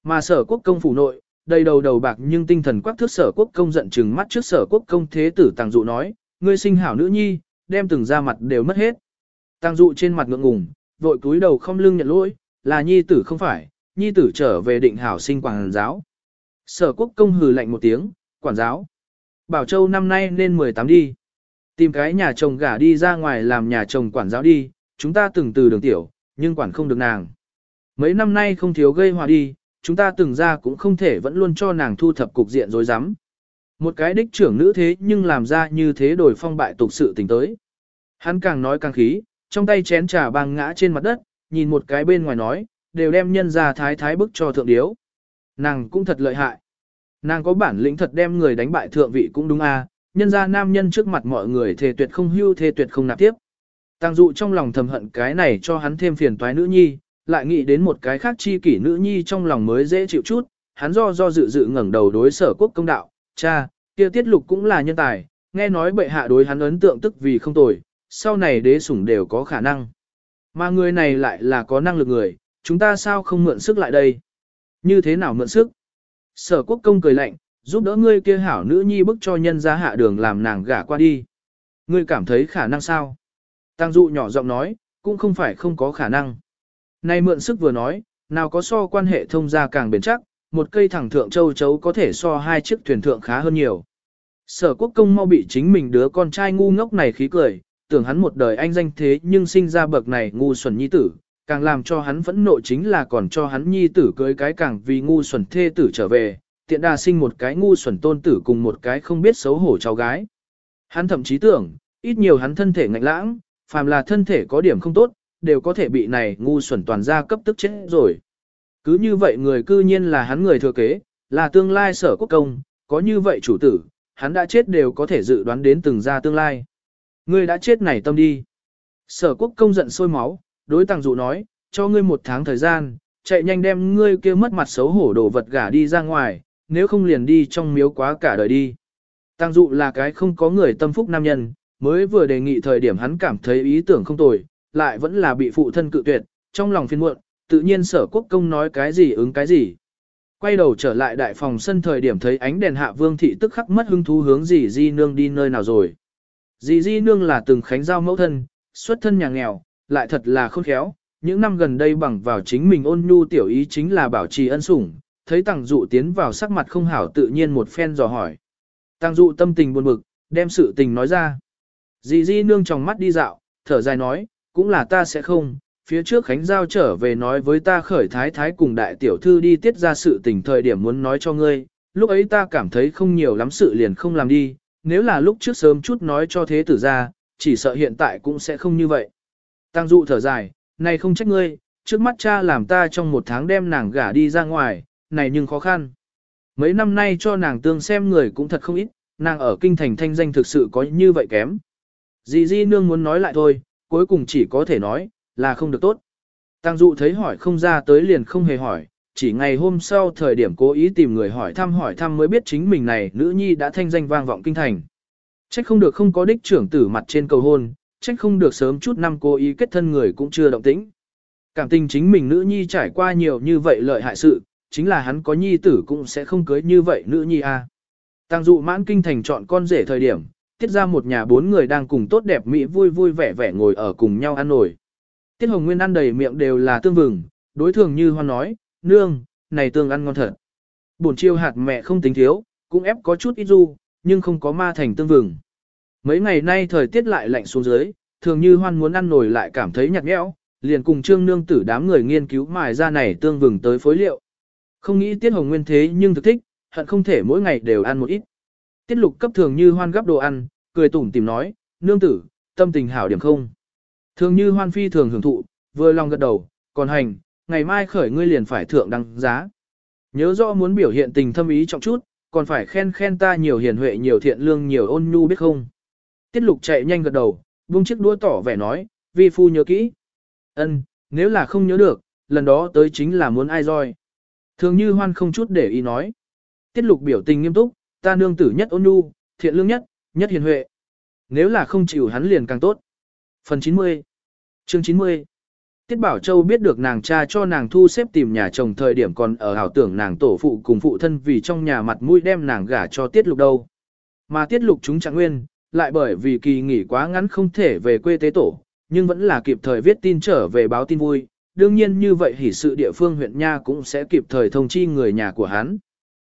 Mà sở quốc công phủ nội, đầy đầu đầu bạc nhưng tinh thần quắc thước sở quốc công giận chừng mắt trước sở quốc công thế tử tàng dụ nói, ngươi sinh hảo nữ nhi, đem từng ra mặt đều mất hết. Tàng dụ trên mặt ngượng ngùng, vội cúi đầu không lưng nhận lỗi, là nhi tử không phải, nhi tử trở về định hảo sinh quản giáo. Sở quốc công hừ lạnh một tiếng, quản giáo. Bảo Châu năm nay nên 18 đi. Tìm cái nhà chồng gả đi ra ngoài làm nhà chồng quản giáo đi, chúng ta từng từ đường tiểu, nhưng quản không được nàng. Mấy năm nay không thiếu gây hòa đi, chúng ta từng ra cũng không thể vẫn luôn cho nàng thu thập cục diện rối rắm. Một cái đích trưởng nữ thế nhưng làm ra như thế đổi phong bại tục sự tình tới. Hắn càng nói càng khí, trong tay chén trà băng ngã trên mặt đất, nhìn một cái bên ngoài nói, đều đem nhân ra thái thái bức cho thượng điếu. Nàng cũng thật lợi hại. Nàng có bản lĩnh thật đem người đánh bại thượng vị cũng đúng a, nhân ra nam nhân trước mặt mọi người thề tuyệt không hưu thề tuyệt không nạp tiếp. Tăng dụ trong lòng thầm hận cái này cho hắn thêm phiền toái nữ nhi, lại nghĩ đến một cái khác chi kỷ nữ nhi trong lòng mới dễ chịu chút, hắn do do dự dự ngẩng đầu đối sở quốc công đạo, cha, kia tiết lục cũng là nhân tài, nghe nói bệ hạ đối hắn ấn tượng tức vì không tồi, sau này đế sủng đều có khả năng. Mà người này lại là có năng lực người, chúng ta sao không mượn sức lại đây? Như thế nào mượn sức? Sở quốc công cười lạnh, giúp đỡ ngươi kia hảo nữ nhi bức cho nhân ra hạ đường làm nàng gả qua đi. Ngươi cảm thấy khả năng sao? Tăng dụ nhỏ giọng nói, cũng không phải không có khả năng nay mượn sức vừa nói, nào có so quan hệ thông gia càng bền chắc, một cây thẳng thượng châu chấu có thể so hai chiếc thuyền thượng khá hơn nhiều. Sở quốc công mau bị chính mình đứa con trai ngu ngốc này khí cười, tưởng hắn một đời anh danh thế nhưng sinh ra bậc này ngu xuẩn nhi tử, càng làm cho hắn phẫn nộ chính là còn cho hắn nhi tử cưới cái càng vì ngu xuẩn thê tử trở về, tiện đà sinh một cái ngu xuẩn tôn tử cùng một cái không biết xấu hổ cháu gái. Hắn thậm chí tưởng, ít nhiều hắn thân thể ngạnh lãng, phàm là thân thể có điểm không tốt, đều có thể bị này ngu xuẩn toàn gia cấp tức chết rồi. Cứ như vậy người cư nhiên là hắn người thừa kế, là tương lai sở quốc công, có như vậy chủ tử, hắn đã chết đều có thể dự đoán đến từng gia tương lai. Ngươi đã chết này tâm đi. Sở quốc công giận sôi máu, đối tàng dụ nói, cho ngươi một tháng thời gian, chạy nhanh đem ngươi kia mất mặt xấu hổ đồ vật gả đi ra ngoài, nếu không liền đi trong miếu quá cả đời đi. Tàng dụ là cái không có người tâm phúc nam nhân, mới vừa đề nghị thời điểm hắn cảm thấy ý tưởng không tồi, lại vẫn là bị phụ thân cự tuyệt, trong lòng phiền muộn, tự nhiên sở quốc công nói cái gì ứng cái gì. Quay đầu trở lại đại phòng sân thời điểm thấy ánh đèn hạ vương thị tức khắc mất hứng thú hướng dì di nương đi nơi nào rồi. Dì di nương là từng khánh giao mẫu thân, xuất thân nhà nghèo, lại thật là khôn khéo, những năm gần đây bằng vào chính mình ôn nhu tiểu ý chính là bảo trì ân sủng, thấy tăng dụ tiến vào sắc mặt không hảo tự nhiên một phen dò hỏi. Tăng dụ tâm tình buồn bực, đem sự tình nói ra. Dì di nương trong mắt đi dạo, thở dài nói, cũng là ta sẽ không, phía trước Khánh Giao trở về nói với ta khởi thái thái cùng đại tiểu thư đi tiết ra sự tình thời điểm muốn nói cho ngươi, lúc ấy ta cảm thấy không nhiều lắm sự liền không làm đi, nếu là lúc trước sớm chút nói cho thế tử ra, chỉ sợ hiện tại cũng sẽ không như vậy. Tăng dụ thở dài, này không trách ngươi, trước mắt cha làm ta trong một tháng đem nàng gả đi ra ngoài, này nhưng khó khăn. Mấy năm nay cho nàng tương xem người cũng thật không ít, nàng ở kinh thành thanh danh thực sự có như vậy kém. Dì Di Nương muốn nói lại thôi, cuối cùng chỉ có thể nói, là không được tốt. Tăng dụ thấy hỏi không ra tới liền không hề hỏi, chỉ ngày hôm sau thời điểm cố ý tìm người hỏi thăm hỏi thăm mới biết chính mình này nữ nhi đã thanh danh vang vọng kinh thành. Trách không được không có đích trưởng tử mặt trên cầu hôn, trách không được sớm chút năm cố ý kết thân người cũng chưa động tĩnh. Cảm tình chính mình nữ nhi trải qua nhiều như vậy lợi hại sự, chính là hắn có nhi tử cũng sẽ không cưới như vậy nữ nhi a. À. Tăng dụ mãn kinh thành chọn con rể thời điểm, tiết ra một nhà bốn người đang cùng tốt đẹp mỹ vui vui vẻ vẻ ngồi ở cùng nhau ăn nổi. Tiết Hồng Nguyên ăn đầy miệng đều là tương vừng, đối thường như hoan nói, nương, này tương ăn ngon thật. Bổn chiêu hạt mẹ không tính thiếu, cũng ép có chút ít du, nhưng không có ma thành tương vừng. Mấy ngày nay thời tiết lại lạnh xuống dưới, thường như hoan muốn ăn nổi lại cảm thấy nhạt nhẽo, liền cùng trương nương tử đám người nghiên cứu mài ra này tương vừng tới phối liệu. Không nghĩ Tiết Hồng Nguyên thế nhưng thực thích, hận không thể mỗi ngày đều ăn một ít. Tiết lục cấp thường như hoan gấp đồ ăn, cười tủm tìm nói, nương tử, tâm tình hảo điểm không. Thường như hoan phi thường hưởng thụ, vừa lòng gật đầu, còn hành, ngày mai khởi ngươi liền phải thượng đăng giá. Nhớ rõ muốn biểu hiện tình thâm ý trọng chút, còn phải khen khen ta nhiều hiền huệ nhiều thiện lương nhiều ôn nhu biết không. Tiết lục chạy nhanh gật đầu, buông chiếc đũa tỏ vẻ nói, vi phu nhớ kỹ. Ân, nếu là không nhớ được, lần đó tới chính là muốn ai roi. Thường như hoan không chút để ý nói. Tiết lục biểu tình nghiêm túc, ta nương tử nhất ôn nhu, thiện lương nhất, nhất hiền huệ. Nếu là không chịu hắn liền càng tốt. Phần 90 Chương 90 Tiết Bảo Châu biết được nàng cha cho nàng thu xếp tìm nhà chồng thời điểm còn ở hảo tưởng nàng tổ phụ cùng phụ thân vì trong nhà mặt mũi đem nàng gả cho Tiết Lục đâu. Mà Tiết Lục chúng chẳng nguyên, lại bởi vì kỳ nghỉ quá ngắn không thể về quê tế tổ, nhưng vẫn là kịp thời viết tin trở về báo tin vui. Đương nhiên như vậy hỉ sự địa phương huyện Nha cũng sẽ kịp thời thông chi người nhà của hắn.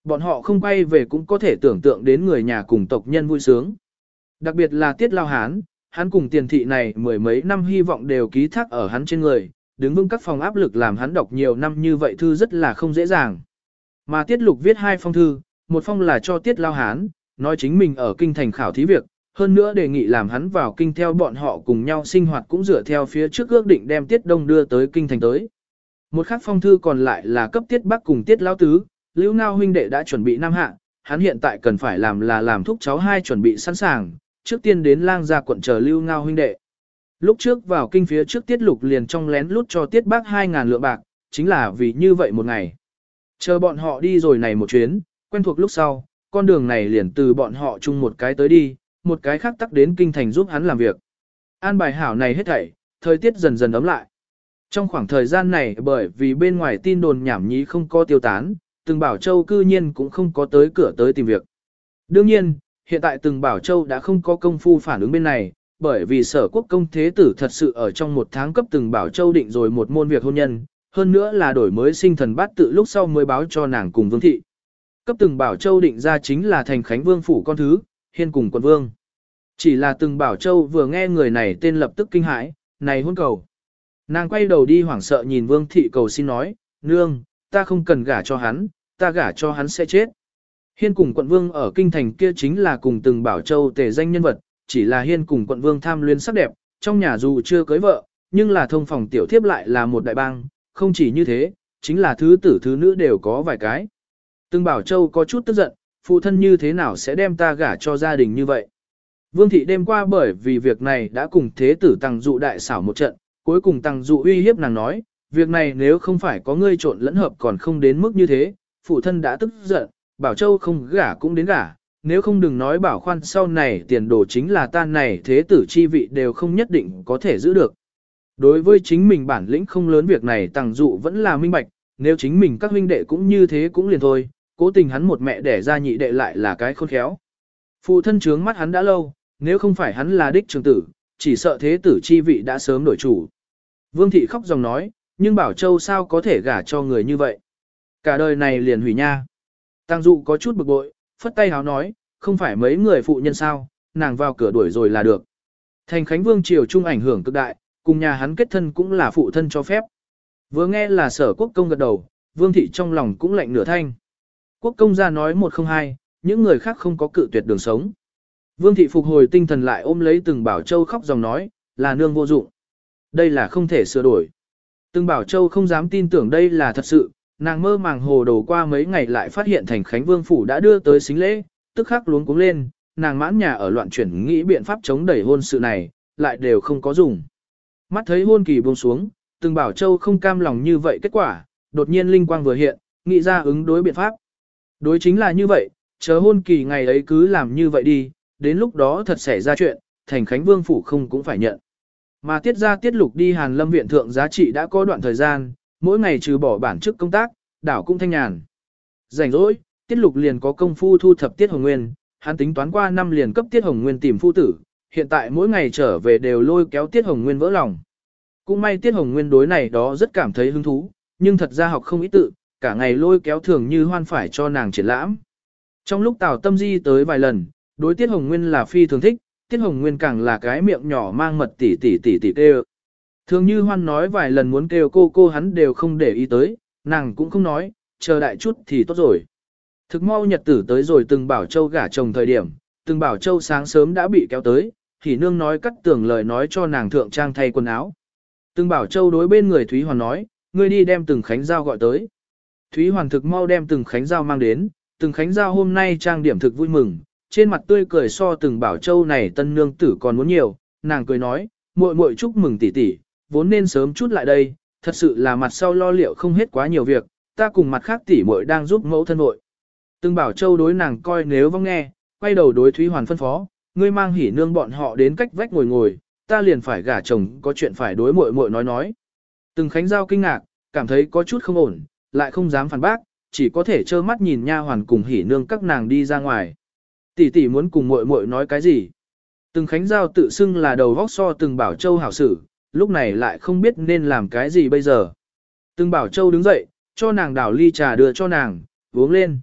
Bọn họ không quay về cũng có thể tưởng tượng đến người nhà cùng tộc nhân vui sướng. Đặc biệt là Tiết Lao Hán, hắn cùng tiền thị này mười mấy năm hy vọng đều ký thác ở hắn trên người, đứng vững các phòng áp lực làm hắn đọc nhiều năm như vậy thư rất là không dễ dàng. Mà Tiết Lục viết hai phong thư, một phong là cho Tiết Lao Hán, nói chính mình ở kinh thành khảo thí việc, hơn nữa đề nghị làm hắn vào kinh theo bọn họ cùng nhau sinh hoạt cũng dựa theo phía trước ước định đem Tiết Đông đưa tới kinh thành tới. Một khác phong thư còn lại là cấp Tiết Bắc cùng Tiết Lao Tứ, Lưu Ngao huynh đệ đã chuẩn bị năm hạ, hắn hiện tại cần phải làm là làm thúc cháu hai chuẩn bị sẵn sàng, trước tiên đến lang gia quận chờ Lưu Ngao huynh đệ. Lúc trước vào kinh phía trước Tiết Lục liền trong lén lút cho Tiết Bác 2.000 lượng bạc, chính là vì như vậy một ngày. Chờ bọn họ đi rồi này một chuyến, quen thuộc lúc sau, con đường này liền từ bọn họ chung một cái tới đi, một cái khác tắc đến kinh thành giúp hắn làm việc. An bài hảo này hết thảy, thời tiết dần dần ấm lại. Trong khoảng thời gian này bởi vì bên ngoài tin đồn nhảm nhí không có tiêu tán, từng bảo châu cư nhiên cũng không có tới cửa tới tìm việc. Đương nhiên, hiện tại từng bảo châu đã không có công phu phản ứng bên này, bởi vì sở quốc công thế tử thật sự ở trong một tháng cấp từng bảo châu định rồi một môn việc hôn nhân, hơn nữa là đổi mới sinh thần bát tự lúc sau mới báo cho nàng cùng vương thị. Cấp từng bảo châu định ra chính là thành khánh vương phủ con thứ, hiên cùng quận vương. Chỉ là từng bảo châu vừa nghe người này tên lập tức kinh hãi, này hôn cầu. Nàng quay đầu đi hoảng sợ nhìn vương thị cầu xin nói, nương, ta không cần gả cho hắn, ta gả cho hắn sẽ chết. Hiên cùng quận vương ở kinh thành kia chính là cùng từng bảo châu tề danh nhân vật, chỉ là hiên cùng quận vương tham luyến sắc đẹp, trong nhà dù chưa cưới vợ, nhưng là thông phòng tiểu thiếp lại là một đại bang, không chỉ như thế, chính là thứ tử thứ nữ đều có vài cái. Từng bảo châu có chút tức giận, phụ thân như thế nào sẽ đem ta gả cho gia đình như vậy. Vương thị đêm qua bởi vì việc này đã cùng thế tử tăng dụ đại xảo một trận, cuối cùng tăng dụ uy hiếp nàng nói, việc này nếu không phải có ngươi trộn lẫn hợp còn không đến mức như thế, phụ thân đã tức giận, bảo châu không gả cũng đến gả, nếu không đừng nói bảo khoan sau này tiền đồ chính là tan này thế tử chi vị đều không nhất định có thể giữ được. Đối với chính mình bản lĩnh không lớn việc này tăng dụ vẫn là minh bạch, nếu chính mình các huynh đệ cũng như thế cũng liền thôi, cố tình hắn một mẹ đẻ ra nhị đệ lại là cái khôn khéo. Phụ thân trướng mắt hắn đã lâu, nếu không phải hắn là đích trường tử, chỉ sợ thế tử chi vị đã sớm đổi chủ. Vương thị khóc dòng nói, nhưng Bảo Châu sao có thể gả cho người như vậy? Cả đời này liền hủy nha. Tăng dụ có chút bực bội, phất tay háo nói, không phải mấy người phụ nhân sao, nàng vào cửa đuổi rồi là được. Thành Khánh Vương triều trung ảnh hưởng cực đại, cùng nhà hắn kết thân cũng là phụ thân cho phép. Vừa nghe là sở quốc công gật đầu, Vương thị trong lòng cũng lạnh nửa thanh. Quốc công ra nói một không hai, những người khác không có cự tuyệt đường sống. Vương thị phục hồi tinh thần lại ôm lấy từng bảo châu khóc dòng nói, là nương vô dụng. Đây là không thể sửa đổi. Từng bảo châu không dám tin tưởng đây là thật sự, nàng mơ màng hồ đồ qua mấy ngày lại phát hiện thành Khánh Vương Phủ đã đưa tới xính lễ, tức khắc luống cuống lên, nàng mãn nhà ở loạn chuyển nghĩ biện pháp chống đẩy hôn sự này, lại đều không có dùng. Mắt thấy hôn kỳ buông xuống, từng bảo châu không cam lòng như vậy kết quả, đột nhiên linh quang vừa hiện, nghĩ ra ứng đối biện pháp. Đối chính là như vậy, chờ hôn kỳ ngày ấy cứ làm như vậy đi, đến lúc đó thật xảy ra chuyện, thành Khánh Vương Phủ không cũng phải nhận. Mà tiết ra tiết lục đi Hàn Lâm Viện Thượng giá trị đã có đoạn thời gian, mỗi ngày trừ bỏ bản chức công tác, đảo cũng thanh nhàn. Rảnh rỗi, tiết lục liền có công phu thu thập tiết hồng nguyên, hắn tính toán qua năm liền cấp tiết hồng nguyên tìm phu tử, hiện tại mỗi ngày trở về đều lôi kéo tiết hồng nguyên vỡ lòng. Cũng may tiết hồng nguyên đối này đó rất cảm thấy hứng thú, nhưng thật ra học không ý tự, cả ngày lôi kéo thường như hoan phải cho nàng triển lãm. Trong lúc Tào Tâm Di tới vài lần, đối Tiết Hồng Nguyên là phi thường thích, Tiết Hồng Nguyên càng là cái miệng nhỏ mang mật tỉ tỉ tỉ tỉ kêu. Thường như hoan nói vài lần muốn kêu cô cô hắn đều không để ý tới, nàng cũng không nói, chờ đại chút thì tốt rồi. Thực mau nhật tử tới rồi từng bảo châu gả chồng thời điểm, từng bảo châu sáng sớm đã bị kéo tới, thì nương nói cắt tưởng lời nói cho nàng thượng trang thay quần áo. Từng bảo châu đối bên người Thúy Hoàn nói, ngươi đi đem từng khánh giao gọi tới. Thúy Hoàn thực mau đem từng khánh giao mang đến, từng khánh giao hôm nay trang điểm thực vui mừng, trên mặt tươi cười so từng bảo châu này tân nương tử còn muốn nhiều, nàng cười nói, muội muội chúc mừng tỷ tỷ, vốn nên sớm chút lại đây, thật sự là mặt sau lo liệu không hết quá nhiều việc, ta cùng mặt khác tỷ muội đang giúp mẫu thân muội. Từng bảo châu đối nàng coi nếu vong nghe, quay đầu đối Thúy Hoàn phân phó, ngươi mang hỉ nương bọn họ đến cách vách ngồi ngồi, ta liền phải gả chồng có chuyện phải đối muội muội nói nói. Từng khánh giao kinh ngạc, cảm thấy có chút không ổn, lại không dám phản bác, chỉ có thể trơ mắt nhìn nha hoàn cùng hỉ nương các nàng đi ra ngoài. Tỷ tỷ muốn cùng muội muội nói cái gì? Từng Khánh Giao tự xưng là đầu vóc so từng Bảo Châu hảo sử, lúc này lại không biết nên làm cái gì bây giờ. Từng Bảo Châu đứng dậy, cho nàng đảo ly trà đưa cho nàng, uống lên.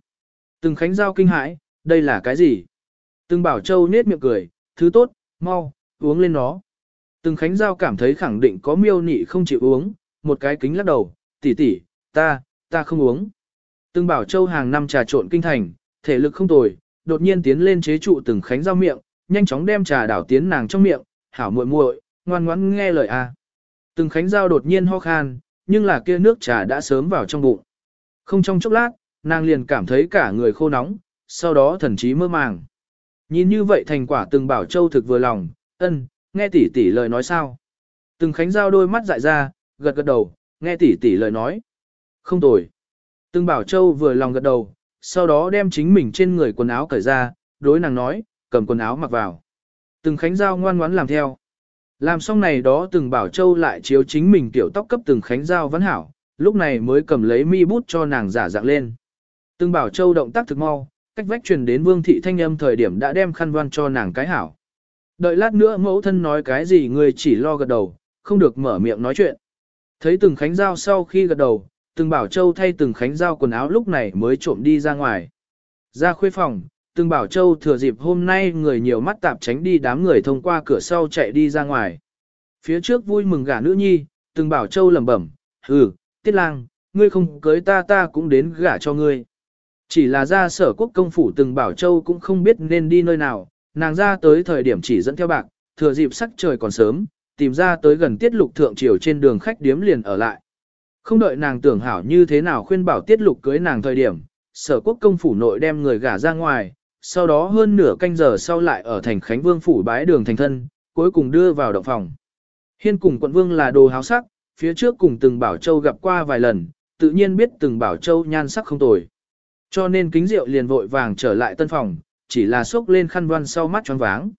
Từng Khánh Giao kinh hãi, đây là cái gì? Từng Bảo Châu nết miệng cười, thứ tốt, mau, uống lên nó. Từng Khánh Giao cảm thấy khẳng định có miêu nị không chịu uống, một cái kính lắc đầu, tỷ tỷ, ta, ta không uống. Từng bảo châu hàng năm trà trộn kinh thành, thể lực không tồi, đột nhiên tiến lên chế trụ từng khánh giao miệng, nhanh chóng đem trà đảo tiến nàng trong miệng, hảo muội muội, ngoan ngoãn nghe lời a. Từng khánh giao đột nhiên ho khan, nhưng là kia nước trà đã sớm vào trong bụng. Không trong chốc lát, nàng liền cảm thấy cả người khô nóng, sau đó thần trí mơ màng. Nhìn như vậy thành quả từng bảo châu thực vừa lòng, ân, nghe tỷ tỷ lời nói sao. Từng khánh giao đôi mắt dại ra, gật gật đầu, nghe tỷ tỷ lời nói. Không tồi. Từng bảo châu vừa lòng gật đầu, sau đó đem chính mình trên người quần áo cởi ra, đối nàng nói, cầm quần áo mặc vào. Từng khánh giao ngoan ngoãn làm theo. Làm xong này đó từng bảo châu lại chiếu chính mình tiểu tóc cấp từng khánh giao vẫn hảo, lúc này mới cầm lấy mi bút cho nàng giả dạng lên. Từng bảo châu động tác thực mau, cách vách truyền đến vương thị thanh âm thời điểm đã đem khăn voan cho nàng cái hảo. Đợi lát nữa mẫu thân nói cái gì người chỉ lo gật đầu, không được mở miệng nói chuyện. Thấy từng khánh giao sau khi gật đầu, từng bảo châu thay từng khánh giao quần áo lúc này mới trộm đi ra ngoài. Ra khuê phòng, từng bảo châu thừa dịp hôm nay người nhiều mắt tạp tránh đi đám người thông qua cửa sau chạy đi ra ngoài. Phía trước vui mừng gả nữ nhi, từng bảo châu lẩm bẩm, ừ, tiết lang, ngươi không cưới ta ta cũng đến gả cho ngươi. Chỉ là ra sở quốc công phủ từng bảo châu cũng không biết nên đi nơi nào, nàng ra tới thời điểm chỉ dẫn theo bạc, thừa dịp sắc trời còn sớm, tìm ra tới gần tiết lục thượng triều trên đường khách điếm liền ở lại. Không đợi nàng tưởng hảo như thế nào khuyên bảo tiết lục cưới nàng thời điểm, sở quốc công phủ nội đem người gả ra ngoài, sau đó hơn nửa canh giờ sau lại ở thành Khánh Vương phủ bái đường thành thân, cuối cùng đưa vào động phòng. Hiên cùng quận vương là đồ háo sắc, phía trước cùng từng bảo châu gặp qua vài lần, tự nhiên biết từng bảo châu nhan sắc không tồi. Cho nên kính rượu liền vội vàng trở lại tân phòng, chỉ là sốc lên khăn đoan sau mắt choáng váng.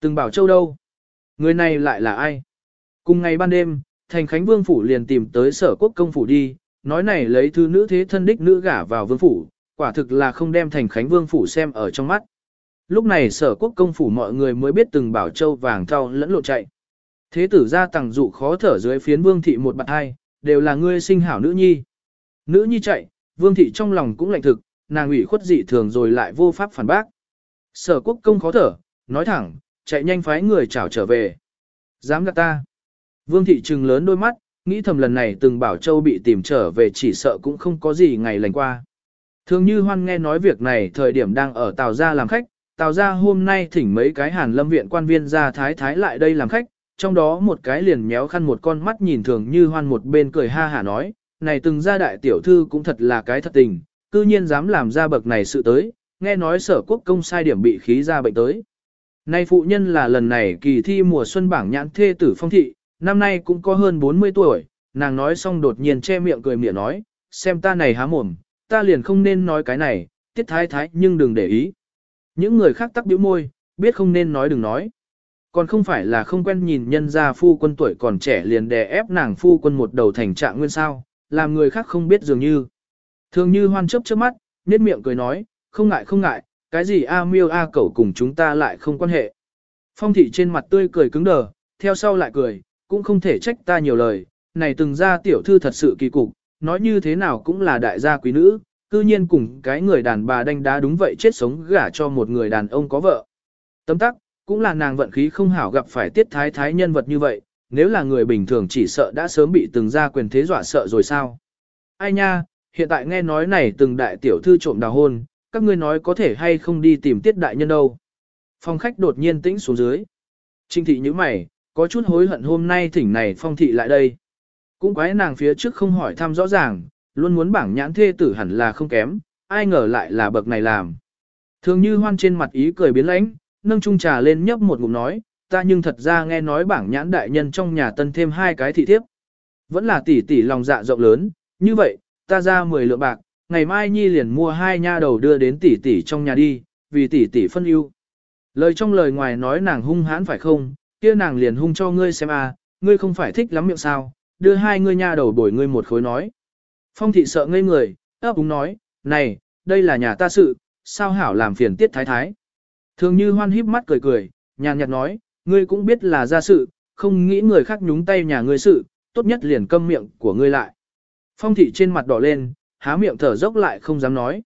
Từng bảo châu đâu? Người này lại là ai? Cùng ngày ban đêm, thành Khánh Vương phủ liền tìm tới sở quốc công phủ đi, nói này lấy thư nữ thế thân đích nữ gả vào vương phủ, quả thực là không đem thành Khánh Vương phủ xem ở trong mắt. Lúc này sở quốc công phủ mọi người mới biết từng bảo châu vàng thau lẫn lộ chạy. Thế tử ra tàng dụ khó thở dưới phiến vương thị một bạn hai, đều là ngươi sinh hảo nữ nhi. Nữ nhi chạy, vương thị trong lòng cũng lạnh thực, nàng ủy khuất dị thường rồi lại vô pháp phản bác. Sở quốc công khó thở, nói thẳng, chạy nhanh phái người chào trở về. Dám gạt ta. Vương thị trừng lớn đôi mắt, nghĩ thầm lần này từng bảo châu bị tìm trở về chỉ sợ cũng không có gì ngày lành qua. Thường như hoan nghe nói việc này thời điểm đang ở Tào Gia làm khách, Tào Gia hôm nay thỉnh mấy cái hàn lâm viện quan viên ra thái thái lại đây làm khách, trong đó một cái liền méo khăn một con mắt nhìn thường như hoan một bên cười ha hả nói, này từng gia đại tiểu thư cũng thật là cái thật tình, cư nhiên dám làm ra bậc này sự tới, nghe nói sở quốc công sai điểm bị khí ra bệnh tới. Nay phụ nhân là lần này kỳ thi mùa xuân bảng nhãn thê tử phong thị, năm nay cũng có hơn 40 tuổi, nàng nói xong đột nhiên che miệng cười mỉa nói, xem ta này há mồm, ta liền không nên nói cái này, tiết thái thái nhưng đừng để ý. Những người khác tắc biểu môi, biết không nên nói đừng nói. Còn không phải là không quen nhìn nhân gia phu quân tuổi còn trẻ liền đè ép nàng phu quân một đầu thành trạng nguyên sao, làm người khác không biết dường như. Thường như hoan chớp trước mắt, nét miệng cười nói, không ngại không ngại, cái gì A miêu A cẩu cùng chúng ta lại không quan hệ. Phong thị trên mặt tươi cười cứng đờ, theo sau lại cười, cũng không thể trách ta nhiều lời, này từng ra tiểu thư thật sự kỳ cục, nói như thế nào cũng là đại gia quý nữ, cư nhiên cùng cái người đàn bà đánh đá đúng vậy chết sống gả cho một người đàn ông có vợ. Tấm tắc, cũng là nàng vận khí không hảo gặp phải tiết thái thái nhân vật như vậy, nếu là người bình thường chỉ sợ đã sớm bị từng ra quyền thế dọa sợ rồi sao. Ai nha, hiện tại nghe nói này từng đại tiểu thư trộm đào hôn, các ngươi nói có thể hay không đi tìm tiết đại nhân đâu. Phong khách đột nhiên tĩnh xuống dưới. Trinh thị như mày, có chút hối hận hôm nay thỉnh này phong thị lại đây. Cũng quái nàng phía trước không hỏi thăm rõ ràng, luôn muốn bảng nhãn thê tử hẳn là không kém, ai ngờ lại là bậc này làm. Thường như hoan trên mặt ý cười biến lãnh, nâng chung trà lên nhấp một ngụm nói, ta nhưng thật ra nghe nói bảng nhãn đại nhân trong nhà tân thêm hai cái thị thiếp. Vẫn là tỷ tỷ lòng dạ rộng lớn, như vậy, ta ra 10 lượng bạc, ngày mai nhi liền mua hai nha đầu đưa đến tỷ tỷ trong nhà đi, vì tỷ tỷ phân ưu. Lời trong lời ngoài nói nàng hung hãn phải không, kia nàng liền hung cho ngươi xem a, ngươi không phải thích lắm miệng sao, đưa hai ngươi nha đầu bồi ngươi một khối nói. Phong thị sợ ngây người, ấp úng nói, này, đây là nhà ta sự, sao hảo làm phiền tiết thái thái. Thường như hoan híp mắt cười cười, nhàn nhạt nói, ngươi cũng biết là ra sự, không nghĩ người khác nhúng tay nhà ngươi sự, tốt nhất liền câm miệng của ngươi lại. Phong thị trên mặt đỏ lên, há miệng thở dốc lại không dám nói.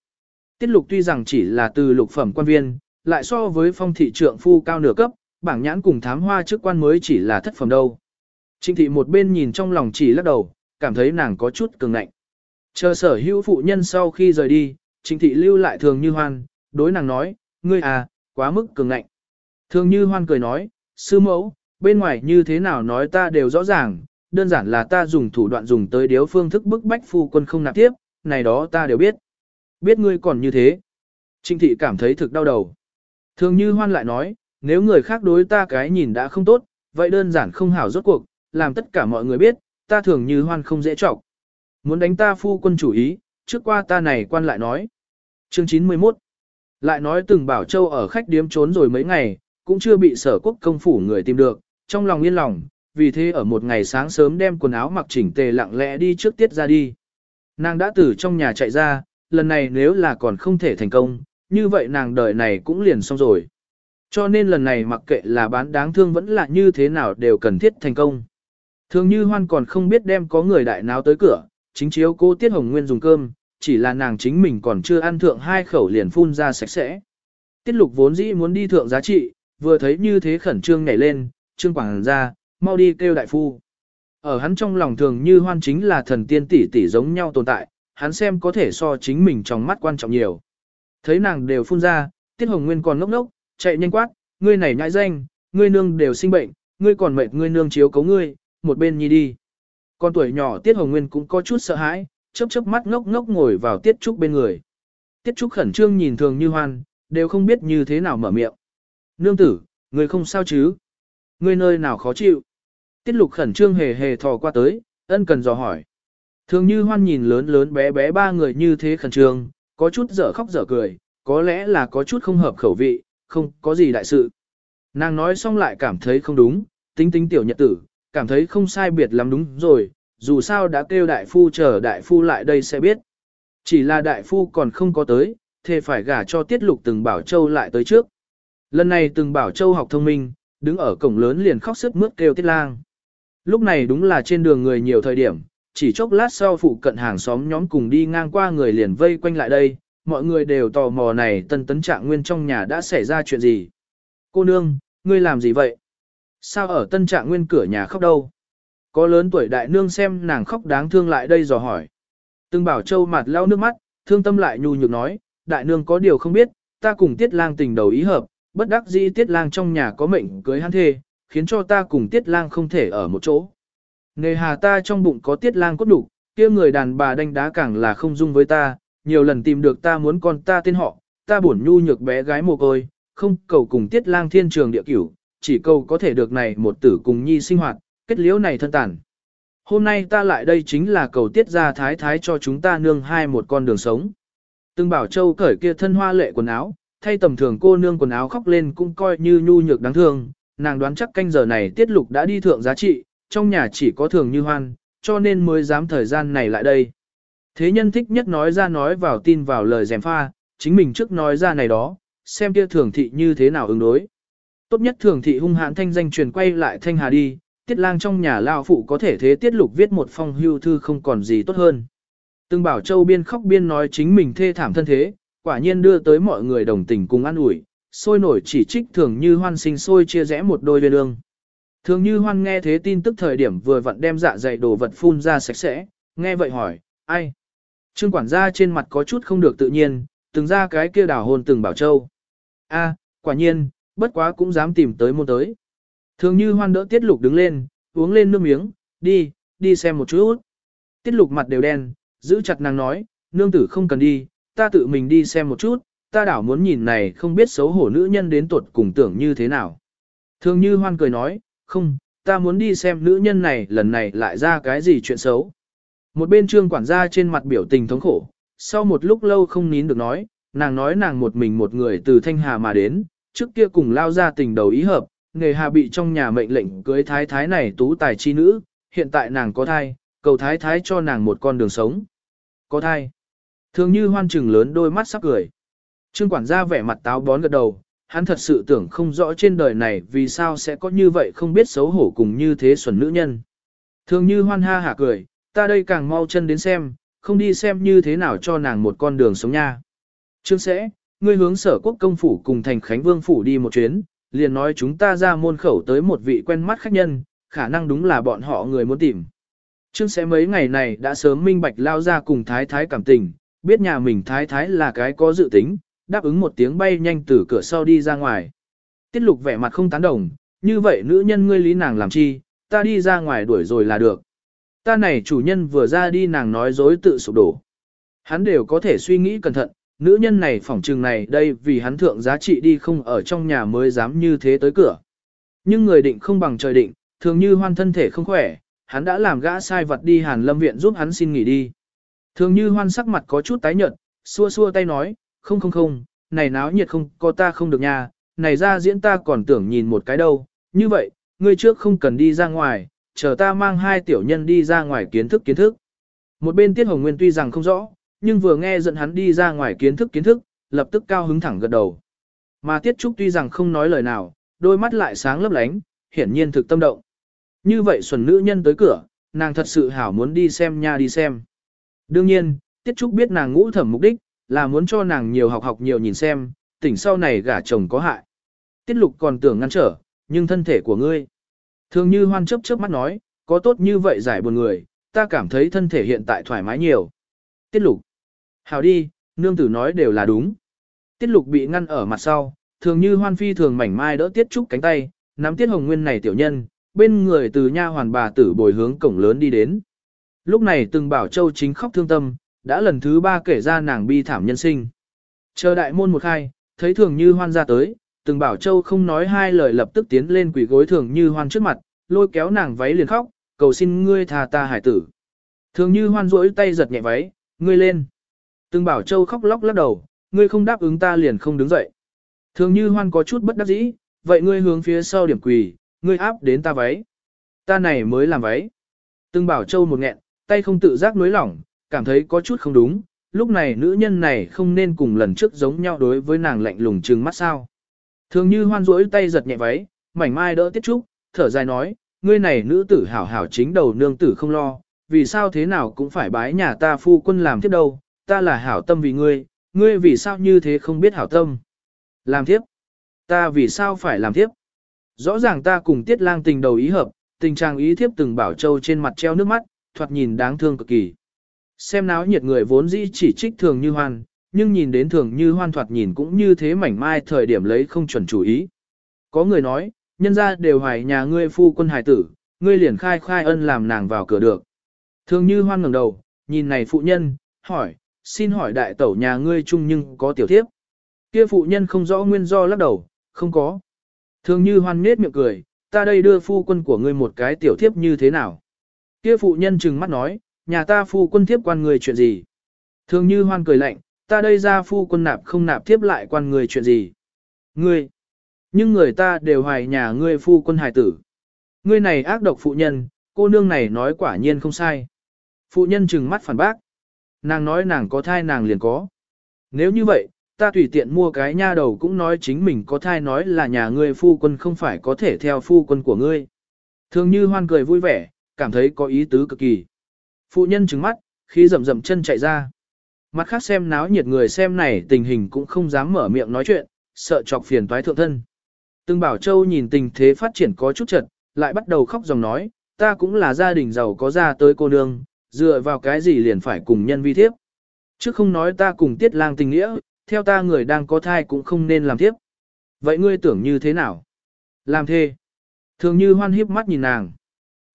Tiết lục tuy rằng chỉ là từ lục phẩm quan viên, lại so với phong thị trượng phu cao nửa cấp, bảng nhãn cùng thám hoa chức quan mới chỉ là thất phẩm đâu. Trịnh thị một bên nhìn trong lòng chỉ lắc đầu, cảm thấy nàng có chút cường ngạnh. Chờ sở hữu phụ nhân sau khi rời đi, trịnh thị lưu lại thường như hoan, đối nàng nói, ngươi à, quá mức cường ngạnh. Thường như hoan cười nói, sư mẫu, bên ngoài như thế nào nói ta đều rõ ràng, đơn giản là ta dùng thủ đoạn dùng tới điếu phương thức bức bách phu quân không nạp tiếp, này đó ta đều biết. Biết ngươi còn như thế. Trịnh thị cảm thấy thực đau đầu. Thường như hoan lại nói, nếu người khác đối ta cái nhìn đã không tốt, vậy đơn giản không hảo rốt cuộc, làm tất cả mọi người biết, ta thường như hoan không dễ trọng. Muốn đánh ta phu quân chủ ý, trước qua ta này quan lại nói. Chương 91 Lại nói từng bảo châu ở khách điếm trốn rồi mấy ngày, cũng chưa bị sở quốc công phủ người tìm được, trong lòng yên lòng, vì thế ở một ngày sáng sớm đem quần áo mặc chỉnh tề lặng lẽ đi trước tiết ra đi. Nàng đã từ trong nhà chạy ra, lần này nếu là còn không thể thành công, như vậy nàng đời này cũng liền xong rồi. Cho nên lần này mặc kệ là bán đáng thương vẫn là như thế nào đều cần thiết thành công. Thường như hoan còn không biết đem có người đại náo tới cửa, chính chiếu cô Tiết Hồng Nguyên dùng cơm, chỉ là nàng chính mình còn chưa ăn thượng hai khẩu liền phun ra sạch sẽ. Tiết lục vốn dĩ muốn đi thượng giá trị, vừa thấy như thế khẩn trương nhảy lên, trương quảng ra, mau đi kêu đại phu. Ở hắn trong lòng thường như hoan chính là thần tiên tỷ tỷ giống nhau tồn tại, hắn xem có thể so chính mình trong mắt quan trọng nhiều. Thấy nàng đều phun ra, Tiết Hồng Nguyên còn ngốc ngốc, chạy nhanh quát, ngươi này nhãi danh, ngươi nương đều sinh bệnh, ngươi còn mệt ngươi nương chiếu cấu ngươi, một bên nhi đi. Con tuổi nhỏ Tiết Hồng Nguyên cũng có chút sợ hãi, chớp chớp mắt ngốc ngốc ngồi vào Tiết Trúc bên người. Tiết Trúc khẩn trương nhìn thường như hoan, đều không biết như thế nào mở miệng. Nương tử, ngươi không sao chứ? Ngươi nơi nào khó chịu? Tiết lục khẩn trương hề hề thò qua tới, ân cần dò hỏi. Thường như hoan nhìn lớn lớn bé bé ba người như thế khẩn trương, có chút dở khóc dở cười, có lẽ là có chút không hợp khẩu vị, không có gì đại sự. Nàng nói xong lại cảm thấy không đúng, tính tính tiểu nhật tử, cảm thấy không sai biệt lắm đúng rồi, dù sao đã kêu đại phu chờ đại phu lại đây sẽ biết. Chỉ là đại phu còn không có tới, thề phải gả cho tiết lục từng bảo châu lại tới trước. Lần này từng bảo châu học thông minh, đứng ở cổng lớn liền khóc sức mướt kêu tiết lang. Lúc này đúng là trên đường người nhiều thời điểm, chỉ chốc lát sau phụ cận hàng xóm nhóm cùng đi ngang qua người liền vây quanh lại đây, mọi người đều tò mò này tân tấn trạng nguyên trong nhà đã xảy ra chuyện gì. Cô nương, ngươi làm gì vậy? Sao ở tân trạng nguyên cửa nhà khóc đâu? Có lớn tuổi đại nương xem nàng khóc đáng thương lại đây dò hỏi. Từng bảo châu mặt lau nước mắt, thương tâm lại nhu nhược nói, đại nương có điều không biết, ta cùng tiết lang tình đầu ý hợp, bất đắc dĩ tiết lang trong nhà có mệnh cưới hắn thê, khiến cho ta cùng tiết lang không thể ở một chỗ. Nề hà ta trong bụng có tiết lang cốt đủ, kia người đàn bà đánh đá càng là không dung với ta, nhiều lần tìm được ta muốn con ta tên họ, ta buồn nhu nhược bé gái mồ côi, không cầu cùng tiết lang thiên trường địa cửu, chỉ cầu có thể được này một tử cùng nhi sinh hoạt, kết liễu này thân tàn. Hôm nay ta lại đây chính là cầu tiết ra thái thái cho chúng ta nương hai một con đường sống. Từng bảo châu cởi kia thân hoa lệ quần áo, thay tầm thường cô nương quần áo khóc lên cũng coi như nhu nhược đáng thương, nàng đoán chắc canh giờ này tiết lục đã đi thượng giá trị, trong nhà chỉ có thường như hoan, cho nên mới dám thời gian này lại đây. Thế nhân thích nhất nói ra nói vào tin vào lời dèm pha, chính mình trước nói ra này đó, xem kia thường thị như thế nào ứng đối. Tốt nhất thường thị hung hãn thanh danh truyền quay lại thanh hà đi, tiết lang trong nhà lao phụ có thể thế tiết lục viết một phong hưu thư không còn gì tốt hơn. Từng bảo châu biên khóc biên nói chính mình thê thảm thân thế, quả nhiên đưa tới mọi người đồng tình cùng an ủi, sôi nổi chỉ trích thường như hoan sinh sôi chia rẽ một đôi viên ương. Thường như hoan nghe thế tin tức thời điểm vừa vặn đem dạ dày đồ vật phun ra sạch sẽ, nghe vậy hỏi, ai? Trương quản gia trên mặt có chút không được tự nhiên, từng ra cái kia đảo hồn từng bảo châu. a quả nhiên, bất quá cũng dám tìm tới môn tới. Thường như hoan đỡ tiết lục đứng lên, uống lên nước miếng, đi, đi xem một chút. Tiết lục mặt đều đen, giữ chặt nàng nói, nương tử không cần đi, ta tự mình đi xem một chút, ta đảo muốn nhìn này không biết xấu hổ nữ nhân đến tuột cùng tưởng như thế nào. Thường như hoan cười nói, không, ta muốn đi xem nữ nhân này lần này lại ra cái gì chuyện xấu. Một bên trương quản gia trên mặt biểu tình thống khổ, sau một lúc lâu không nín được nói, nàng nói nàng một mình một người từ Thanh Hà mà đến, trước kia cùng lao ra tình đầu ý hợp, nghề hà bị trong nhà mệnh lệnh cưới thái thái này tú tài chi nữ, hiện tại nàng có thai, cầu thái thái cho nàng một con đường sống. Có thai. Thường như hoan trừng lớn đôi mắt sắp cười. Trương quản gia vẻ mặt táo bón gật đầu, hắn thật sự tưởng không rõ trên đời này vì sao sẽ có như vậy không biết xấu hổ cùng như thế xuẩn nữ nhân. Thường như hoan ha hả cười, ta đây càng mau chân đến xem, không đi xem như thế nào cho nàng một con đường sống nha. Trương sẽ, ngươi hướng sở quốc công phủ cùng thành Khánh Vương phủ đi một chuyến, liền nói chúng ta ra môn khẩu tới một vị quen mắt khách nhân, khả năng đúng là bọn họ người muốn tìm. Trương sẽ mấy ngày này đã sớm minh bạch lao ra cùng thái thái cảm tình, biết nhà mình thái thái là cái có dự tính, đáp ứng một tiếng bay nhanh từ cửa sau đi ra ngoài. Tiết lục vẻ mặt không tán đồng, như vậy nữ nhân ngươi lý nàng làm chi, ta đi ra ngoài đuổi rồi là được. Ta này chủ nhân vừa ra đi nàng nói dối tự sụp đổ. Hắn đều có thể suy nghĩ cẩn thận, nữ nhân này phỏng trừng này đây vì hắn thượng giá trị đi không ở trong nhà mới dám như thế tới cửa. Nhưng người định không bằng trời định, thường như hoan thân thể không khỏe, hắn đã làm gã sai vật đi hàn lâm viện giúp hắn xin nghỉ đi. Thường như hoan sắc mặt có chút tái nhợt, xua xua tay nói, không không không, này náo nhiệt không có ta không được nha, này ra diễn ta còn tưởng nhìn một cái đâu, như vậy, ngươi trước không cần đi ra ngoài, chờ ta mang hai tiểu nhân đi ra ngoài kiến thức kiến thức. Một bên Tiết Hồng Nguyên tuy rằng không rõ, nhưng vừa nghe dẫn hắn đi ra ngoài kiến thức kiến thức, lập tức cao hứng thẳng gật đầu. Mà Tiết Trúc tuy rằng không nói lời nào, đôi mắt lại sáng lấp lánh, hiển nhiên thực tâm động. Như vậy xuẩn nữ nhân tới cửa, nàng thật sự hảo muốn đi xem nha đi xem. Đương nhiên, Tiết Trúc biết nàng ngũ thẩm mục đích, là muốn cho nàng nhiều học học nhiều nhìn xem, tỉnh sau này gả chồng có hại. Tiết Lục còn tưởng ngăn trở, nhưng thân thể của ngươi. Thường như hoan chấp chớp mắt nói, có tốt như vậy giải buồn người, ta cảm thấy thân thể hiện tại thoải mái nhiều. Tiết Lục. Hảo đi, nương tử nói đều là đúng. Tiết Lục bị ngăn ở mặt sau, thường như hoan phi thường mảnh mai đỡ Tiết Trúc cánh tay, nắm Tiết Hồng Nguyên này tiểu nhân, bên người từ nha hoàn bà tử bồi hướng cổng lớn đi đến. Lúc này từng bảo châu chính khóc thương tâm, đã lần thứ ba kể ra nàng bi thảm nhân sinh. Chờ đại môn một khai, thấy thường như hoan ra tới, từng bảo châu không nói hai lời lập tức tiến lên quỷ gối thường như hoan trước mặt, lôi kéo nàng váy liền khóc, cầu xin ngươi tha ta hải tử. Thường như hoan rỗi tay giật nhẹ váy, ngươi lên. Từng bảo châu khóc lóc lắc đầu, ngươi không đáp ứng ta liền không đứng dậy. Thường như hoan có chút bất đắc dĩ, vậy ngươi hướng phía sau điểm quỳ, ngươi áp đến ta váy. Ta này mới làm váy. Từng bảo châu một nghẹn, tay không tự giác nối lỏng, cảm thấy có chút không đúng, lúc này nữ nhân này không nên cùng lần trước giống nhau đối với nàng lạnh lùng trừng mắt sao. Thường như hoan rỗi tay giật nhẹ váy, mảnh mai đỡ tiết trúc, thở dài nói, ngươi này nữ tử hảo hảo chính đầu nương tử không lo, vì sao thế nào cũng phải bái nhà ta phu quân làm tiếp đâu, ta là hảo tâm vì ngươi, ngươi vì sao như thế không biết hảo tâm. Làm tiếp, ta vì sao phải làm tiếp. Rõ ràng ta cùng tiết lang tình đầu ý hợp, tình trạng ý thiếp từng bảo châu trên mặt treo nước mắt, thoạt nhìn đáng thương cực kỳ. Xem náo nhiệt người vốn dĩ chỉ trích thường như hoan, nhưng nhìn đến thường như hoan thoạt nhìn cũng như thế mảnh mai thời điểm lấy không chuẩn chủ ý. Có người nói, nhân ra đều hoài nhà ngươi phu quân hải tử, ngươi liền khai khai ân làm nàng vào cửa được. Thường như hoan ngẩng đầu, nhìn này phụ nhân, hỏi, xin hỏi đại tẩu nhà ngươi chung nhưng có tiểu thiếp. Kia phụ nhân không rõ nguyên do lắc đầu, không có. Thường như hoan nết miệng cười, ta đây đưa phu quân của ngươi một cái tiểu thiếp như thế nào. Kia phụ nhân trừng mắt nói, nhà ta phu quân thiếp quan người chuyện gì. Thường như hoan cười lạnh, ta đây ra phu quân nạp không nạp thiếp lại quan người chuyện gì. Ngươi, nhưng người ta đều hoài nhà ngươi phu quân hài tử. Ngươi này ác độc phụ nhân, cô nương này nói quả nhiên không sai. Phụ nhân trừng mắt phản bác. Nàng nói nàng có thai nàng liền có. Nếu như vậy, ta tùy tiện mua cái nha đầu cũng nói chính mình có thai nói là nhà ngươi phu quân không phải có thể theo phu quân của ngươi. Thường như hoan cười vui vẻ, cảm thấy có ý tứ cực kỳ. Phụ nhân trừng mắt, khi rầm rầm chân chạy ra. Mặt khác xem náo nhiệt người xem này tình hình cũng không dám mở miệng nói chuyện, sợ chọc phiền toái thượng thân. Từng bảo châu nhìn tình thế phát triển có chút chật, lại bắt đầu khóc dòng nói, ta cũng là gia đình giàu có ra tới cô nương, dựa vào cái gì liền phải cùng nhân vi thiếp. Chứ không nói ta cùng tiết lang tình nghĩa, theo ta người đang có thai cũng không nên làm thiếp. Vậy ngươi tưởng như thế nào? Làm thê. Thường như hoan hiếp mắt nhìn nàng.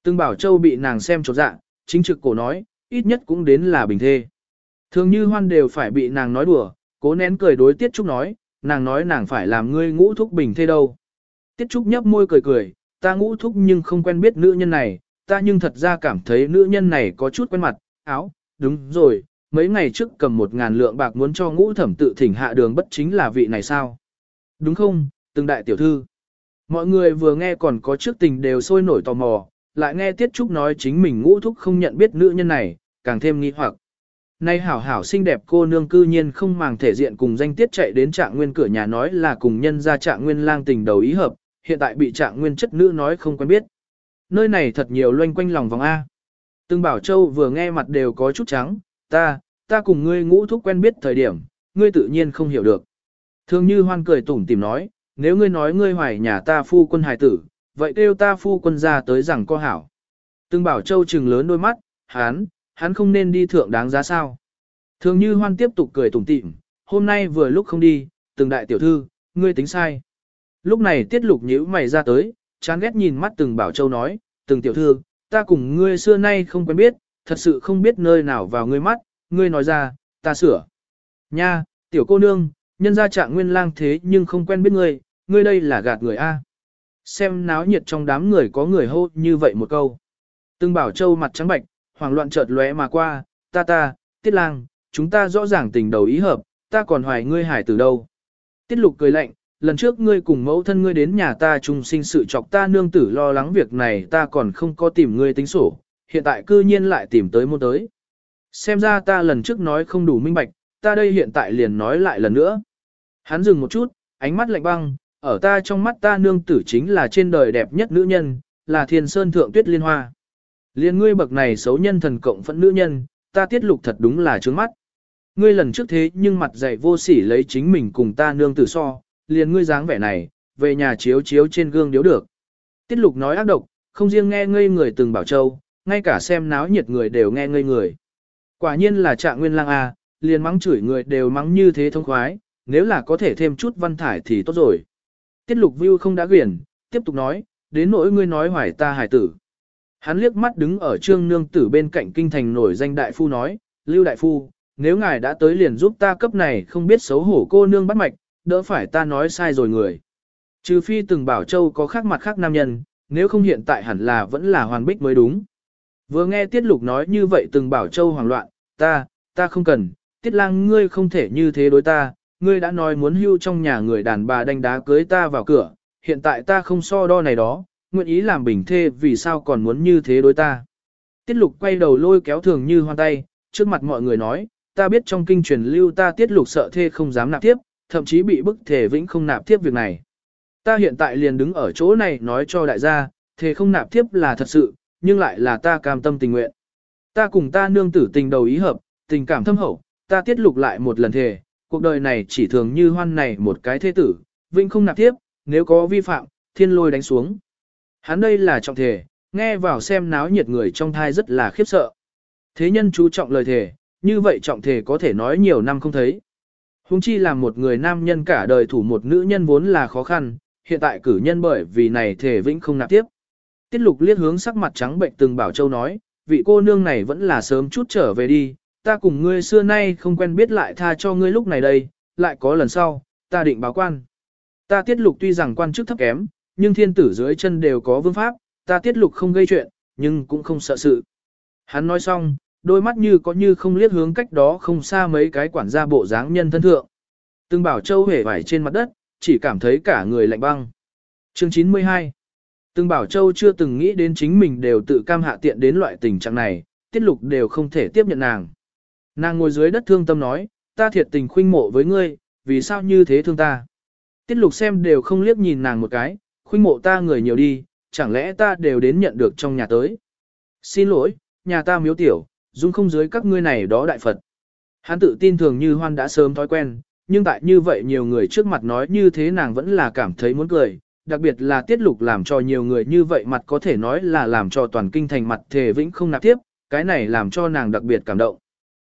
Từng bảo châu bị nàng xem trột dạ, chính trực cổ nói, ít nhất cũng đến là bình thê. Thường như hoan đều phải bị nàng nói đùa, cố nén cười đối Tiết Trúc nói, nàng nói nàng phải làm ngươi ngũ thúc bình thê đâu. Tiết Trúc nhấp môi cười cười, ta ngũ thúc nhưng không quen biết nữ nhân này, ta nhưng thật ra cảm thấy nữ nhân này có chút quen mặt, áo, đúng rồi, mấy ngày trước cầm một ngàn lượng bạc muốn cho ngũ thẩm tự thỉnh hạ đường bất chính là vị này sao? Đúng không, từng đại tiểu thư? Mọi người vừa nghe còn có trước tình đều sôi nổi tò mò, lại nghe Tiết Trúc nói chính mình ngũ thúc không nhận biết nữ nhân này, càng thêm nghi hoặc. Nay hảo hảo xinh đẹp cô nương cư nhiên không màng thể diện cùng danh tiết chạy đến trạng nguyên cửa nhà nói là cùng nhân ra trạng nguyên lang tình đầu ý hợp, hiện tại bị trạng nguyên chất nữ nói không quen biết. Nơi này thật nhiều loanh quanh lòng vòng A. Từng bảo châu vừa nghe mặt đều có chút trắng, ta, ta cùng ngươi ngũ thúc quen biết thời điểm, ngươi tự nhiên không hiểu được. Thường như hoan cười tủm tìm nói, nếu ngươi nói ngươi hoài nhà ta phu quân hài tử, vậy kêu ta phu quân ra tới rằng co hảo. Từng bảo châu trừng lớn đôi mắt, hắn, hắn không nên đi thượng đáng giá sao. Thường như hoan tiếp tục cười tủm tỉm, hôm nay vừa lúc không đi, từng đại tiểu thư, ngươi tính sai. Lúc này tiết lục nhíu mày ra tới, chán ghét nhìn mắt từng bảo châu nói, từng tiểu thư, ta cùng ngươi xưa nay không quen biết, thật sự không biết nơi nào vào ngươi mắt, ngươi nói ra, ta sửa. Nha, tiểu cô nương, nhân gia trạng nguyên lang thế nhưng không quen biết ngươi, ngươi đây là gạt người A. Xem náo nhiệt trong đám người có người hô như vậy một câu. Từng bảo châu mặt trắng bạch, hoảng loạn chợt lóe mà qua, ta ta, tiết lang, chúng ta rõ ràng tình đầu ý hợp, ta còn hoài ngươi hải từ đâu. Tiết lục cười lạnh, lần trước ngươi cùng mẫu thân ngươi đến nhà ta chung sinh sự chọc ta nương tử lo lắng việc này ta còn không có tìm ngươi tính sổ, hiện tại cư nhiên lại tìm tới môn tới. Xem ra ta lần trước nói không đủ minh bạch, ta đây hiện tại liền nói lại lần nữa. Hắn dừng một chút, ánh mắt lạnh băng, ở ta trong mắt ta nương tử chính là trên đời đẹp nhất nữ nhân, là thiên sơn thượng tuyết liên hoa. Liên ngươi bậc này xấu nhân thần cộng phẫn nữ nhân, ta tiết lục thật đúng là trướng mắt. Ngươi lần trước thế nhưng mặt dày vô sỉ lấy chính mình cùng ta nương tử so, liền ngươi dáng vẻ này, về nhà chiếu chiếu trên gương điếu được. Tiết lục nói ác độc, không riêng nghe ngây người từng bảo châu, ngay cả xem náo nhiệt người đều nghe ngây người. Quả nhiên là trạng nguyên lang A, liền mắng chửi người đều mắng như thế thông khoái, nếu là có thể thêm chút văn thải thì tốt rồi. Tiết lục view không đã quyển, tiếp tục nói, đến nỗi ngươi nói hoài ta hải tử. Hắn liếc mắt đứng ở trương nương tử bên cạnh kinh thành nổi danh đại phu nói, Lưu đại phu, nếu ngài đã tới liền giúp ta cấp này không biết xấu hổ cô nương bắt mạch, đỡ phải ta nói sai rồi người. Trừ phi từng bảo châu có khác mặt khác nam nhân, nếu không hiện tại hẳn là vẫn là hoàn bích mới đúng. Vừa nghe Tiết Lục nói như vậy từng bảo châu hoảng loạn, ta, ta không cần, Tiết lang ngươi không thể như thế đối ta, ngươi đã nói muốn hưu trong nhà người đàn bà đánh đá cưới ta vào cửa, hiện tại ta không so đo này đó, nguyện ý làm bình thê vì sao còn muốn như thế đối ta. Tiết Lục quay đầu lôi kéo thường như hoan tay, trước mặt mọi người nói, ta biết trong kinh truyền lưu ta Tiết Lục sợ thê không dám nạp tiếp, thậm chí bị bức thể vĩnh không nạp tiếp việc này. Ta hiện tại liền đứng ở chỗ này nói cho đại gia, thề không nạp tiếp là thật sự, nhưng lại là ta cam tâm tình nguyện. Ta cùng ta nương tử tình đầu ý hợp, tình cảm thâm hậu, ta tiết lục lại một lần thề, cuộc đời này chỉ thường như hoan này một cái thế tử, vĩnh không nạp tiếp, nếu có vi phạm, thiên lôi đánh xuống. Hắn đây là trọng thể nghe vào xem náo nhiệt người trong thai rất là khiếp sợ. Thế nhân chú trọng lời thề, như vậy trọng thể có thể nói nhiều năm không thấy. Hùng chi làm một người nam nhân cả đời thủ một nữ nhân vốn là khó khăn, hiện tại cử nhân bởi vì này thể vĩnh không nạp tiếp. Tiết lục liếc hướng sắc mặt trắng bệnh từng bảo châu nói, vị cô nương này vẫn là sớm chút trở về đi, ta cùng ngươi xưa nay không quen biết lại tha cho ngươi lúc này đây, lại có lần sau, ta định báo quan. Ta tiết lục tuy rằng quan chức thấp kém, nhưng thiên tử dưới chân đều có vương pháp, ta tiết lục không gây chuyện, nhưng cũng không sợ sự. Hắn nói xong, đôi mắt như có như không liếc hướng cách đó không xa mấy cái quản gia bộ dáng nhân thân thượng. Từng bảo châu hề vải trên mặt đất, chỉ cảm thấy cả người lạnh băng. Chương 92 Từng bảo châu chưa từng nghĩ đến chính mình đều tự cam hạ tiện đến loại tình trạng này, tiết lục đều không thể tiếp nhận nàng. Nàng ngồi dưới đất thương tâm nói, ta thiệt tình khuynh mộ với ngươi, vì sao như thế thương ta. Tiết lục xem đều không liếc nhìn nàng một cái, khuynh mộ ta người nhiều đi, chẳng lẽ ta đều đến nhận được trong nhà tới. Xin lỗi, nhà ta miếu tiểu, dung không dưới các ngươi này đó đại Phật. Hắn tự tin thường như hoan đã sớm thói quen, nhưng tại như vậy nhiều người trước mặt nói như thế nàng vẫn là cảm thấy muốn cười, đặc biệt là tiết lục làm cho nhiều người như vậy mặt có thể nói là làm cho toàn kinh thành mặt thề vĩnh không nạp tiếp, cái này làm cho nàng đặc biệt cảm động.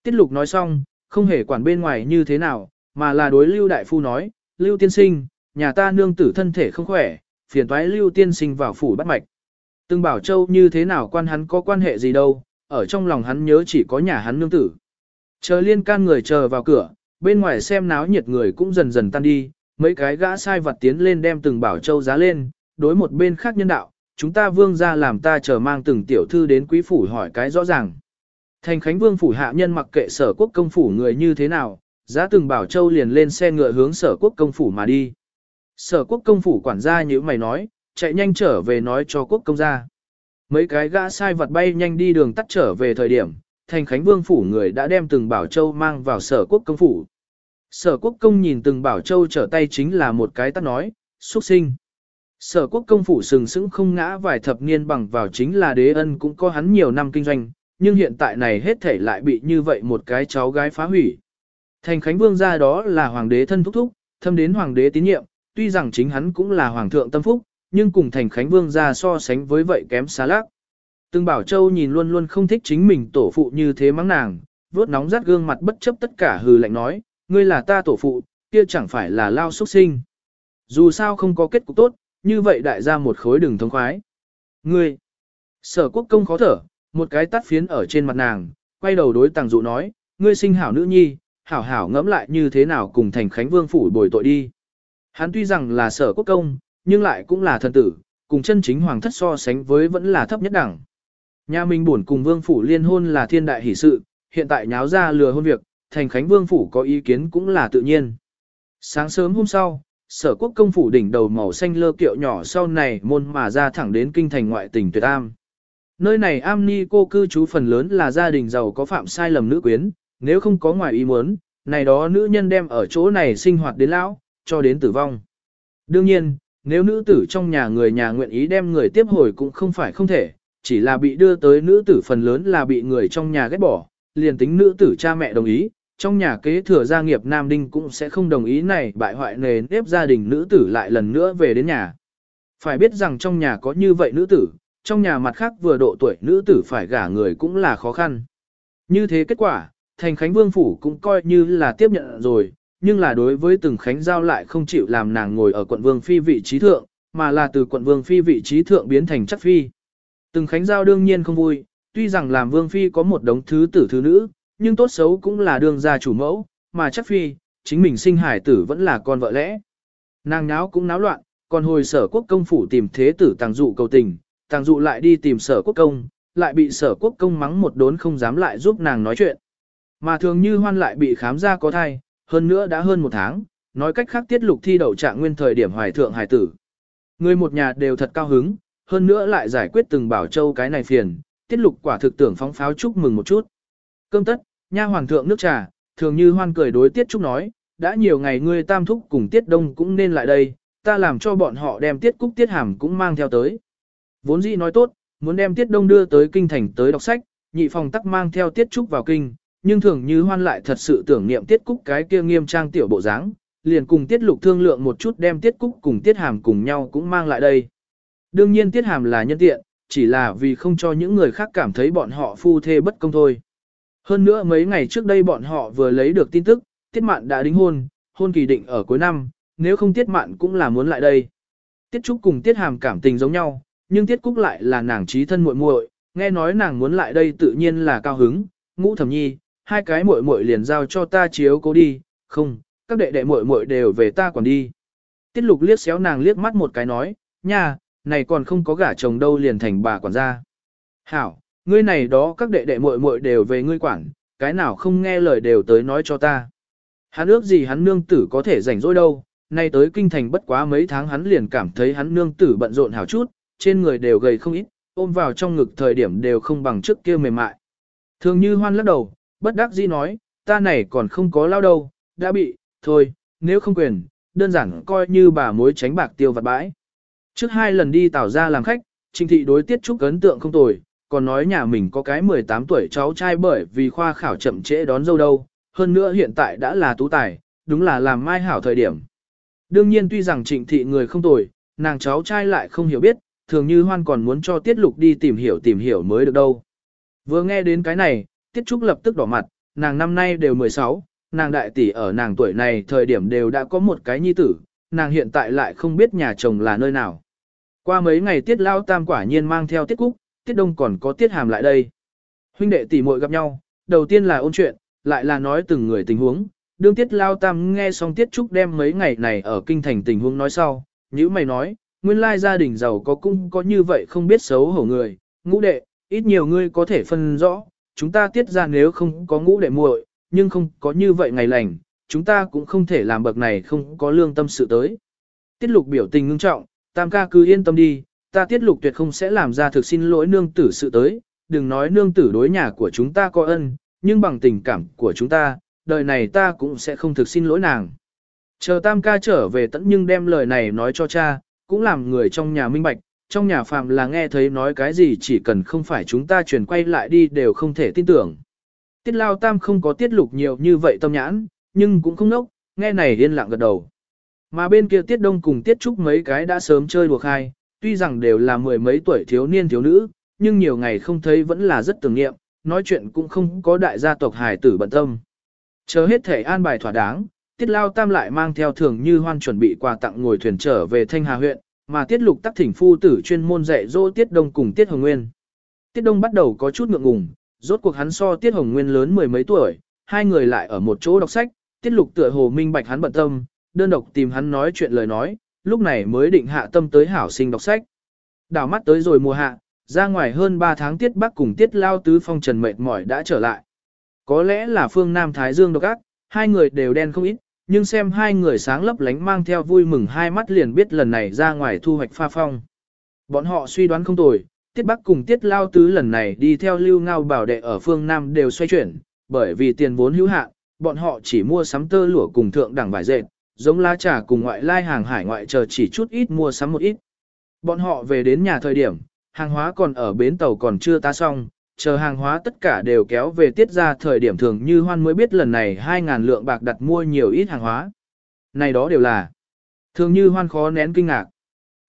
Tiết lục nói xong, không hề quản bên ngoài như thế nào, mà là đối Lưu Đại Phu nói, Lưu Tiên Sinh, nhà ta nương tử thân thể không khỏe, phiền toái Lưu Tiên Sinh vào phủ bắt mạch. Từng bảo châu như thế nào quan hắn có quan hệ gì đâu, ở trong lòng hắn nhớ chỉ có nhà hắn nương tử. Chờ liên can người chờ vào cửa, bên ngoài xem náo nhiệt người cũng dần dần tan đi, mấy cái gã sai vật tiến lên đem từng bảo châu giá lên, đối một bên khác nhân đạo, chúng ta vương ra làm ta chờ mang từng tiểu thư đến quý phủ hỏi cái rõ ràng. Thành Khánh Vương phủ hạ nhân mặc kệ sở quốc công phủ người như thế nào, giá từng bảo châu liền lên xe ngựa hướng sở quốc công phủ mà đi. Sở quốc công phủ quản gia như mày nói, chạy nhanh trở về nói cho quốc công gia. Mấy cái gã sai vật bay nhanh đi đường tắt trở về thời điểm, thành Khánh Vương phủ người đã đem từng bảo châu mang vào sở quốc công phủ. Sở quốc công nhìn từng bảo châu trở tay chính là một cái tắt nói, xuất sinh. Sở quốc công phủ sừng sững không ngã vài thập niên bằng vào chính là đế ân cũng có hắn nhiều năm kinh doanh, nhưng hiện tại này hết thể lại bị như vậy một cái cháu gái phá hủy. Thành Khánh Vương ra đó là hoàng đế thân thúc thúc, thâm đến hoàng đế tín nhiệm, tuy rằng chính hắn cũng là hoàng thượng tâm phúc, nhưng cùng Thành Khánh Vương ra so sánh với vậy kém xa lác. Từng bảo châu nhìn luôn luôn không thích chính mình tổ phụ như thế mắng nàng, vuốt nóng rát gương mặt bất chấp tất cả hừ lạnh nói, ngươi là ta tổ phụ, kia chẳng phải là lao xuất sinh. Dù sao không có kết cục tốt, như vậy đại ra một khối đường thông khoái. Ngươi, sở quốc công khó thở, một cái tắt phiến ở trên mặt nàng, quay đầu đối tàng dụ nói, ngươi sinh hảo nữ nhi, hảo hảo ngẫm lại như thế nào cùng thành khánh vương phủ bồi tội đi. Hắn tuy rằng là sở quốc công, nhưng lại cũng là thần tử, cùng chân chính hoàng thất so sánh với vẫn là thấp nhất đẳng. Nhà mình buồn cùng vương phủ liên hôn là thiên đại hỷ sự, hiện tại nháo ra lừa hôn việc, thành khánh vương phủ có ý kiến cũng là tự nhiên. Sáng sớm hôm sau, sở quốc công phủ đỉnh đầu màu xanh lơ kiệu nhỏ sau này môn mà ra thẳng đến kinh thành ngoại tỉnh tuyệt am. Nơi này am ni cô cư trú phần lớn là gia đình giàu có phạm sai lầm nữ quyến, nếu không có ngoài ý muốn, này đó nữ nhân đem ở chỗ này sinh hoạt đến lão, cho đến tử vong. Đương nhiên, nếu nữ tử trong nhà người nhà nguyện ý đem người tiếp hồi cũng không phải không thể, chỉ là bị đưa tới nữ tử phần lớn là bị người trong nhà ghét bỏ, liền tính nữ tử cha mẹ đồng ý, trong nhà kế thừa gia nghiệp Nam Đinh cũng sẽ không đồng ý này bại hoại nề nếp gia đình nữ tử lại lần nữa về đến nhà. Phải biết rằng trong nhà có như vậy nữ tử, trong nhà mặt khác vừa độ tuổi nữ tử phải gả người cũng là khó khăn. Như thế kết quả, thành Khánh Vương Phủ cũng coi như là tiếp nhận rồi, nhưng là đối với từng Khánh Giao lại không chịu làm nàng ngồi ở quận Vương Phi vị trí thượng, mà là từ quận Vương Phi vị trí thượng biến thành chắc Phi. Từng Khánh Giao đương nhiên không vui, tuy rằng làm Vương Phi có một đống thứ tử thứ nữ, nhưng tốt xấu cũng là đương gia chủ mẫu, mà chắc Phi, chính mình sinh hải tử vẫn là con vợ lẽ. Nàng náo cũng náo loạn, còn hồi sở quốc công phủ tìm thế tử tàng dụ cầu tình, tàng dụ lại đi tìm sở quốc công, lại bị sở quốc công mắng một đốn không dám lại giúp nàng nói chuyện. Mà thường như hoan lại bị khám ra có thai, hơn nữa đã hơn một tháng, nói cách khác tiết lục thi đậu trạng nguyên thời điểm hoài thượng hài tử. Người một nhà đều thật cao hứng, hơn nữa lại giải quyết từng bảo châu cái này phiền, tiết lục quả thực tưởng phóng pháo chúc mừng một chút. Cơm tất, nha hoàng thượng nước trà, thường như hoan cười đối tiết trúc nói, đã nhiều ngày ngươi tam thúc cùng tiết đông cũng nên lại đây, ta làm cho bọn họ đem tiết cúc tiết hàm cũng mang theo tới. Vốn dĩ nói tốt, muốn đem tiết đông đưa tới kinh thành tới đọc sách, nhị phòng tắc mang theo tiết trúc vào kinh, nhưng thường như hoan lại thật sự tưởng niệm tiết cúc cái kia nghiêm trang tiểu bộ dáng, liền cùng tiết lục thương lượng một chút đem tiết cúc cùng tiết hàm cùng nhau cũng mang lại đây. Đương nhiên tiết hàm là nhân tiện, chỉ là vì không cho những người khác cảm thấy bọn họ phu thê bất công thôi. Hơn nữa mấy ngày trước đây bọn họ vừa lấy được tin tức, tiết mạn đã đính hôn, hôn kỳ định ở cuối năm, nếu không tiết mạn cũng là muốn lại đây. Tiết trúc cùng tiết hàm cảm tình giống nhau, nhưng tiết cúc lại là nàng trí thân muội muội, nghe nói nàng muốn lại đây tự nhiên là cao hứng, ngũ thẩm nhi, hai cái muội muội liền giao cho ta chiếu cố đi, không, các đệ đệ muội muội đều về ta còn đi. Tiết lục liếc xéo nàng liếc mắt một cái nói, nha, này còn không có gả chồng đâu liền thành bà quản gia. Hảo, ngươi này đó các đệ đệ muội muội đều về ngươi quản, cái nào không nghe lời đều tới nói cho ta. Hắn ước gì hắn nương tử có thể rảnh rỗi đâu, nay tới kinh thành bất quá mấy tháng hắn liền cảm thấy hắn nương tử bận rộn hảo chút, trên người đều gầy không ít, ôm vào trong ngực thời điểm đều không bằng trước kia mềm mại. Thường như hoan lắc đầu, bất đắc dĩ nói, ta này còn không có lao đâu, đã bị, thôi, nếu không quyền, đơn giản coi như bà mối tránh bạc tiêu vặt bãi. Trước hai lần đi tảo ra làm khách, Trình thị đối tiết trúc ấn tượng không tồi, còn nói nhà mình có cái 18 tuổi cháu trai bởi vì khoa khảo chậm trễ đón dâu đâu, hơn nữa hiện tại đã là tú tài, đúng là làm mai hảo thời điểm. Đương nhiên tuy rằng trịnh thị người không tồi, nàng cháu trai lại không hiểu biết, thường như hoan còn muốn cho tiết lục đi tìm hiểu tìm hiểu mới được đâu. Vừa nghe đến cái này, tiết trúc lập tức đỏ mặt, nàng năm nay đều 16, nàng đại tỷ ở nàng tuổi này thời điểm đều đã có một cái nhi tử, nàng hiện tại lại không biết nhà chồng là nơi nào. Qua mấy ngày tiết lao tam quả nhiên mang theo tiết cúc, tiết đông còn có tiết hàm lại đây. Huynh đệ tỷ muội gặp nhau, đầu tiên là ôn chuyện, lại là nói từng người tình huống. Đương tiết lao tam nghe xong tiết trúc đem mấy ngày này ở kinh thành tình huống nói sau, như mày nói, nguyên lai gia đình giàu có cung có như vậy không biết xấu hổ người, ngũ đệ, ít nhiều ngươi có thể phân rõ, chúng ta tiết ra nếu không có ngũ đệ muội, nhưng không có như vậy ngày lành, chúng ta cũng không thể làm bậc này không có lương tâm sự tới. Tiết lục biểu tình ngưng trọng, tam ca cứ yên tâm đi, ta tiết lục tuyệt không sẽ làm ra thực xin lỗi nương tử sự tới, đừng nói nương tử đối nhà của chúng ta có ân, nhưng bằng tình cảm của chúng ta, đời này ta cũng sẽ không thực xin lỗi nàng. Chờ tam ca trở về tận nhưng đem lời này nói cho cha, cũng làm người trong nhà minh bạch, trong nhà phàm là nghe thấy nói cái gì chỉ cần không phải chúng ta chuyển quay lại đi đều không thể tin tưởng. Tiết lao tam không có tiết lục nhiều như vậy tâm nhãn, nhưng cũng không nốc, nghe này yên lặng gật đầu. Mà bên kia tiết đông cùng tiết trúc mấy cái đã sớm chơi đùa khai, tuy rằng đều là mười mấy tuổi thiếu niên thiếu nữ, nhưng nhiều ngày không thấy vẫn là rất tưởng niệm, nói chuyện cũng không có đại gia tộc hài tử bận tâm. Chờ hết thể an bài thỏa đáng, Tiết Lao Tam lại mang theo thường như hoan chuẩn bị quà tặng ngồi thuyền trở về Thanh Hà huyện, mà Tiết Lục tắc thỉnh phu tử chuyên môn dạy dỗ Tiết Đông cùng Tiết Hồng Nguyên. Tiết Đông bắt đầu có chút ngượng ngùng, rốt cuộc hắn so Tiết Hồng Nguyên lớn mười mấy tuổi, hai người lại ở một chỗ đọc sách, Tiết Lục tựa hồ minh bạch hắn bận tâm, đơn độc tìm hắn nói chuyện lời nói, lúc này mới định hạ tâm tới hảo sinh đọc sách. Đảo mắt tới rồi mùa hạ, ra ngoài hơn 3 tháng Tiết Bắc cùng Tiết Lao Tứ Phong Trần mệt mỏi đã trở lại. Có lẽ là phương Nam Thái Dương độc ác, hai người đều đen không ít, nhưng xem hai người sáng lấp lánh mang theo vui mừng hai mắt liền biết lần này ra ngoài thu hoạch pha phong. Bọn họ suy đoán không tồi, Tiết Bắc cùng Tiết Lao Tứ lần này đi theo lưu ngao bảo đệ ở phương Nam đều xoay chuyển, bởi vì tiền vốn hữu hạn, bọn họ chỉ mua sắm tơ lụa cùng thượng đẳng vải dệt, giống lá trà cùng ngoại lai hàng hải ngoại chờ chỉ chút ít mua sắm một ít. Bọn họ về đến nhà thời điểm, hàng hóa còn ở bến tàu còn chưa ta xong, chờ hàng hóa tất cả đều kéo về tiết ra thời điểm thường như hoan mới biết lần này 2.000 lượng bạc đặt mua nhiều ít hàng hóa. Này đó đều là thường như hoan khó nén kinh ngạc.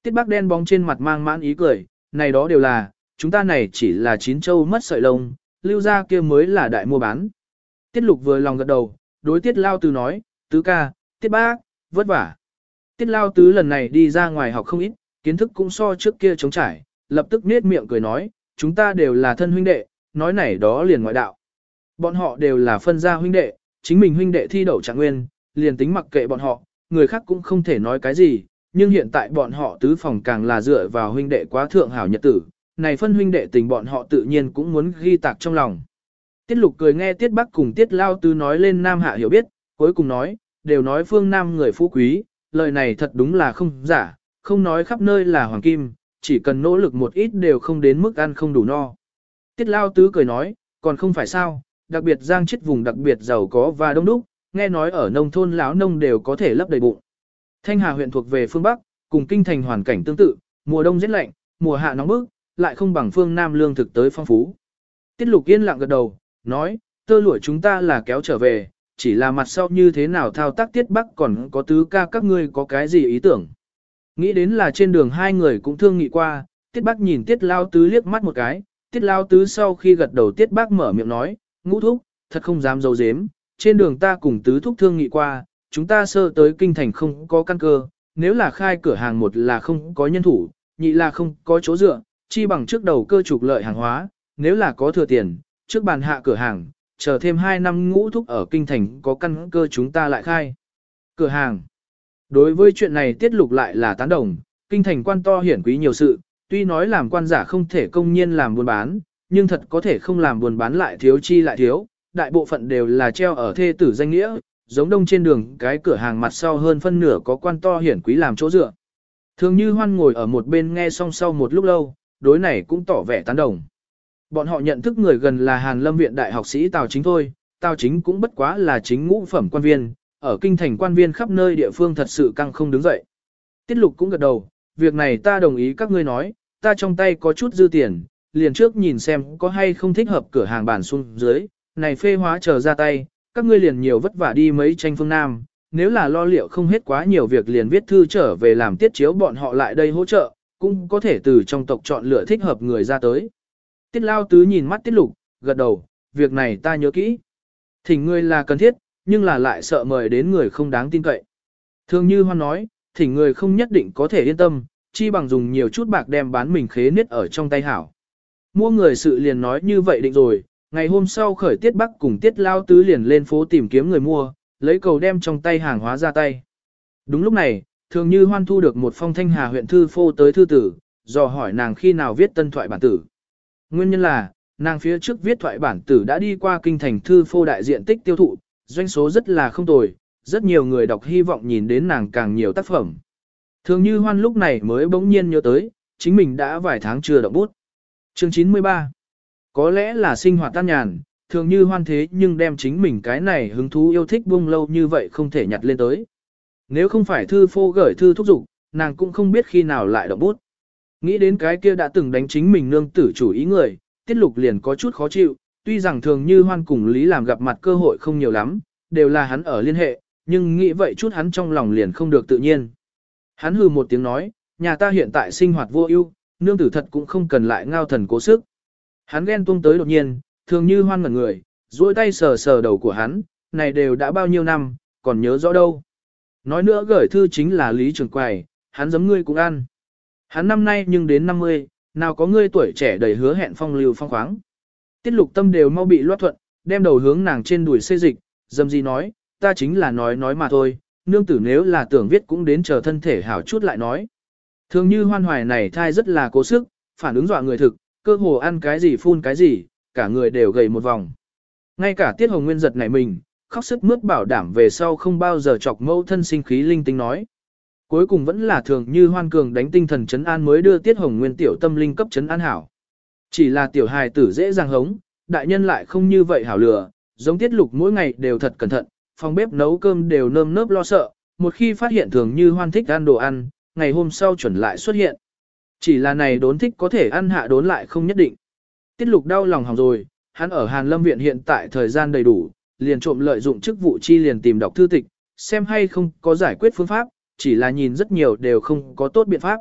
Tiết bác đen bóng trên mặt mang mãn ý cười, này đó đều là, chúng ta này chỉ là chín châu mất sợi lông, lưu ra kia mới là đại mua bán. Tiết lục vừa lòng gật đầu, đối tiết lao tứ nói, tứ ca, tiết bác, vất vả. Tiết lao tứ lần này đi ra ngoài học không ít, kiến thức cũng so trước kia chống trải, lập tức nết miệng cười nói, chúng ta đều là thân huynh đệ, nói này đó liền ngoại đạo. Bọn họ đều là phân gia huynh đệ, chính mình huynh đệ thi đậu trạng nguyên, liền tính mặc kệ bọn họ, người khác cũng không thể nói cái gì, nhưng hiện tại bọn họ tứ phòng càng là dựa vào huynh đệ quá thượng hảo nhật tử, này phân huynh đệ tình bọn họ tự nhiên cũng muốn ghi tạc trong lòng. Tiết lục cười nghe Tiết Bắc cùng Tiết Lao Tư nói lên Nam Hạ hiểu biết, cuối cùng nói, đều nói phương Nam người phú quý, lời này thật đúng là không giả, không nói khắp nơi là hoàng kim, chỉ cần nỗ lực một ít đều không đến mức ăn không đủ no. Tiết Lao Tứ cười nói, còn không phải sao, đặc biệt giang chết vùng đặc biệt giàu có và đông đúc, nghe nói ở nông thôn lão nông đều có thể lấp đầy bụng. Thanh Hà huyện thuộc về phương Bắc, cùng kinh thành hoàn cảnh tương tự, mùa đông rất lạnh, mùa hạ nóng bức, lại không bằng phương Nam lương thực tới phong phú. Tiết Lục yên lặng gật đầu, nói, tơ lụa chúng ta là kéo trở về, chỉ là mặt sau như thế nào thao tác Tiết Bắc còn có tứ ca các ngươi có cái gì ý tưởng. Nghĩ đến là trên đường hai người cũng thương nghị qua, Tiết bác nhìn Tiết Lao Tứ liếc mắt một cái, Tiết Lao Tứ sau khi gật đầu Tiết bác mở miệng nói, ngũ thúc, thật không dám dấu dếm, trên đường ta cùng Tứ thúc thương nghị qua, chúng ta sơ tới kinh thành không có căn cơ, nếu là khai cửa hàng một là không có nhân thủ, nhị là không có chỗ dựa, chi bằng trước đầu cơ trục lợi hàng hóa, nếu là có thừa tiền, trước bàn hạ cửa hàng, chờ thêm 2 năm ngũ thúc ở kinh thành có căn cơ chúng ta lại khai. Cửa hàng Đối với chuyện này tiết lục lại là tán đồng, kinh thành quan to hiển quý nhiều sự, tuy nói làm quan giả không thể công nhiên làm buôn bán, nhưng thật có thể không làm buôn bán lại thiếu chi lại thiếu, đại bộ phận đều là treo ở thê tử danh nghĩa, giống đông trên đường cái cửa hàng mặt sau hơn phân nửa có quan to hiển quý làm chỗ dựa. Thường như hoan ngồi ở một bên nghe song sau một lúc lâu, đối này cũng tỏ vẻ tán đồng. Bọn họ nhận thức người gần là Hàn Lâm Viện Đại học sĩ Tào Chính thôi, Tào Chính cũng bất quá là chính ngũ phẩm quan viên, ở kinh thành quan viên khắp nơi địa phương thật sự căng không đứng dậy. Tiết lục cũng gật đầu, việc này ta đồng ý các ngươi nói, ta trong tay có chút dư tiền, liền trước nhìn xem có hay không thích hợp cửa hàng bản xuống dưới, này phê hóa chờ ra tay, các ngươi liền nhiều vất vả đi mấy tranh phương Nam, nếu là lo liệu không hết quá nhiều việc liền viết thư trở về làm tiết chiếu bọn họ lại đây hỗ trợ, cũng có thể từ trong tộc chọn lựa thích hợp người ra tới. Tiết lao tứ nhìn mắt tiết lục, gật đầu, việc này ta nhớ kỹ. Thỉnh ngươi là cần thiết, nhưng là lại sợ mời đến người không đáng tin cậy. Thường như hoan nói, thỉnh người không nhất định có thể yên tâm, chi bằng dùng nhiều chút bạc đem bán mình khế niết ở trong tay hảo. Mua người sự liền nói như vậy định rồi, ngày hôm sau khởi tiết bắc cùng tiết lao tứ liền lên phố tìm kiếm người mua, lấy cầu đem trong tay hàng hóa ra tay. Đúng lúc này, thường như hoan thu được một phong thanh hà huyện thư phô tới thư tử, dò hỏi nàng khi nào viết tân thoại bản tử. Nguyên nhân là, nàng phía trước viết thoại bản tử đã đi qua kinh thành thư phô đại diện tích tiêu thụ, doanh số rất là không tồi, rất nhiều người đọc hy vọng nhìn đến nàng càng nhiều tác phẩm. Thường như hoan lúc này mới bỗng nhiên nhớ tới, chính mình đã vài tháng chưa động bút. Chương 93 Có lẽ là sinh hoạt tan nhàn, thường như hoan thế nhưng đem chính mình cái này hứng thú yêu thích buông lâu như vậy không thể nhặt lên tới. Nếu không phải thư phô gửi thư thúc giục, nàng cũng không biết khi nào lại động bút. Nghĩ đến cái kia đã từng đánh chính mình nương tử chủ ý người, tiết lục liền có chút khó chịu, tuy rằng thường như hoan cùng Lý làm gặp mặt cơ hội không nhiều lắm, đều là hắn ở liên hệ, nhưng nghĩ vậy chút hắn trong lòng liền không được tự nhiên. Hắn hừ một tiếng nói, nhà ta hiện tại sinh hoạt vô ưu, nương tử thật cũng không cần lại ngao thần cố sức. Hắn ghen tuông tới đột nhiên, thường như hoan ngẩn người, duỗi tay sờ sờ đầu của hắn, này đều đã bao nhiêu năm, còn nhớ rõ đâu. Nói nữa gửi thư chính là Lý Trường Quầy, hắn giấm ngươi cũng ăn. Hắn năm nay nhưng đến 50, nào có ngươi tuổi trẻ đầy hứa hẹn phong lưu phong khoáng. Tiết lục tâm đều mau bị loát thuận, đem đầu hướng nàng trên đùi xê dịch, dâm gì nói, ta chính là nói nói mà thôi, nương tử nếu là tưởng viết cũng đến chờ thân thể hảo chút lại nói. Thường như hoan hoài này thai rất là cố sức, phản ứng dọa người thực, cơ hồ ăn cái gì phun cái gì, cả người đều gầy một vòng. Ngay cả tiết hồng nguyên giật này mình, khóc sức mướt bảo đảm về sau không bao giờ chọc mâu thân sinh khí linh tinh nói. Cuối cùng vẫn là thường như hoan cường đánh tinh thần chấn an mới đưa tiết hồng nguyên tiểu tâm linh cấp chấn an hảo. Chỉ là tiểu hài tử dễ dàng hống, đại nhân lại không như vậy hảo lừa, giống tiết lục mỗi ngày đều thật cẩn thận, phòng bếp nấu cơm đều nơm nớp lo sợ, một khi phát hiện thường như hoan thích ăn đồ ăn, ngày hôm sau chuẩn lại xuất hiện. Chỉ là này đốn thích có thể ăn hạ đốn lại không nhất định. Tiết lục đau lòng hỏng rồi, hắn ở Hàn Lâm Viện hiện tại thời gian đầy đủ, liền trộm lợi dụng chức vụ chi liền tìm đọc thư tịch, xem hay không có giải quyết phương pháp, chỉ là nhìn rất nhiều đều không có tốt biện pháp.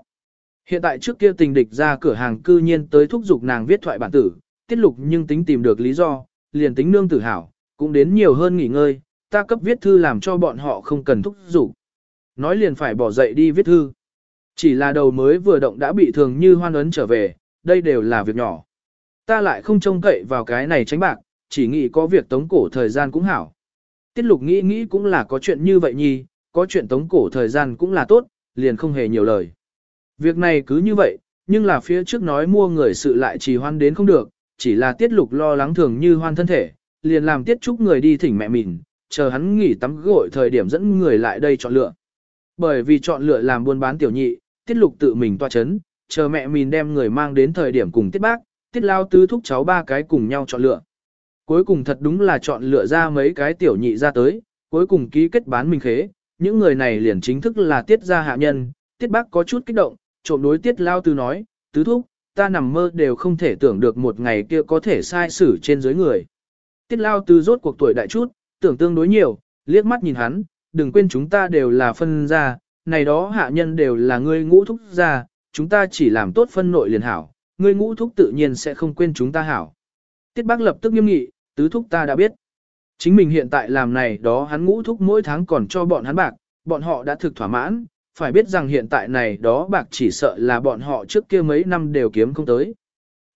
Hiện tại trước kia tình địch ra cửa hàng cư nhiên tới thúc giục nàng viết thoại bản tử, tiết lục nhưng tính tìm được lý do, liền tính nương tử hảo, cũng đến nhiều hơn nghỉ ngơi, ta cấp viết thư làm cho bọn họ không cần thúc giục. Nói liền phải bỏ dậy đi viết thư. Chỉ là đầu mới vừa động đã bị thường như hoan ấn trở về, đây đều là việc nhỏ. Ta lại không trông cậy vào cái này tránh bạc, chỉ nghĩ có việc tống cổ thời gian cũng hảo. Tiết lục nghĩ nghĩ cũng là có chuyện như vậy nhi, có chuyện tống cổ thời gian cũng là tốt, liền không hề nhiều lời. Việc này cứ như vậy, nhưng là phía trước nói mua người sự lại trì hoan đến không được, chỉ là tiết lục lo lắng thường như hoan thân thể, liền làm tiết trúc người đi thỉnh mẹ mình, chờ hắn nghỉ tắm gội thời điểm dẫn người lại đây chọn lựa. Bởi vì chọn lựa làm buôn bán tiểu nhị, tiết lục tự mình toa chấn, chờ mẹ mình đem người mang đến thời điểm cùng tiết bác, tiết lao tứ thúc cháu ba cái cùng nhau chọn lựa. Cuối cùng thật đúng là chọn lựa ra mấy cái tiểu nhị ra tới, cuối cùng ký kết bán minh khế, những người này liền chính thức là tiết gia hạ nhân, tiết bác có chút kích động, trộm đối tiết lao tứ nói, tứ thúc, ta nằm mơ đều không thể tưởng được một ngày kia có thể sai xử trên dưới người. Tiết lao tứ rốt cuộc tuổi đại chút, tưởng tương đối nhiều, liếc mắt nhìn hắn, đừng quên chúng ta đều là phân gia, này đó hạ nhân đều là ngươi ngũ thúc gia, chúng ta chỉ làm tốt phân nội liền hảo, ngươi ngũ thúc tự nhiên sẽ không quên chúng ta hảo. Tiết bác lập tức nghiêm nghị, tứ thúc ta đã biết. Chính mình hiện tại làm này đó hắn ngũ thúc mỗi tháng còn cho bọn hắn bạc, bọn họ đã thực thỏa mãn, phải biết rằng hiện tại này đó bạc chỉ sợ là bọn họ trước kia mấy năm đều kiếm không tới.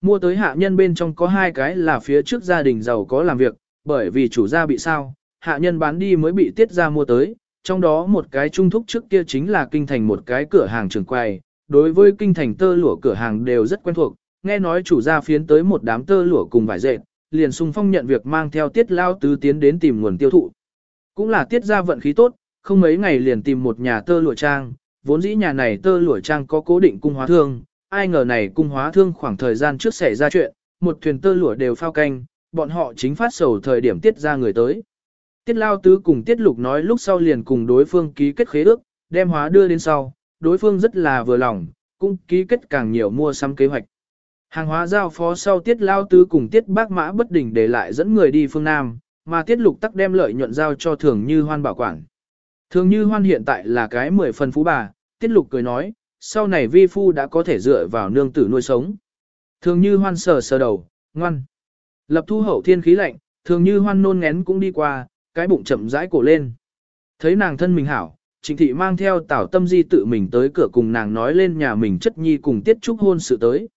Mua tới hạ nhân bên trong có hai cái là phía trước gia đình giàu có làm việc, bởi vì chủ gia bị sao, hạ nhân bán đi mới bị tiết ra mua tới, trong đó một cái trung thúc trước kia chính là kinh thành một cái cửa hàng trường quầy, đối với kinh thành tơ lụa cửa hàng đều rất quen thuộc, nghe nói chủ gia phiến tới một đám tơ lụa cùng vải dệt, liền sung phong nhận việc mang theo tiết lao tứ tiến đến tìm nguồn tiêu thụ. Cũng là tiết ra vận khí tốt, không mấy ngày liền tìm một nhà tơ lụa trang, vốn dĩ nhà này tơ lụa trang có cố định cung hóa thương, ai ngờ này cung hóa thương khoảng thời gian trước xảy ra chuyện, một thuyền tơ lụa đều phao canh, bọn họ chính phát sầu thời điểm tiết ra người tới. Tiết lao tứ cùng tiết lục nói lúc sau liền cùng đối phương ký kết khế ước, đem hóa đưa đến sau, đối phương rất là vừa lòng, cũng ký kết càng nhiều mua sắm kế hoạch. Hàng hóa giao phó sau tiết lao tứ cùng tiết bác mã bất đình để lại dẫn người đi phương Nam, mà tiết lục tắc đem lợi nhuận giao cho thường như hoan bảo quản. Thường như hoan hiện tại là cái mười phần phú bà, tiết lục cười nói, sau này vi phu đã có thể dựa vào nương tử nuôi sống. Thường như hoan sờ sờ đầu, ngoan. Lập thu hậu thiên khí lạnh, thường như hoan nôn ngén cũng đi qua, cái bụng chậm rãi cổ lên. Thấy nàng thân mình hảo, trịnh thị mang theo tảo tâm di tự mình tới cửa cùng nàng nói lên nhà mình chất nhi cùng tiết trúc hôn sự tới.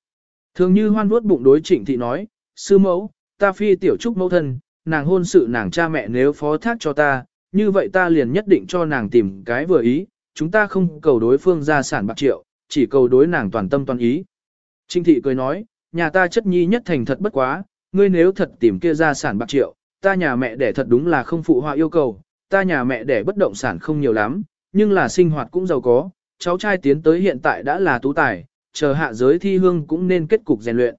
Thường như hoan vuốt bụng đối trịnh thị nói, sư mẫu, ta phi tiểu trúc mẫu thân, nàng hôn sự nàng cha mẹ nếu phó thác cho ta, như vậy ta liền nhất định cho nàng tìm cái vừa ý, chúng ta không cầu đối phương gia sản bạc triệu, chỉ cầu đối nàng toàn tâm toàn ý. Trinh thị cười nói, nhà ta chất nhi nhất thành thật bất quá, ngươi nếu thật tìm kia gia sản bạc triệu, ta nhà mẹ đẻ thật đúng là không phụ họa yêu cầu, ta nhà mẹ đẻ bất động sản không nhiều lắm, nhưng là sinh hoạt cũng giàu có, cháu trai tiến tới hiện tại đã là tú tài, chờ hạ giới thi hương cũng nên kết cục rèn luyện.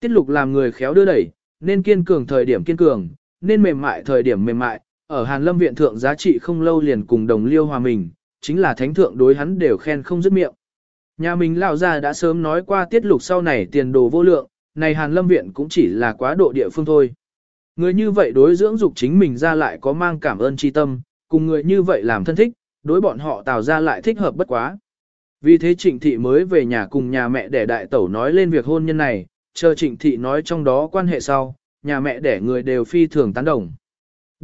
Tiết lục làm người khéo đưa đẩy, nên kiên cường thời điểm kiên cường, nên mềm mại thời điểm mềm mại, ở Hàn Lâm viện thượng giá trị không lâu liền cùng đồng liêu hòa mình, chính là thánh thượng đối hắn đều khen không dứt miệng. Nhà mình lão gia đã sớm nói qua tiết lục sau này tiền đồ vô lượng, này Hàn Lâm viện cũng chỉ là quá độ địa phương thôi. Người như vậy đối dưỡng dục chính mình ra lại có mang cảm ơn tri tâm, cùng người như vậy làm thân thích, đối bọn họ tạo ra lại thích hợp bất quá. Vì thế trịnh thị mới về nhà cùng nhà mẹ để đại tẩu nói lên việc hôn nhân này, chờ trịnh thị nói trong đó quan hệ sau, nhà mẹ để người đều phi thường tán đồng.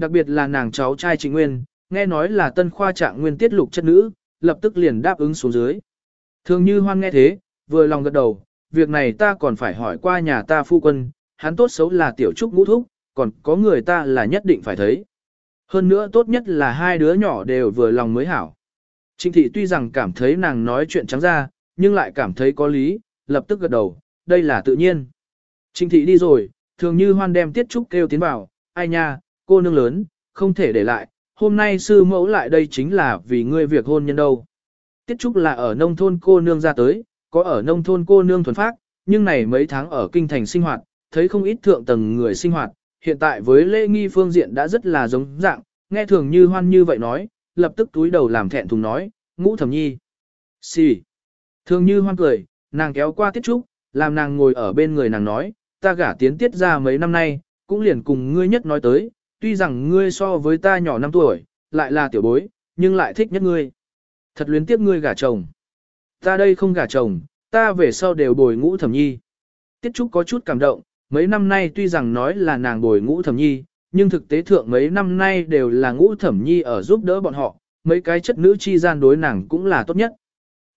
Đặc biệt là nàng cháu trai trịnh nguyên, nghe nói là tân khoa trạng nguyên tiết lục chất nữ, lập tức liền đáp ứng xuống dưới. Thường như hoan nghe thế, vừa lòng gật đầu, việc này ta còn phải hỏi qua nhà ta phu quân, hắn tốt xấu là tiểu trúc ngũ thúc, còn có người ta là nhất định phải thấy. Hơn nữa tốt nhất là hai đứa nhỏ đều vừa lòng mới hảo. Trịnh thị tuy rằng cảm thấy nàng nói chuyện trắng ra, nhưng lại cảm thấy có lý, lập tức gật đầu, đây là tự nhiên. Trịnh thị đi rồi, thường như hoan đem tiết trúc kêu tiến vào, ai nha, cô nương lớn, không thể để lại, hôm nay sư mẫu lại đây chính là vì ngươi việc hôn nhân đâu. Tiết trúc là ở nông thôn cô nương ra tới, có ở nông thôn cô nương thuần phát, nhưng này mấy tháng ở kinh thành sinh hoạt, thấy không ít thượng tầng người sinh hoạt, hiện tại với lễ nghi phương diện đã rất là giống dạng, nghe thường như hoan như vậy nói, lập tức túi đầu làm thẹn thùng nói, ngũ thẩm nhi. Xì. Thường như hoan cười, nàng kéo qua tiết trúc, làm nàng ngồi ở bên người nàng nói, ta gả tiến tiết ra mấy năm nay, cũng liền cùng ngươi nhất nói tới, tuy rằng ngươi so với ta nhỏ 5 tuổi, lại là tiểu bối, nhưng lại thích nhất ngươi. Thật luyến tiếc ngươi gả chồng. Ta đây không gả chồng, ta về sau đều bồi ngũ thẩm nhi. Tiết Trúc có chút cảm động, mấy năm nay tuy rằng nói là nàng bồi ngũ thẩm nhi, nhưng thực tế thượng mấy năm nay đều là ngũ thẩm nhi ở giúp đỡ bọn họ, mấy cái chất nữ chi gian đối nàng cũng là tốt nhất.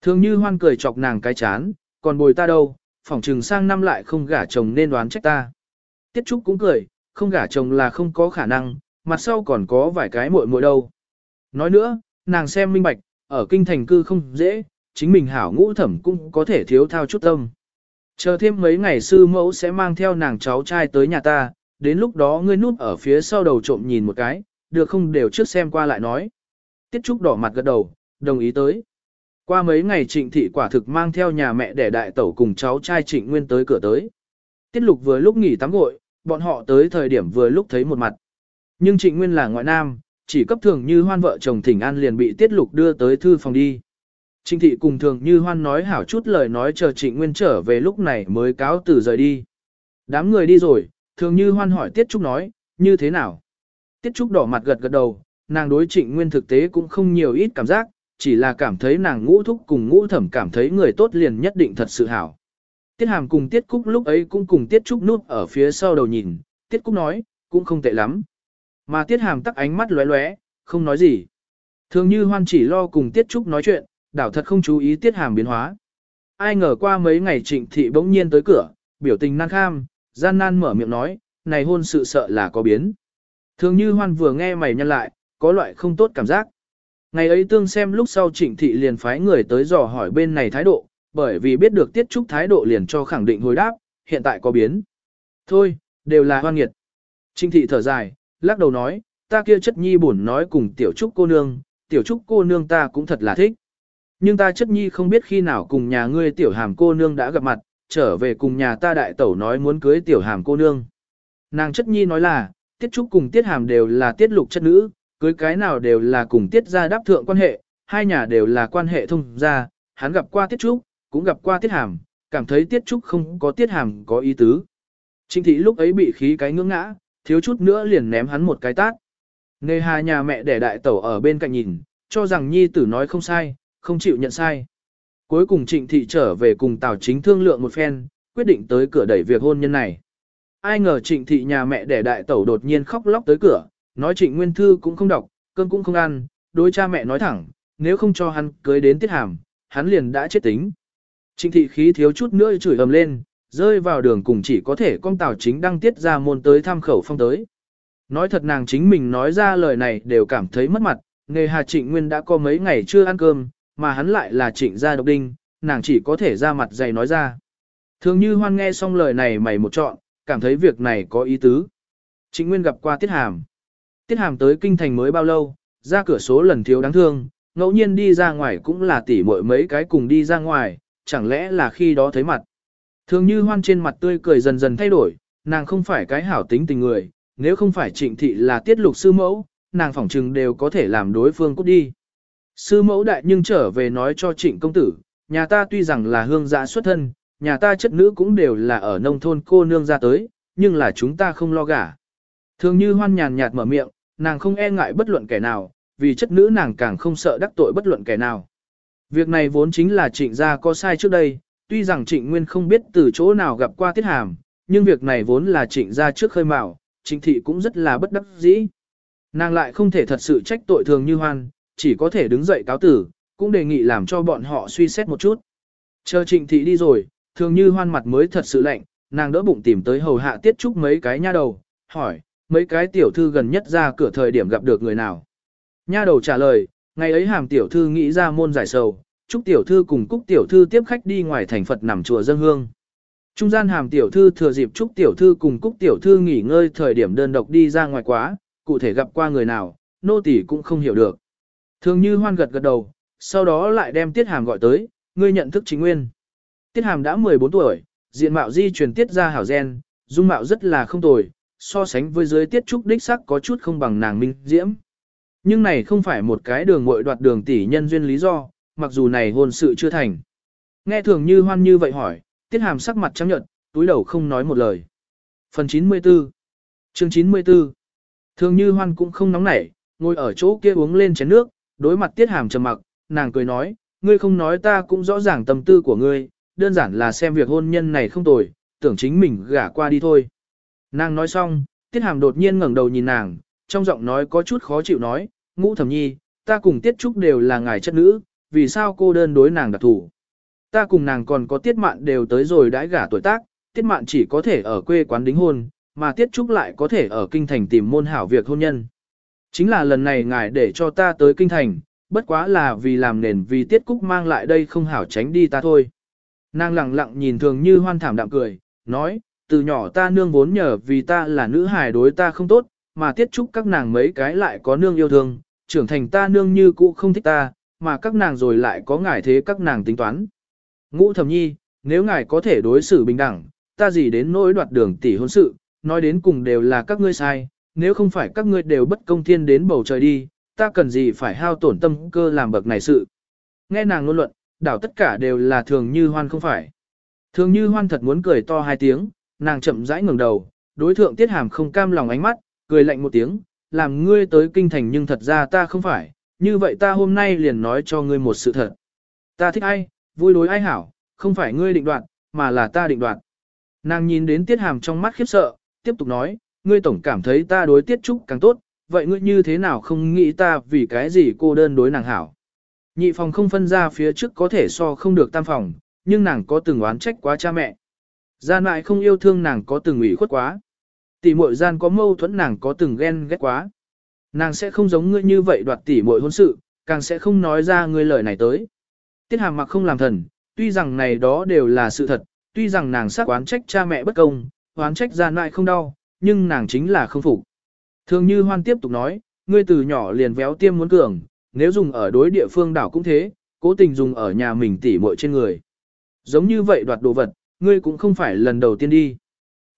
Thường như hoan cười chọc nàng cái chán, còn bồi ta đâu, phỏng trừng sang năm lại không gả chồng nên đoán trách ta. Tiết Trúc cũng cười, không gả chồng là không có khả năng, mặt sau còn có vài cái muội muội đâu. Nói nữa, nàng xem minh bạch, ở kinh thành cư không dễ, chính mình hảo ngũ thẩm cũng có thể thiếu thao chút tâm. Chờ thêm mấy ngày sư mẫu sẽ mang theo nàng cháu trai tới nhà ta, đến lúc đó ngươi núp ở phía sau đầu trộm nhìn một cái, được không đều trước xem qua lại nói. Tiết Trúc đỏ mặt gật đầu, đồng ý tới. Qua mấy ngày trịnh thị quả thực mang theo nhà mẹ để đại tẩu cùng cháu trai trịnh nguyên tới cửa tới. Tiết lục vừa lúc nghỉ tắm gội, bọn họ tới thời điểm vừa lúc thấy một mặt. Nhưng trịnh nguyên là ngoại nam, chỉ cấp thường như hoan vợ chồng thỉnh an liền bị tiết lục đưa tới thư phòng đi. Trịnh thị cùng thường như hoan nói hảo chút lời nói chờ trịnh nguyên trở về lúc này mới cáo từ rời đi. Đám người đi rồi, thường như hoan hỏi tiết trúc nói, như thế nào? Tiết trúc đỏ mặt gật gật đầu, nàng đối trịnh nguyên thực tế cũng không nhiều ít cảm giác, chỉ là cảm thấy nàng ngũ thúc cùng ngũ thẩm cảm thấy người tốt liền nhất định thật sự hảo. Tiết hàm cùng tiết cúc lúc ấy cũng cùng tiết trúc núp ở phía sau đầu nhìn, tiết cúc nói, cũng không tệ lắm. Mà tiết hàm tắc ánh mắt lóe lóe, không nói gì. Thường như hoan chỉ lo cùng tiết trúc nói chuyện, đảo thật không chú ý tiết hàm biến hóa. Ai ngờ qua mấy ngày trịnh thị bỗng nhiên tới cửa, biểu tình nan kham, gian nan mở miệng nói, này hôn sự sợ là có biến. Thường như hoan vừa nghe mày nhăn lại, có loại không tốt cảm giác. Ngày ấy tương xem lúc sau trịnh thị liền phái người tới dò hỏi bên này thái độ, bởi vì biết được tiết trúc thái độ liền cho khẳng định hồi đáp, hiện tại có biến. Thôi, đều là hoan nghiệt. trinh thị thở dài, lắc đầu nói, ta kia chất nhi buồn nói cùng tiểu trúc cô nương, tiểu trúc cô nương ta cũng thật là thích. Nhưng ta chất nhi không biết khi nào cùng nhà ngươi tiểu hàm cô nương đã gặp mặt, trở về cùng nhà ta đại tẩu nói muốn cưới tiểu hàm cô nương. Nàng chất nhi nói là, tiết trúc cùng tiết hàm đều là tiết lục chất nữ, cưới cái nào đều là cùng tiết gia đáp thượng quan hệ, hai nhà đều là quan hệ thông gia, hắn gặp qua tiết trúc, cũng gặp qua tiết hàm, cảm thấy tiết trúc không có tiết hàm có ý tứ. Trịnh thị lúc ấy bị khí cái ngưỡng ngã, thiếu chút nữa liền ném hắn một cái tát. Nề hà nhà mẹ để đại tẩu ở bên cạnh nhìn, cho rằng nhi tử nói không sai, không chịu nhận sai. Cuối cùng trịnh thị trở về cùng Tào Chính thương lượng một phen, quyết định tới cửa đẩy việc hôn nhân này. Ai ngờ trịnh thị nhà mẹ để đại tẩu đột nhiên khóc lóc tới cửa, nói trịnh nguyên thư cũng không đọc, cơm cũng không ăn, đối cha mẹ nói thẳng, nếu không cho hắn cưới đến tiết hàm, hắn liền đã chết tính. Trịnh thị khí thiếu chút nữa chửi ầm lên, rơi vào đường cùng chỉ có thể con tàu Chính đang tiết ra môn tới tham khẩu phong tới. Nói thật nàng chính mình nói ra lời này đều cảm thấy mất mặt, nghề hà trịnh nguyên đã có mấy ngày chưa ăn cơm, mà hắn lại là trịnh gia độc đinh, nàng chỉ có thể ra mặt dày nói ra. Thường như hoan nghe xong lời này mày một chọn, cảm thấy việc này có ý tứ. Trịnh Nguyên gặp qua Tiết Hàm. Tiết Hàm tới kinh thành mới bao lâu, ra cửa số lần thiếu đáng thương, ngẫu nhiên đi ra ngoài cũng là tỉ muội mấy cái cùng đi ra ngoài, chẳng lẽ là khi đó thấy mặt. Thường như hoan trên mặt tươi cười dần dần thay đổi, nàng không phải cái hảo tính tình người, nếu không phải trịnh thị là tiết lục sư mẫu, nàng phỏng trừng đều có thể làm đối phương cút đi. Sư mẫu đại nhưng trở về nói cho trịnh công tử, nhà ta tuy rằng là hương giã xuất thân, nhà ta chất nữ cũng đều là ở nông thôn cô nương ra tới, nhưng là chúng ta không lo gả. Thường như hoan nhàn nhạt mở miệng, nàng không e ngại bất luận kẻ nào, vì chất nữ nàng càng không sợ đắc tội bất luận kẻ nào. Việc này vốn chính là trịnh gia có sai trước đây, tuy rằng trịnh nguyên không biết từ chỗ nào gặp qua tiết hàm, nhưng việc này vốn là trịnh gia trước khơi mào, trịnh thị cũng rất là bất đắc dĩ. Nàng lại không thể thật sự trách tội thường như hoan, chỉ có thể đứng dậy cáo tử, cũng đề nghị làm cho bọn họ suy xét một chút. Chờ trịnh thị đi rồi, thường như hoan mặt mới thật sự lạnh, nàng đỡ bụng tìm tới hầu hạ tiết trúc mấy cái nha đầu, hỏi, mấy cái tiểu thư gần nhất ra cửa thời điểm gặp được người nào. Nha đầu trả lời, ngày ấy hàm tiểu thư nghĩ ra môn giải sầu, trúc tiểu thư cùng cúc tiểu thư tiếp khách đi ngoài thành Phật nằm chùa dân hương. Trung gian hàm tiểu thư thừa dịp trúc tiểu thư cùng cúc tiểu thư nghỉ ngơi thời điểm đơn độc đi ra ngoài quá, cụ thể gặp qua người nào, nô tỳ cũng không hiểu được. Thường như hoan gật gật đầu, sau đó lại đem tiết hàm gọi tới, ngươi nhận thức chính nguyên. Tiết hàm đã 14 tuổi, diện mạo di truyền tiết ra hảo gen, dung mạo rất là không tồi, so sánh với dưới tiết trúc đích sắc có chút không bằng nàng minh diễm. Nhưng này không phải một cái đường muội đoạt đường tỷ nhân duyên lý do, mặc dù này hôn sự chưa thành. Nghe thường như hoan như vậy hỏi, tiết hàm sắc mặt trắng nhợt, túi đầu không nói một lời. Phần 94 Chương 94 Thường như hoan cũng không nóng nảy, ngồi ở chỗ kia uống lên chén nước, đối mặt tiết hàm trầm mặc, nàng cười nói, ngươi không nói ta cũng rõ ràng tâm tư của ngươi, đơn giản là xem việc hôn nhân này không tồi, tưởng chính mình gả qua đi thôi. Nàng nói xong, tiết hàm đột nhiên ngẩng đầu nhìn nàng, trong giọng nói có chút khó chịu nói, ngũ thẩm nhi, ta cùng tiết trúc đều là ngài chất nữ, vì sao cô đơn đối nàng đặc thủ. Ta cùng nàng còn có tiết mạn đều tới rồi đãi gả tuổi tác, tiết mạn chỉ có thể ở quê quán đính hôn, mà tiết trúc lại có thể ở kinh thành tìm môn hảo việc hôn nhân. Chính là lần này ngài để cho ta tới kinh thành, bất quá là vì làm nền vì tiết cúc mang lại đây không hảo tránh đi ta thôi. Nàng lặng lặng nhìn thường như hoan thảm đạm cười, nói, từ nhỏ ta nương vốn nhờ vì ta là nữ hài đối ta không tốt, mà tiết trúc các nàng mấy cái lại có nương yêu thương, trưởng thành ta nương như cũ không thích ta, mà các nàng rồi lại có ngài thế các nàng tính toán. Ngũ thẩm nhi, nếu ngài có thể đối xử bình đẳng, ta gì đến nỗi đoạt đường tỷ hôn sự, nói đến cùng đều là các ngươi sai, nếu không phải các ngươi đều bất công thiên đến bầu trời đi, ta cần gì phải hao tổn tâm cơ làm bậc này sự. Nghe nàng ngôn luận, đảo tất cả đều là thường như hoan không phải. Thường như hoan thật muốn cười to hai tiếng, nàng chậm rãi ngừng đầu, đối thượng tiết hàm không cam lòng ánh mắt, cười lạnh một tiếng, làm ngươi tới kinh thành nhưng thật ra ta không phải, như vậy ta hôm nay liền nói cho ngươi một sự thật. Ta thích ai, vui đối ai hảo, không phải ngươi định đoạt, mà là ta định đoạt. Nàng nhìn đến tiết hàm trong mắt khiếp sợ, tiếp tục nói, ngươi tổng cảm thấy ta đối tiết trúc càng tốt, vậy ngươi như thế nào không nghĩ ta vì cái gì cô đơn đối nàng hảo. Nhị phòng không phân ra phía trước có thể so không được tam phòng, nhưng nàng có từng oán trách quá cha mẹ. Gian lại không yêu thương nàng có từng ủy khuất quá. Tỷ muội gian có mâu thuẫn nàng có từng ghen ghét quá. Nàng sẽ không giống ngươi như vậy đoạt tỷ muội hôn sự, càng sẽ không nói ra ngươi lời này tới. Tiết hàm mặc không làm thần, tuy rằng này đó đều là sự thật, tuy rằng nàng sắc oán trách cha mẹ bất công, oán trách gian lại không đau, nhưng nàng chính là không phục. Thường như hoan tiếp tục nói, ngươi từ nhỏ liền véo tiêm muốn cường, nếu dùng ở đối địa phương đảo cũng thế, cố tình dùng ở nhà mình tỉ muội trên người. Giống như vậy đoạt đồ vật, ngươi cũng không phải lần đầu tiên đi.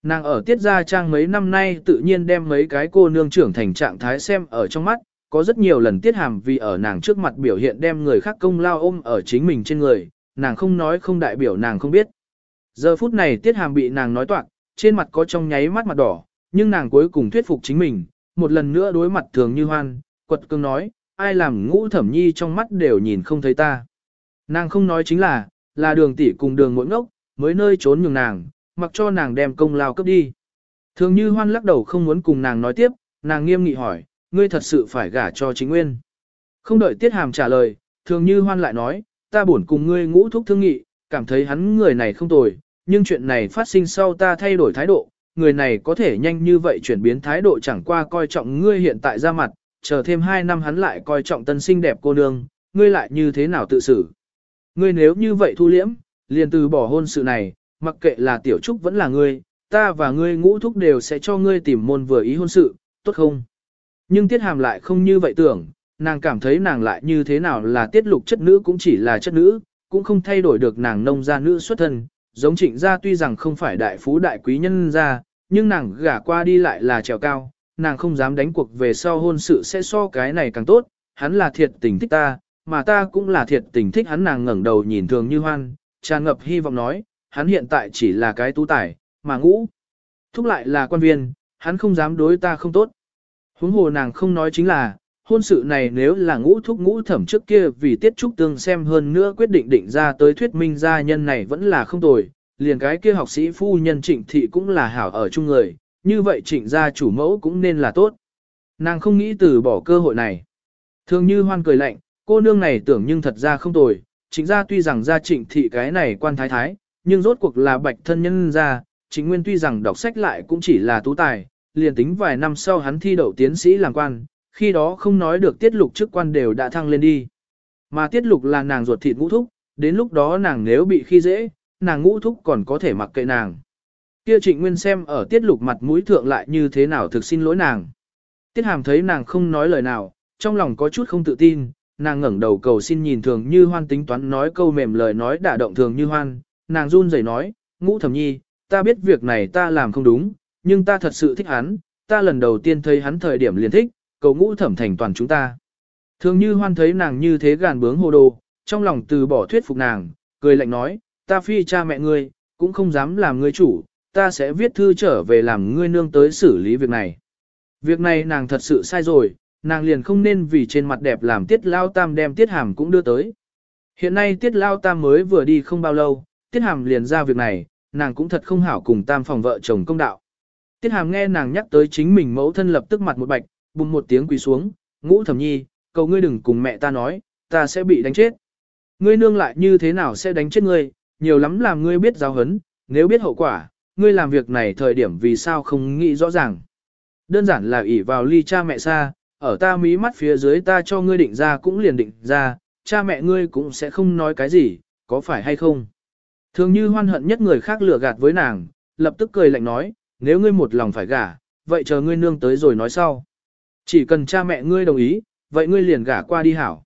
Nàng ở tiết gia trang mấy năm nay tự nhiên đem mấy cái cô nương trưởng thành trạng thái xem ở trong mắt, có rất nhiều lần tiết hàm vì ở nàng trước mặt biểu hiện đem người khác công lao ôm ở chính mình trên người, nàng không nói không đại biểu nàng không biết. Giờ phút này tiết hàm bị nàng nói toạc, trên mặt có trong nháy mắt mặt đỏ, nhưng nàng cuối cùng thuyết phục chính mình, một lần nữa đối mặt thường như hoan, quật cương nói, ai làm ngũ thẩm nhi trong mắt đều nhìn không thấy ta. Nàng không nói chính là, là đường tỷ cùng đường mỗi ngốc, mới nơi trốn nhường nàng, mặc cho nàng đem công lao cấp đi. Thường như hoan lắc đầu không muốn cùng nàng nói tiếp, nàng nghiêm nghị hỏi, ngươi thật sự phải gả cho chính nguyên. Không đợi tiết hàm trả lời, thường như hoan lại nói, ta buồn cùng ngươi ngũ thúc thương nghị, cảm thấy hắn người này không tồi, nhưng chuyện này phát sinh sau ta thay đổi thái độ, người này có thể nhanh như vậy chuyển biến thái độ chẳng qua coi trọng ngươi hiện tại ra mặt, chờ thêm 2 năm hắn lại coi trọng tân sinh đẹp cô nương, ngươi lại như thế nào tự xử. Ngươi nếu như vậy thu liễm, liền từ bỏ hôn sự này, mặc kệ là tiểu trúc vẫn là ngươi, ta và ngươi ngũ thúc đều sẽ cho ngươi tìm môn vừa ý hôn sự, tốt không? Nhưng tiết hàm lại không như vậy tưởng, nàng cảm thấy nàng lại như thế nào là tiết lục chất nữ cũng chỉ là chất nữ, cũng không thay đổi được nàng nông gia nữ xuất thân, giống trịnh gia tuy rằng không phải đại phú đại quý nhân gia, nhưng nàng gả qua đi lại là trèo cao, nàng không dám đánh cuộc về sau hôn sự sẽ so cái này càng tốt, hắn là thiệt tình thích ta, mà ta cũng là thiệt tình thích hắn nàng ngẩng đầu nhìn thường như hoan, tràn ngập hy vọng nói, hắn hiện tại chỉ là cái tú tài, mà ngũ. Thúc lại là quan viên, hắn không dám đối ta không tốt. Huống hồ nàng không nói chính là, hôn sự này nếu là ngũ thúc ngũ thẩm trước kia vì tiết trúc tương xem hơn nữa quyết định định ra tới thuyết minh gia nhân này vẫn là không tồi, liền cái kia học sĩ phu nhân trịnh thị cũng là hảo ở chung người, như vậy trịnh gia chủ mẫu cũng nên là tốt. Nàng không nghĩ từ bỏ cơ hội này. Thường như hoan cười lạnh, cô nương này tưởng nhưng thật ra không tồi, trịnh gia tuy rằng gia trịnh thị cái này quan thái thái, nhưng rốt cuộc là bạch thân nhân ra, chính nguyên tuy rằng đọc sách lại cũng chỉ là tú tài, liền tính vài năm sau hắn thi đậu tiến sĩ làm quan, khi đó không nói được tiết lục chức quan đều đã thăng lên đi. Mà tiết lục là nàng ruột thịt ngũ thúc, đến lúc đó nàng nếu bị khi dễ, nàng ngũ thúc còn có thể mặc kệ nàng. Kia trịnh nguyên xem ở tiết lục mặt mũi thượng lại như thế nào thực xin lỗi nàng. Tiết hàm thấy nàng không nói lời nào, trong lòng có chút không tự tin, nàng ngẩng đầu cầu xin nhìn thường như hoan tính toán nói câu mềm lời nói đả động thường như hoan, nàng run rẩy nói, ngũ thẩm nhi, ta biết việc này ta làm không đúng, nhưng ta thật sự thích hắn, ta lần đầu tiên thấy hắn thời điểm liền thích, cầu ngũ thẩm thành toàn chúng ta. Thường như hoan thấy nàng như thế gàn bướng hồ đồ, trong lòng từ bỏ thuyết phục nàng, cười lạnh nói, ta phi cha mẹ ngươi, cũng không dám làm ngươi chủ, ta sẽ viết thư trở về làm ngươi nương tới xử lý việc này. Việc này nàng thật sự sai rồi, nàng liền không nên vì trên mặt đẹp làm tiết lao tam đem tiết hàm cũng đưa tới. Hiện nay tiết lao tam mới vừa đi không bao lâu, tiết hàm liền ra việc này, nàng cũng thật không hảo cùng tam phòng vợ chồng công đạo. Tiết hàm nghe nàng nhắc tới chính mình mẫu thân lập tức mặt một bạch, bùng một tiếng quỳ xuống, ngũ thẩm nhi, cầu ngươi đừng cùng mẹ ta nói, ta sẽ bị đánh chết. Ngươi nương lại như thế nào sẽ đánh chết ngươi, nhiều lắm làm ngươi biết giáo hấn, nếu biết hậu quả, ngươi làm việc này thời điểm vì sao không nghĩ rõ ràng. Đơn giản là ỷ vào ly cha mẹ xa, ở ta mí mắt phía dưới ta cho ngươi định ra cũng liền định ra, cha mẹ ngươi cũng sẽ không nói cái gì, có phải hay không. Thường như hoan hận nhất người khác lừa gạt với nàng, lập tức cười lạnh nói, nếu ngươi một lòng phải gả, vậy chờ ngươi nương tới rồi nói sau. Chỉ cần cha mẹ ngươi đồng ý, vậy ngươi liền gả qua đi hảo.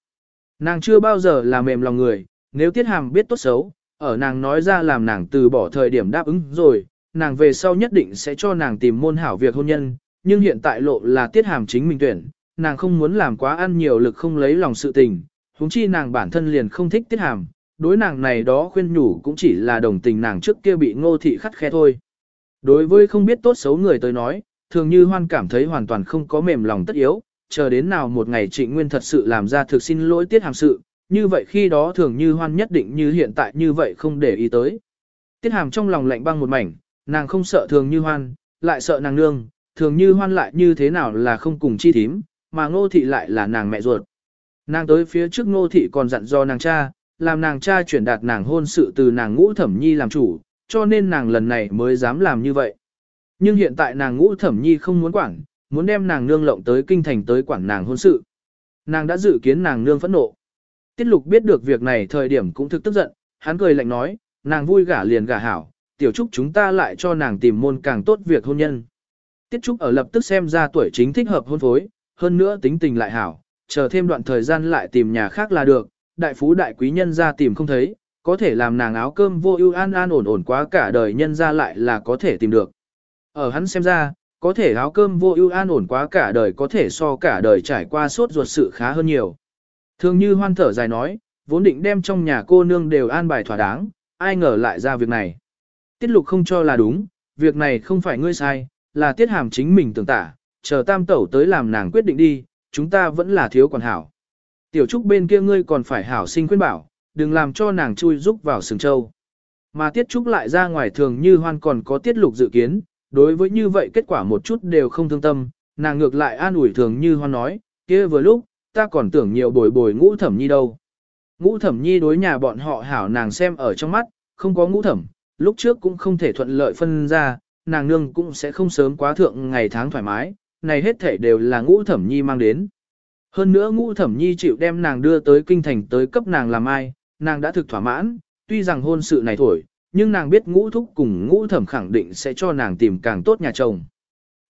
Nàng chưa bao giờ là mềm lòng người, nếu tiết hàm biết tốt xấu, ở nàng nói ra làm nàng từ bỏ thời điểm đáp ứng rồi, nàng về sau nhất định sẽ cho nàng tìm môn hảo việc hôn nhân, nhưng hiện tại lộ là tiết hàm chính mình tuyển, nàng không muốn làm quá ăn nhiều lực không lấy lòng sự tình, huống chi nàng bản thân liền không thích tiết hàm, đối nàng này đó khuyên nhủ cũng chỉ là đồng tình nàng trước kia bị ngô thị khắt khe thôi. Đối với không biết tốt xấu người tới nói, thường như hoan cảm thấy hoàn toàn không có mềm lòng tất yếu, chờ đến nào một ngày trịnh nguyên thật sự làm ra thực xin lỗi tiết hàm sự, như vậy khi đó thường như hoan nhất định như hiện tại như vậy không để ý tới. Tiết hàm trong lòng lạnh băng một mảnh, nàng không sợ thường như hoan, lại sợ nàng nương, thường như hoan lại như thế nào là không cùng chi thím, mà ngô thị lại là nàng mẹ ruột. Nàng tới phía trước ngô thị còn dặn do nàng cha, làm nàng cha chuyển đạt nàng hôn sự từ nàng ngũ thẩm nhi làm chủ, cho nên nàng lần này mới dám làm như vậy. Nhưng hiện tại nàng ngũ thẩm nhi không muốn quản, muốn đem nàng nương lộng tới kinh thành tới quản nàng hôn sự. Nàng đã dự kiến nàng nương phẫn nộ. Tiết lục biết được việc này thời điểm cũng thực tức giận, hắn cười lạnh nói, nàng vui gả liền gả hảo, tiểu trúc chúng ta lại cho nàng tìm môn càng tốt việc hôn nhân. Tiết trúc ở lập tức xem ra tuổi chính thích hợp hôn phối, hơn nữa tính tình lại hảo, chờ thêm đoạn thời gian lại tìm nhà khác là được, đại phú đại quý nhân ra tìm không thấy, có thể làm nàng áo cơm vô ưu an an ổn ổn quá cả đời nhân ra lại là có thể tìm được. Ở hắn xem ra, có thể áo cơm vô ưu an ổn quá cả đời có thể so cả đời trải qua suốt ruột sự khá hơn nhiều. Thường như hoan thở dài nói, vốn định đem trong nhà cô nương đều an bài thỏa đáng, ai ngờ lại ra việc này. Tiết lục không cho là đúng, việc này không phải ngươi sai, là tiết hàm chính mình tưởng tả, chờ tam tẩu tới làm nàng quyết định đi, chúng ta vẫn là thiếu quản hảo. Tiểu trúc bên kia ngươi còn phải hảo sinh khuyên bảo, đừng làm cho nàng chui rúc vào sừng châu. Mà tiết trúc lại ra ngoài thường như hoan còn có tiết lục dự kiến, đối với như vậy kết quả một chút đều không thương tâm, nàng ngược lại an ủi thường như hoan nói, kia vừa lúc, ta còn tưởng nhiều bồi bồi ngũ thẩm nhi đâu. Ngũ thẩm nhi đối nhà bọn họ hảo nàng xem ở trong mắt, không có ngũ thẩm, lúc trước cũng không thể thuận lợi phân ra, nàng nương cũng sẽ không sớm quá thượng ngày tháng thoải mái, này hết thể đều là ngũ thẩm nhi mang đến. Hơn nữa ngũ thẩm nhi chịu đem nàng đưa tới kinh thành tới cấp nàng làm ai, nàng đã thực thỏa mãn, tuy rằng hôn sự này thổi, nhưng nàng biết ngũ thúc cùng ngũ thẩm khẳng định sẽ cho nàng tìm càng tốt nhà chồng.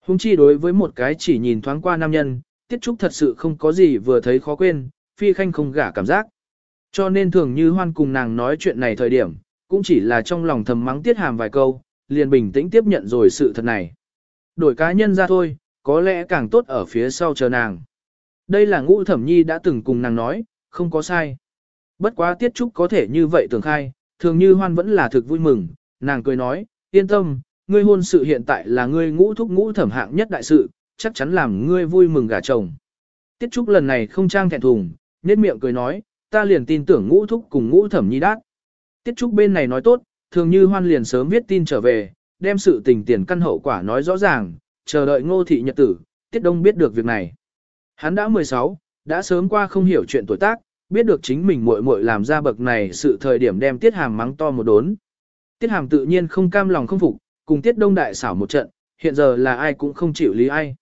Hùng chi đối với một cái chỉ nhìn thoáng qua nam nhân, tiết trúc thật sự không có gì vừa thấy khó quên, phi khanh không gả cảm giác. Cho nên thường như hoan cùng nàng nói chuyện này thời điểm, cũng chỉ là trong lòng thầm mắng tiết hàm vài câu, liền bình tĩnh tiếp nhận rồi sự thật này. Đổi cá nhân ra thôi, có lẽ càng tốt ở phía sau chờ nàng. Đây là ngũ thẩm nhi đã từng cùng nàng nói, không có sai. Bất quá tiết trúc có thể như vậy tưởng khai, thường như hoan vẫn là thực vui mừng, nàng cười nói, yên tâm, ngươi hôn sự hiện tại là ngươi ngũ thúc ngũ thẩm hạng nhất đại sự, chắc chắn làm ngươi vui mừng gả chồng. Tiết Trúc lần này không trang thẹn thùng, nết miệng cười nói, ta liền tin tưởng ngũ thúc cùng ngũ thẩm nhi đát. Tiết Trúc bên này nói tốt, thường như hoan liền sớm viết tin trở về, đem sự tình tiền căn hậu quả nói rõ ràng, chờ đợi ngô thị nhật tử, Tiết Đông biết được việc này. Hắn đã 16, đã sớm qua không hiểu chuyện tuổi tác, biết được chính mình muội muội làm ra bậc này sự thời điểm đem Tiết Hàm mắng to một đốn. Tiết Hàm tự nhiên không cam lòng không phục, cùng Tiết Đông đại xảo một trận, hiện giờ là ai cũng không chịu lý ai.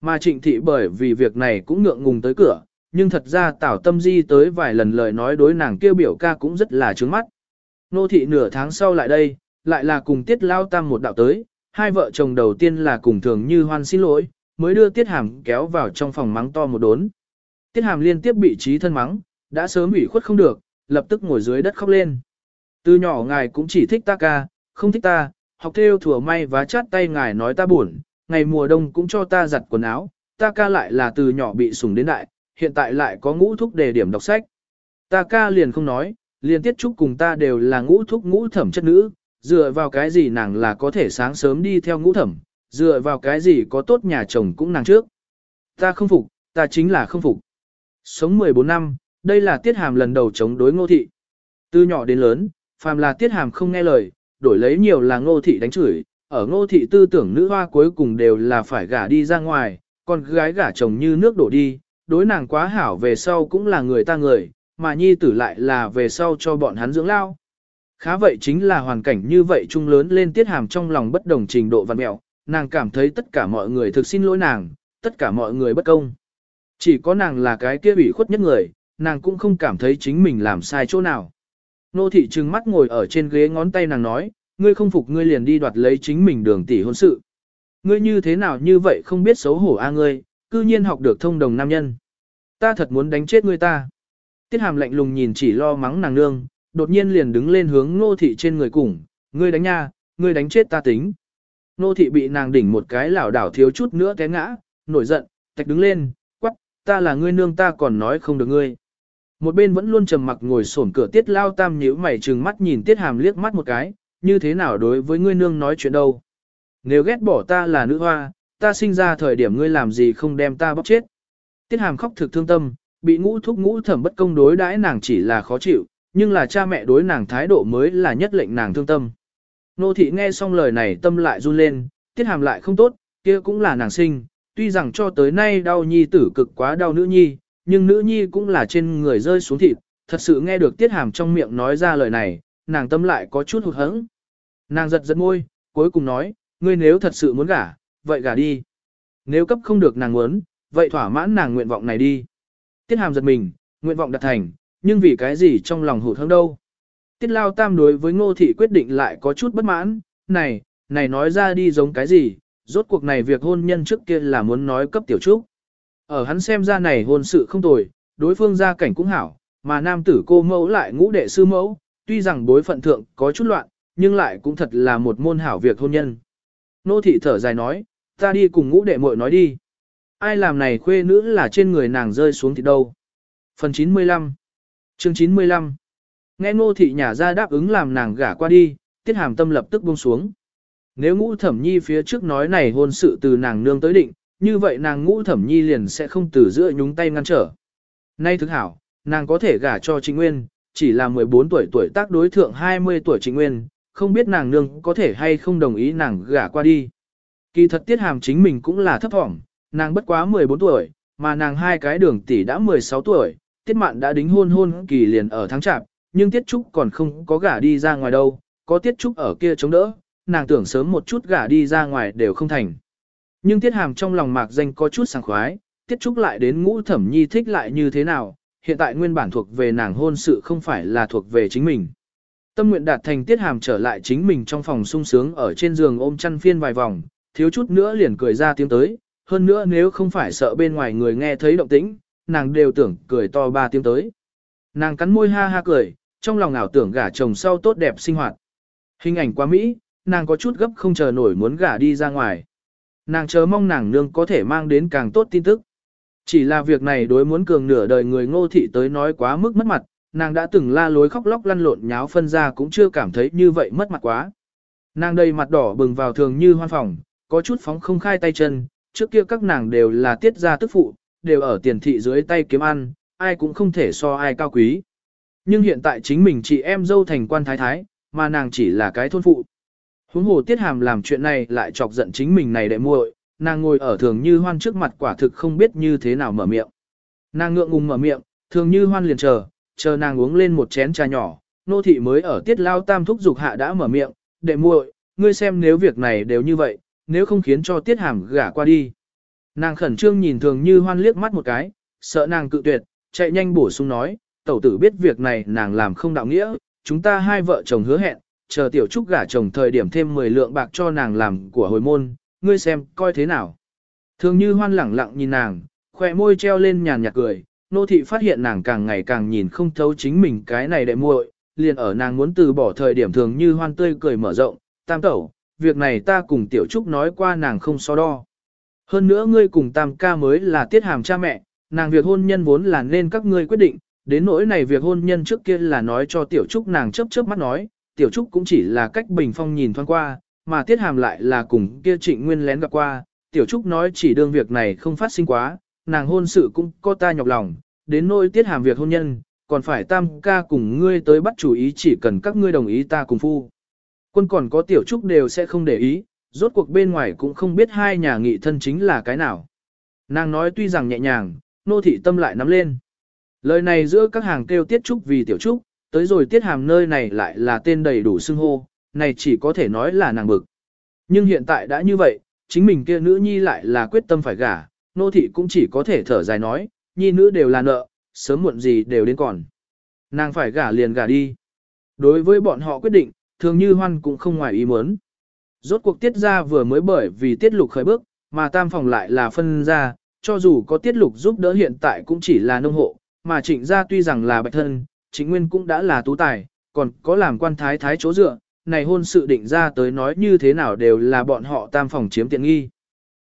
Mà trịnh thị bởi vì việc này cũng ngượng ngùng tới cửa, nhưng thật ra tảo tâm di tới vài lần lời nói đối nàng kêu biểu ca cũng rất là trướng mắt. Nô thị nửa tháng sau lại đây, lại là cùng tiết lao tam một đạo tới, hai vợ chồng đầu tiên là cùng thường như hoan xin lỗi, mới đưa tiết hàm kéo vào trong phòng mắng to một đốn. Tiết hàm liên tiếp bị trí thân mắng, đã sớm ủy khuất không được, lập tức ngồi dưới đất khóc lên. Từ nhỏ ngài cũng chỉ thích ta ca, không thích ta, học theo thừa may và chát tay ngài nói ta buồn, ngày mùa đông cũng cho ta giặt quần áo, ta ca lại là từ nhỏ bị sủng đến đại, hiện tại lại có ngũ thúc đề điểm đọc sách. Ta ca liền không nói, liền tiết trúc cùng ta đều là ngũ thúc ngũ thẩm chất nữ, dựa vào cái gì nàng là có thể sáng sớm đi theo ngũ thẩm, dựa vào cái gì có tốt nhà chồng cũng nàng trước. Ta không phục, ta chính là không phục. Sống 14 năm, đây là tiết hàm lần đầu chống đối ngô thị. Từ nhỏ đến lớn, phàm là tiết hàm không nghe lời, đổi lấy nhiều là ngô thị đánh chửi, ở ngô thị tư tưởng nữ hoa cuối cùng đều là phải gả đi ra ngoài, còn gái gả chồng như nước đổ đi, đối nàng quá hảo về sau cũng là người ta người, mà nhi tử lại là về sau cho bọn hắn dưỡng lao. Khá vậy chính là hoàn cảnh như vậy trung lớn lên tiết hàm trong lòng bất đồng trình độ văn mẹo, nàng cảm thấy tất cả mọi người thực xin lỗi nàng, tất cả mọi người bất công. Chỉ có nàng là cái kia ủy khuất nhất người, nàng cũng không cảm thấy chính mình làm sai chỗ nào. Nô thị trừng mắt ngồi ở trên ghế ngón tay nàng nói, ngươi không phục ngươi liền đi đoạt lấy chính mình đường tỷ hôn sự. Ngươi như thế nào như vậy không biết xấu hổ a ngươi, cư nhiên học được thông đồng nam nhân. Ta thật muốn đánh chết ngươi ta. Tiết hàm lạnh lùng nhìn chỉ lo mắng nàng nương, đột nhiên liền đứng lên hướng nô thị trên người cùng, ngươi đánh nha, ngươi đánh chết ta tính. Nô thị bị nàng đỉnh một cái lảo đảo thiếu chút nữa té ngã, nổi giận, tạch đứng lên, quắc, ta là ngươi nương ta còn nói không được ngươi. Một bên vẫn luôn trầm mặc ngồi sổn cửa tiết lao tam nhíu mày trừng mắt nhìn tiết hàm liếc mắt một cái, như thế nào đối với ngươi nương nói chuyện đâu. Nếu ghét bỏ ta là nữ hoa, ta sinh ra thời điểm ngươi làm gì không đem ta bóc chết. Tiết hàm khóc thực thương tâm, bị ngũ thúc ngũ thẩm bất công đối đãi nàng chỉ là khó chịu, nhưng là cha mẹ đối nàng thái độ mới là nhất lệnh nàng thương tâm. Nô thị nghe xong lời này tâm lại run lên, tiết hàm lại không tốt, kia cũng là nàng sinh, tuy rằng cho tới nay đau nhi tử cực quá đau nữ nhi, nhưng nữ nhi cũng là trên người rơi xuống thịt, thật sự nghe được tiết hàm trong miệng nói ra lời này, nàng tâm lại có chút hụt hẫng. Nàng giật giật môi, cuối cùng nói, ngươi nếu thật sự muốn gả, vậy gả đi. Nếu cấp không được nàng muốn, vậy thỏa mãn nàng nguyện vọng này đi. Tiết hàm giật mình, nguyện vọng đạt thành, nhưng vì cái gì trong lòng hụt hẫng đâu. Tiết lao tam đối với ngô thị quyết định lại có chút bất mãn, này, này nói ra đi giống cái gì, rốt cuộc này việc hôn nhân trước kia là muốn nói cấp tiểu trúc. Ở hắn xem ra này hôn sự không tồi, đối phương gia cảnh cũng hảo, mà nam tử cô mẫu lại ngũ đệ sư mẫu, tuy rằng bối phận thượng có chút loạn, nhưng lại cũng thật là một môn hảo việc hôn nhân. Nô thị thở dài nói, ta đi cùng ngũ đệ muội nói đi. Ai làm này khuê nữ là trên người nàng rơi xuống thì đâu. Phần 95 Chương 95 Nghe ngô thị nhà ra đáp ứng làm nàng gả qua đi, tiết hàm tâm lập tức buông xuống. Nếu ngũ thẩm nhi phía trước nói này hôn sự từ nàng nương tới định, như vậy nàng ngũ thẩm nhi liền sẽ không từ giữa nhúng tay ngăn trở. Nay thức hảo, nàng có thể gả cho Trịnh Nguyên, chỉ là 14 tuổi tuổi tác đối thượng 20 tuổi Trịnh Nguyên, không biết nàng nương có thể hay không đồng ý nàng gả qua đi. Kỳ thật tiết hàm chính mình cũng là thấp thỏm, nàng bất quá 14 tuổi, mà nàng hai cái đường tỷ đã 16 tuổi, tiết mạn đã đính hôn hôn kỳ liền ở tháng chạp, nhưng tiết trúc còn không có gả đi ra ngoài đâu, có tiết trúc ở kia chống đỡ, nàng tưởng sớm một chút gả đi ra ngoài đều không thành. Nhưng tiết hàm trong lòng mạc danh có chút sảng khoái, tiết trúc lại đến ngũ thẩm nhi thích lại như thế nào, hiện tại nguyên bản thuộc về nàng hôn sự không phải là thuộc về chính mình. Tâm nguyện đạt thành tiết hàm trở lại chính mình trong phòng sung sướng ở trên giường ôm chăn phiên vài vòng, thiếu chút nữa liền cười ra tiếng tới, hơn nữa nếu không phải sợ bên ngoài người nghe thấy động tĩnh, nàng đều tưởng cười to ba tiếng tới. Nàng cắn môi ha ha cười, trong lòng ảo tưởng gả chồng sau tốt đẹp sinh hoạt. Hình ảnh quá Mỹ, nàng có chút gấp không chờ nổi muốn gả đi ra ngoài. Nàng chờ mong nàng nương có thể mang đến càng tốt tin tức. Chỉ là việc này đối muốn cường nửa đời người ngô thị tới nói quá mức mất mặt, nàng đã từng la lối khóc lóc lăn lộn nháo phân ra cũng chưa cảm thấy như vậy mất mặt quá. Nàng đầy mặt đỏ bừng vào thường như hoan phòng, có chút phóng không khai tay chân, trước kia các nàng đều là tiết gia tức phụ, đều ở tiền thị dưới tay kiếm ăn, ai cũng không thể so ai cao quý. Nhưng hiện tại chính mình chị em dâu thành quan thái thái, mà nàng chỉ là cái thôn phụ. Huống hồ tiết hàm làm chuyện này lại chọc giận chính mình này đệ muội, nàng ngồi ở thường như hoan trước mặt quả thực không biết như thế nào mở miệng. Nàng ngượng ngùng mở miệng, thường như hoan liền chờ, chờ nàng uống lên một chén trà nhỏ, nô thị mới ở tiết lao tam thúc dục hạ đã mở miệng, đệ muội, ngươi xem nếu việc này đều như vậy, nếu không khiến cho tiết hàm gả qua đi. Nàng khẩn trương nhìn thường như hoan liếc mắt một cái, sợ nàng cự tuyệt, chạy nhanh bổ sung nói, tẩu tử biết việc này nàng làm không đạo nghĩa, chúng ta hai vợ chồng hứa hẹn, chờ tiểu trúc gả chồng thời điểm thêm 10 lượng bạc cho nàng làm của hồi môn, ngươi xem, coi thế nào. Thường như hoan lẳng lặng nhìn nàng, khỏe môi treo lên nhàn nhạt cười, nô thị phát hiện nàng càng ngày càng nhìn không thấu chính mình cái này đệ muội, liền ở nàng muốn từ bỏ thời điểm thường như hoan tươi cười mở rộng, tam tẩu, việc này ta cùng tiểu trúc nói qua nàng không so đo. Hơn nữa ngươi cùng tam ca mới là tiết hàm cha mẹ, nàng việc hôn nhân vốn là nên các ngươi quyết định, đến nỗi này việc hôn nhân trước kia là nói cho tiểu trúc nàng chớp chớp mắt nói, tiểu trúc cũng chỉ là cách bình phong nhìn thoáng qua, mà tiết hàm lại là cùng kia trịnh nguyên lén gặp qua, tiểu trúc nói chỉ đương việc này không phát sinh quá, nàng hôn sự cũng có ta nhọc lòng, đến nỗi tiết hàm việc hôn nhân, còn phải tam ca cùng ngươi tới bắt chủ ý chỉ cần các ngươi đồng ý ta cùng phu. Quân còn có tiểu trúc đều sẽ không để ý, rốt cuộc bên ngoài cũng không biết hai nhà nghị thân chính là cái nào. Nàng nói tuy rằng nhẹ nhàng, nô thị tâm lại nắm lên. Lời này giữa các hàng kêu tiết trúc vì tiểu trúc, tới rồi tiết hàm nơi này lại là tên đầy đủ xưng hô, này chỉ có thể nói là nàng bực. Nhưng hiện tại đã như vậy, chính mình kia nữ nhi lại là quyết tâm phải gả, nô thị cũng chỉ có thể thở dài nói, nhi nữ đều là nợ, sớm muộn gì đều đến còn. Nàng phải gả liền gả đi. Đối với bọn họ quyết định, thường như hoan cũng không ngoài ý muốn. Rốt cuộc tiết ra vừa mới bởi vì tiết lục khởi bước, mà tam phòng lại là phân ra, cho dù có tiết lục giúp đỡ hiện tại cũng chỉ là nông hộ, mà trịnh gia tuy rằng là bạch thân, chính nguyên cũng đã là tú tài, còn có làm quan thái thái chỗ dựa, này hôn sự định ra tới nói như thế nào đều là bọn họ tam phòng chiếm tiện nghi.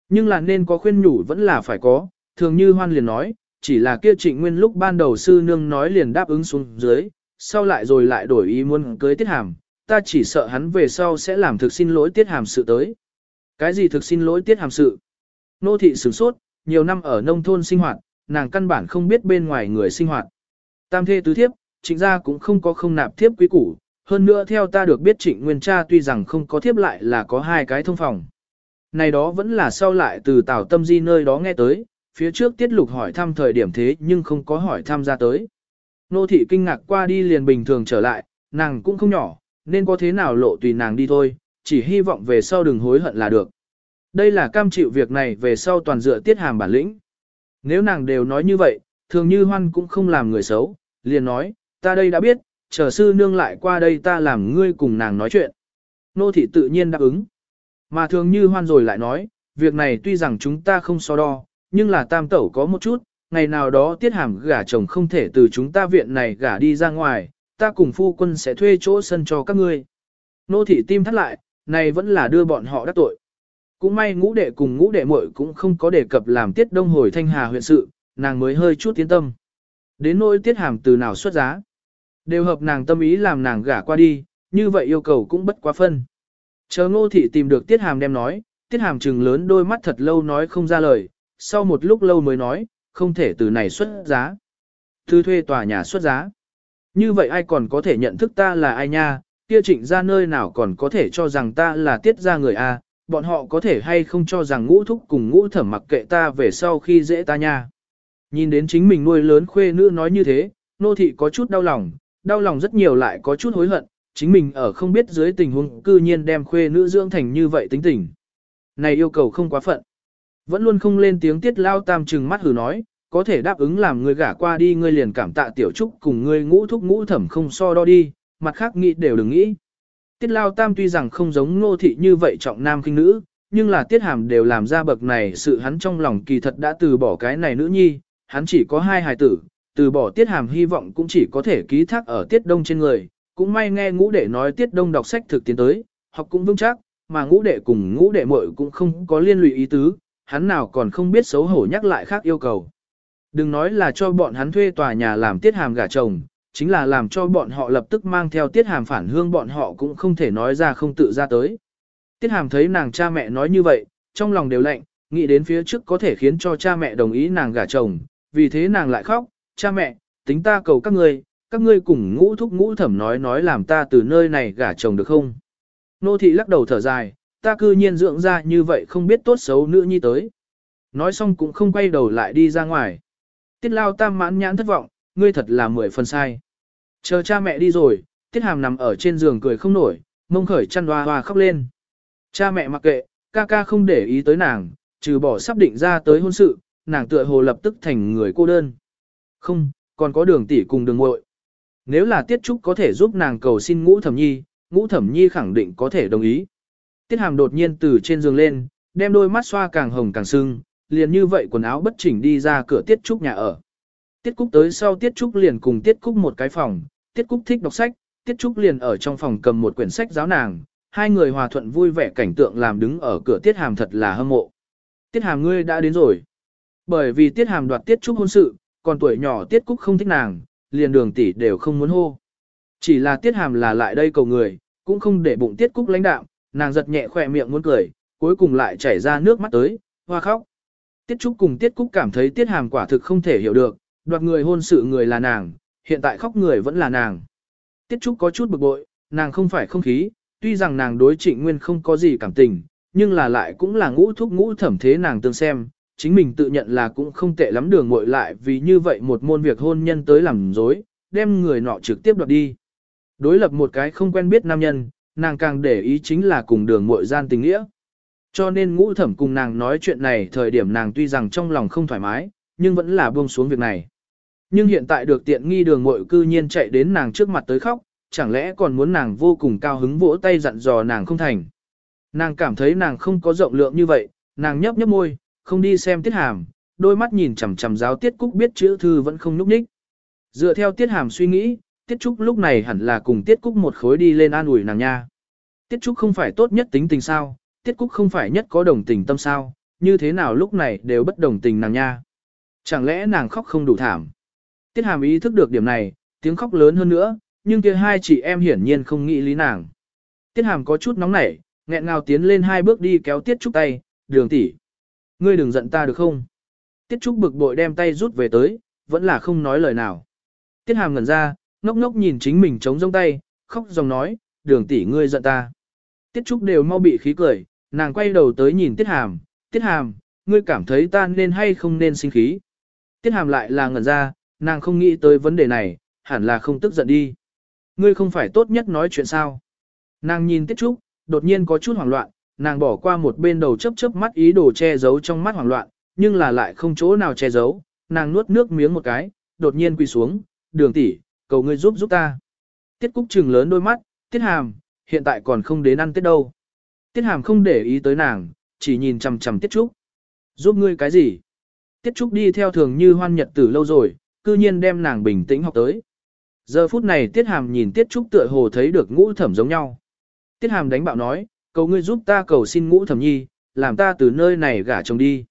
Nhưng là nên có khuyên nhủ vẫn là phải có, thường như hoan liền nói, chỉ là kia trịnh nguyên lúc ban đầu sư nương nói liền đáp ứng xuống dưới, sau lại rồi lại đổi ý muốn cưới tiết hàm, ta chỉ sợ hắn về sau sẽ làm thực xin lỗi tiết hàm sự tới. Cái gì thực xin lỗi tiết hàm sự? Nô thị sửng sốt, nhiều năm ở nông thôn sinh hoạt, nàng căn bản không biết bên ngoài người sinh hoạt. Tam thê tứ thiếp, trịnh gia cũng không có không nạp thiếp quý củ, hơn nữa theo ta được biết trịnh nguyên cha tuy rằng không có thiếp lại là có hai cái thông phòng. Này đó vẫn là sau lại từ tảo tâm di nơi đó nghe tới, phía trước tiết lục hỏi thăm thời điểm thế nhưng không có hỏi thăm gia tới. Nô thị kinh ngạc qua đi liền bình thường trở lại, nàng cũng không nhỏ, nên có thế nào lộ tùy nàng đi thôi, chỉ hy vọng về sau đừng hối hận là được. Đây là cam chịu việc này về sau toàn dựa tiết hàm bản lĩnh. Nếu nàng đều nói như vậy, thường như hoan cũng không làm người xấu, liền nói, ta đây đã biết, chờ sư nương lại qua đây ta làm ngươi cùng nàng nói chuyện. Nô thị tự nhiên đáp ứng. Mà thường như hoan rồi lại nói, việc này tuy rằng chúng ta không so đo, nhưng là tam tẩu có một chút, ngày nào đó tiết hàm gả chồng không thể từ chúng ta viện này gả đi ra ngoài, ta cùng phu quân sẽ thuê chỗ sân cho các ngươi. Nô thị tim thắt lại, này vẫn là đưa bọn họ đắc tội. Cũng may ngũ đệ cùng ngũ đệ muội cũng không có đề cập làm tiết đông hồi thanh hà huyện sự, nàng mới hơi chút tiến tâm. Đến nỗi tiết hàm từ nào xuất giá. Đều hợp nàng tâm ý làm nàng gả qua đi, như vậy yêu cầu cũng bất quá phân. Chờ ngô thị tìm được tiết hàm đem nói, tiết hàm trừng lớn đôi mắt thật lâu nói không ra lời, sau một lúc lâu mới nói, không thể từ này xuất giá. Thư thuê tòa nhà xuất giá. Như vậy ai còn có thể nhận thức ta là ai nha, kia trịnh ra nơi nào còn có thể cho rằng ta là tiết ra người a bọn họ có thể hay không cho rằng ngũ thúc cùng ngũ thẩm mặc kệ ta về sau khi dễ ta nha. Nhìn đến chính mình nuôi lớn khuê nữ nói như thế, nô thị có chút đau lòng, đau lòng rất nhiều lại có chút hối hận, chính mình ở không biết dưới tình huống cư nhiên đem khuê nữ dưỡng thành như vậy tính tình. Này yêu cầu không quá phận. Vẫn luôn không lên tiếng tiết lao tam trừng mắt hừ nói, có thể đáp ứng làm người gả qua đi ngươi liền cảm tạ tiểu trúc cùng ngươi ngũ thúc ngũ thẩm không so đo đi, mặt khác nghĩ đều đừng nghĩ. Tiết lao tam tuy rằng không giống ngô thị như vậy trọng nam kinh nữ, nhưng là tiết hàm đều làm ra bậc này sự hắn trong lòng kỳ thật đã từ bỏ cái này nữ nhi, hắn chỉ có hai hài tử, từ bỏ tiết hàm hy vọng cũng chỉ có thể ký thác ở tiết đông trên người, cũng may nghe ngũ đệ nói tiết đông đọc sách thực tiến tới, học cũng vững chắc, mà ngũ đệ cùng ngũ đệ muội cũng không có liên lụy ý tứ, hắn nào còn không biết xấu hổ nhắc lại khác yêu cầu. Đừng nói là cho bọn hắn thuê tòa nhà làm tiết hàm gả chồng, chính là làm cho bọn họ lập tức mang theo tiết hàm phản hương bọn họ cũng không thể nói ra không tự ra tới. Tiết hàm thấy nàng cha mẹ nói như vậy, trong lòng đều lạnh, Nghĩ đến phía trước có thể khiến cho cha mẹ đồng ý nàng gả chồng, vì thế nàng lại khóc, cha mẹ, tính ta cầu các ngươi, các ngươi cùng ngũ thúc ngũ thẩm nói nói làm ta từ nơi này gả chồng được không? Nô thị lắc đầu thở dài, ta cư nhiên dưỡng ra như vậy không biết tốt xấu nữ nhi tới. Nói xong cũng không quay đầu lại đi ra ngoài. Tiết lao tam mãn nhãn thất vọng, ngươi thật là mười phần sai. Chờ cha mẹ đi rồi, tiết hàm nằm ở trên giường cười không nổi, mông khởi chăn hoa hoa khóc lên. Cha mẹ mặc kệ, ca ca không để ý tới nàng, trừ bỏ sắp định ra tới hôn sự, nàng tựa hồ lập tức thành người cô đơn. Không, còn có đường tỷ cùng đường muội. Nếu là Tiết Trúc có thể giúp nàng cầu xin ngũ thẩm nhi, ngũ thẩm nhi khẳng định có thể đồng ý. Tiết hàm đột nhiên từ trên giường lên, đem đôi mắt xoa càng hồng càng sưng, liền như vậy quần áo bất chỉnh đi ra cửa Tiết Trúc nhà ở. Tiết Cúc tới sau Tiết Trúc liền cùng Tiết Cúc một cái phòng, Tiết Cúc thích đọc sách, Tiết Trúc liền ở trong phòng cầm một quyển sách giáo nàng, hai người hòa thuận vui vẻ cảnh tượng làm đứng ở cửa Tiết Hàm thật là hâm mộ. Tiết Hàm ngươi đã đến rồi. Bởi vì Tiết Hàm đoạt Tiết Trúc hôn sự, còn tuổi nhỏ Tiết Cúc không thích nàng, liền đường tỷ đều không muốn hô. Chỉ là Tiết Hàm là lại đây cầu người, cũng không để bụng Tiết Cúc lãnh đạo, nàng giật nhẹ khỏe miệng muốn cười, cuối cùng lại chảy ra nước mắt tới, hoa khóc. Tiết Trúc cùng Tiết Cúc cảm thấy Tiết Hàm quả thực không thể hiểu được, đoạt người hôn sự người là nàng, hiện tại khóc người vẫn là nàng. Tiết Trúc có chút bực bội, nàng không phải không khí, tuy rằng nàng đối trịnh nguyên không có gì cảm tình, nhưng là lại cũng là ngũ thúc ngũ thẩm thế nàng tương xem, chính mình tự nhận là cũng không tệ lắm đường ngội lại vì như vậy một môn việc hôn nhân tới làm dối, đem người nọ trực tiếp đoạt đi. Đối lập một cái không quen biết nam nhân, nàng càng để ý chính là cùng đường ngội gian tình nghĩa. Cho nên ngũ thẩm cùng nàng nói chuyện này thời điểm nàng tuy rằng trong lòng không thoải mái, nhưng vẫn là buông xuống việc này. Nhưng hiện tại được tiện nghi đường mội cư nhiên chạy đến nàng trước mặt tới khóc, chẳng lẽ còn muốn nàng vô cùng cao hứng vỗ tay dặn dò nàng không thành. Nàng cảm thấy nàng không có rộng lượng như vậy, nàng nhấp nhấp môi, không đi xem tiết hàm, đôi mắt nhìn chằm chằm giáo tiết cúc biết chữ thư vẫn không nhúc nhích. Dựa theo tiết hàm suy nghĩ, tiết trúc lúc này hẳn là cùng tiết cúc một khối đi lên an ủi nàng nha. Tiết trúc không phải tốt nhất tính tình sao, tiết cúc không phải nhất có đồng tình tâm sao, như thế nào lúc này đều bất đồng tình nàng nha. Chẳng lẽ nàng khóc không đủ thảm. Tiết hàm ý thức được điểm này, tiếng khóc lớn hơn nữa, nhưng kia hai chị em hiển nhiên không nghĩ lý nàng. Tiết hàm có chút nóng nảy, nghẹn ngào tiến lên hai bước đi kéo Tiết Trúc tay, đường tỷ, Ngươi đừng giận ta được không? Tiết Trúc bực bội đem tay rút về tới, vẫn là không nói lời nào. Tiết hàm ngẩn ra, ngốc ngốc nhìn chính mình chống rông tay, khóc dòng nói, đường tỷ ngươi giận ta. Tiết Trúc đều mau bị khí cười, nàng quay đầu tới nhìn Tiết hàm, Tiết hàm, ngươi cảm thấy ta nên hay không nên sinh khí. Tiết hàm lại là ngẩn ra, nàng không nghĩ tới vấn đề này, hẳn là không tức giận đi. Ngươi không phải tốt nhất nói chuyện sao. Nàng nhìn Tiết Trúc, đột nhiên có chút hoảng loạn, nàng bỏ qua một bên đầu chớp chớp mắt ý đồ che giấu trong mắt hoảng loạn, nhưng là lại không chỗ nào che giấu, nàng nuốt nước miếng một cái, đột nhiên quỳ xuống, đường tỷ, cầu ngươi giúp giúp ta. Tiết Cúc trừng lớn đôi mắt, Tiết Hàm, hiện tại còn không đến ăn Tết đâu. Tiết Hàm không để ý tới nàng, chỉ nhìn chằm chằm Tiết Trúc. Giúp ngươi cái gì? Tiết Trúc đi theo thường như hoan nhật tử lâu rồi, cư nhiên đem nàng bình tĩnh học tới. Giờ phút này Tiết Hàm nhìn Tiết Trúc tựa hồ thấy được ngũ thẩm giống nhau. Tiết Hàm đánh bạo nói, cầu ngươi giúp ta cầu xin ngũ thẩm nhi, làm ta từ nơi này gả chồng đi.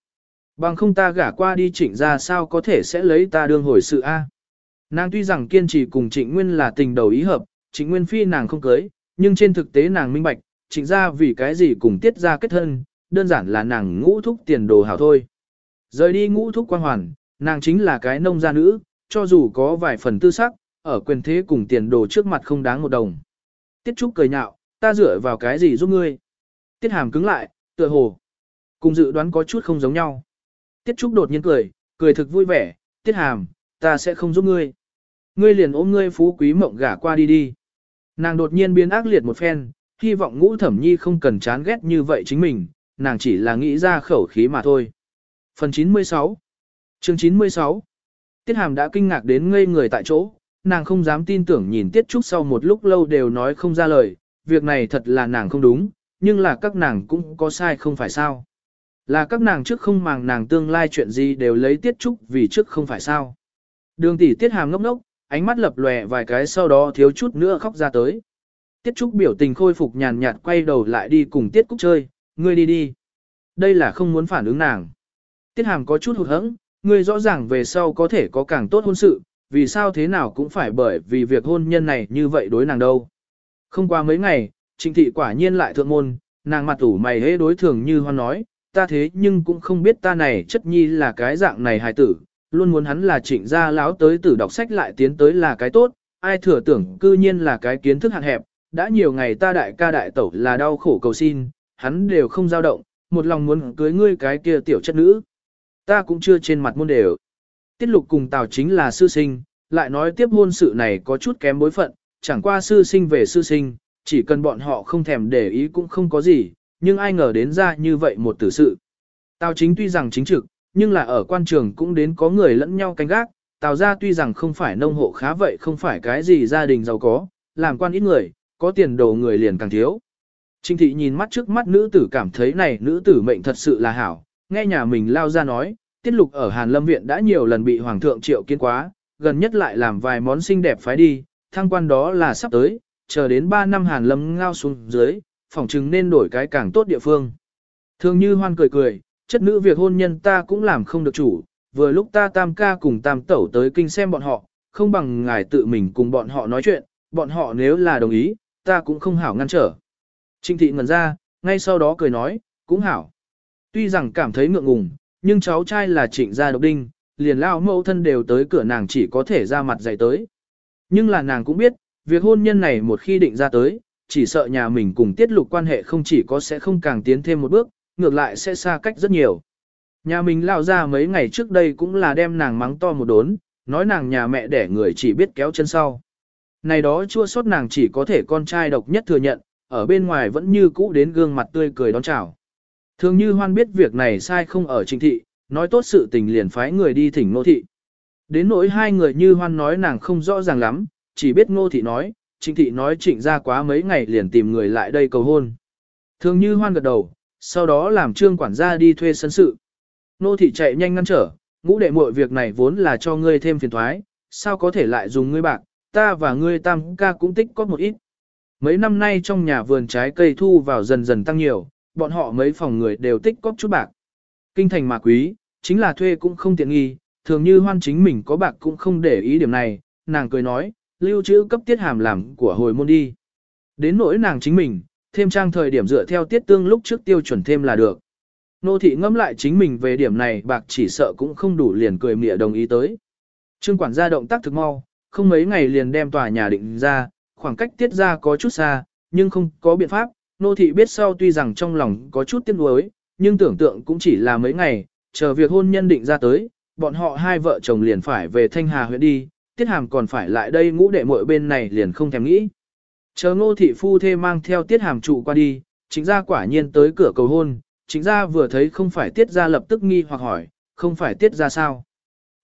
Bằng không ta gả qua đi trịnh ra sao có thể sẽ lấy ta đương hồi sự A. Nàng tuy rằng kiên trì cùng trịnh nguyên là tình đầu ý hợp, trịnh nguyên phi nàng không cưới, nhưng trên thực tế nàng minh bạch, trịnh ra vì cái gì cùng tiết ra kết thân, đơn giản là nàng ngũ thúc tiền đồ hảo thôi. Rời đi ngũ thúc quan hoàn, nàng chính là cái nông gia nữ, cho dù có vài phần tư sắc, ở quyền thế cùng tiền đồ trước mặt không đáng một đồng. Tiết Trúc cười nhạo, ta dựa vào cái gì giúp ngươi? Tiết Hàm cứng lại, tựa hồ. Cùng dự đoán có chút không giống nhau. Tiết Trúc đột nhiên cười, cười thực vui vẻ, Tiết Hàm, ta sẽ không giúp ngươi. Ngươi liền ôm ngươi phú quý mộng gả qua đi đi. Nàng đột nhiên biến ác liệt một phen, hy vọng ngũ thẩm nhi không cần chán ghét như vậy chính mình, nàng chỉ là nghĩ ra khẩu khí mà thôi. Phần 96 Chương 96 Tiết Hàm đã kinh ngạc đến ngây người tại chỗ, nàng không dám tin tưởng nhìn Tiết Trúc sau một lúc lâu đều nói không ra lời, việc này thật là nàng không đúng, nhưng là các nàng cũng có sai không phải sao. Là các nàng trước không màng nàng tương lai chuyện gì đều lấy Tiết Trúc vì trước không phải sao. Đường tỷ Tiết Hàm ngốc ngốc, ánh mắt lập lòe vài cái sau đó thiếu chút nữa khóc ra tới. Tiết Trúc biểu tình khôi phục nhàn nhạt quay đầu lại đi cùng Tiết Cúc chơi, ngươi đi đi. Đây là không muốn phản ứng nàng. Tiết Hàm có chút hụt hẫng, ngươi rõ ràng về sau có thể có càng tốt hôn sự, vì sao thế nào cũng phải bởi vì việc hôn nhân này như vậy đối nàng đâu. Không qua mấy ngày, trịnh thị quả nhiên lại thượng môn, nàng mặt ủ mày hế đối thường như hoan nói, ta thế nhưng cũng không biết ta này chất nhi là cái dạng này hài tử, luôn muốn hắn là trịnh gia láo tới tử đọc sách lại tiến tới là cái tốt, ai thừa tưởng cư nhiên là cái kiến thức hạn hẹp, đã nhiều ngày ta đại ca đại tẩu là đau khổ cầu xin, hắn đều không dao động, một lòng muốn cưới ngươi cái kia tiểu chất nữ. Ta cũng chưa trên mặt môn đều. Tiết lục cùng Tào chính là sư sinh, lại nói tiếp hôn sự này có chút kém bối phận, chẳng qua sư sinh về sư sinh, chỉ cần bọn họ không thèm để ý cũng không có gì, nhưng ai ngờ đến ra như vậy một tử sự. Tào chính tuy rằng chính trực, nhưng là ở quan trường cũng đến có người lẫn nhau canh gác, Tào ra tuy rằng không phải nông hộ khá vậy không phải cái gì gia đình giàu có, làm quan ít người, có tiền đồ người liền càng thiếu. Trinh thị nhìn mắt trước mắt nữ tử cảm thấy này nữ tử mệnh thật sự là hảo, nghe nhà mình lao ra nói, tiết lục ở Hàn Lâm Viện đã nhiều lần bị Hoàng thượng triệu kiến quá, gần nhất lại làm vài món xinh đẹp phái đi, thăng quan đó là sắp tới, chờ đến 3 năm Hàn Lâm ngao xuống dưới, phỏng chừng nên đổi cái càng tốt địa phương. Thường như hoan cười cười, chất nữ việc hôn nhân ta cũng làm không được chủ, vừa lúc ta tam ca cùng tam tẩu tới kinh xem bọn họ, không bằng ngài tự mình cùng bọn họ nói chuyện, bọn họ nếu là đồng ý, ta cũng không hảo ngăn trở. Trinh thị ngẩn ra, ngay sau đó cười nói, cũng hảo. Tuy rằng cảm thấy ngượng ngùng, nhưng cháu trai là trịnh gia độc đinh, liền lao mẫu thân đều tới cửa nàng chỉ có thể ra mặt dạy tới. Nhưng là nàng cũng biết, việc hôn nhân này một khi định ra tới, chỉ sợ nhà mình cùng tiết lục quan hệ không chỉ có sẽ không càng tiến thêm một bước, ngược lại sẽ xa cách rất nhiều. Nhà mình lao ra mấy ngày trước đây cũng là đem nàng mắng to một đốn, nói nàng nhà mẹ đẻ người chỉ biết kéo chân sau. Này đó chua sót nàng chỉ có thể con trai độc nhất thừa nhận, ở bên ngoài vẫn như cũ đến gương mặt tươi cười đón chào. Thường như hoan biết việc này sai không ở trình thị, nói tốt sự tình liền phái người đi thỉnh nô thị. Đến nỗi hai người như hoan nói nàng không rõ ràng lắm, chỉ biết ngô thị nói, trịnh thị nói trịnh ra quá mấy ngày liền tìm người lại đây cầu hôn. Thường như hoan gật đầu, sau đó làm trương quản gia đi thuê sân sự. Nô thị chạy nhanh ngăn trở, ngũ đệ muội việc này vốn là cho ngươi thêm phiền thoái, sao có thể lại dùng ngươi bạc, ta và ngươi tam ca cũng tích có một ít. Mấy năm nay trong nhà vườn trái cây thu vào dần dần tăng nhiều, bọn họ mấy phòng người đều tích cóp chút bạc. Kinh thành mà quý, chính là thuê cũng không tiện nghi, thường như hoan chính mình có bạc cũng không để ý điểm này, nàng cười nói, lưu trữ cấp tiết hàm làm của hồi môn đi. Đến nỗi nàng chính mình, thêm trang thời điểm dựa theo tiết tương lúc trước tiêu chuẩn thêm là được. Nô thị ngâm lại chính mình về điểm này bạc chỉ sợ cũng không đủ liền cười mỉa đồng ý tới. Trương quản gia động tác thực mau, không mấy ngày liền đem tòa nhà định ra, khoảng cách tiết ra có chút xa, nhưng không có biện pháp. Nô thị biết sau tuy rằng trong lòng có chút tiếc nuối, nhưng tưởng tượng cũng chỉ là mấy ngày, chờ việc hôn nhân định ra tới, bọn họ hai vợ chồng liền phải về Thanh Hà huyện đi, tiết hàm còn phải lại đây ngũ đệ muội bên này liền không thèm nghĩ. Chờ ngô thị phu thê mang theo tiết hàm trụ qua đi, chính gia quả nhiên tới cửa cầu hôn, chính gia vừa thấy không phải tiết ra lập tức nghi hoặc hỏi, không phải tiết ra sao.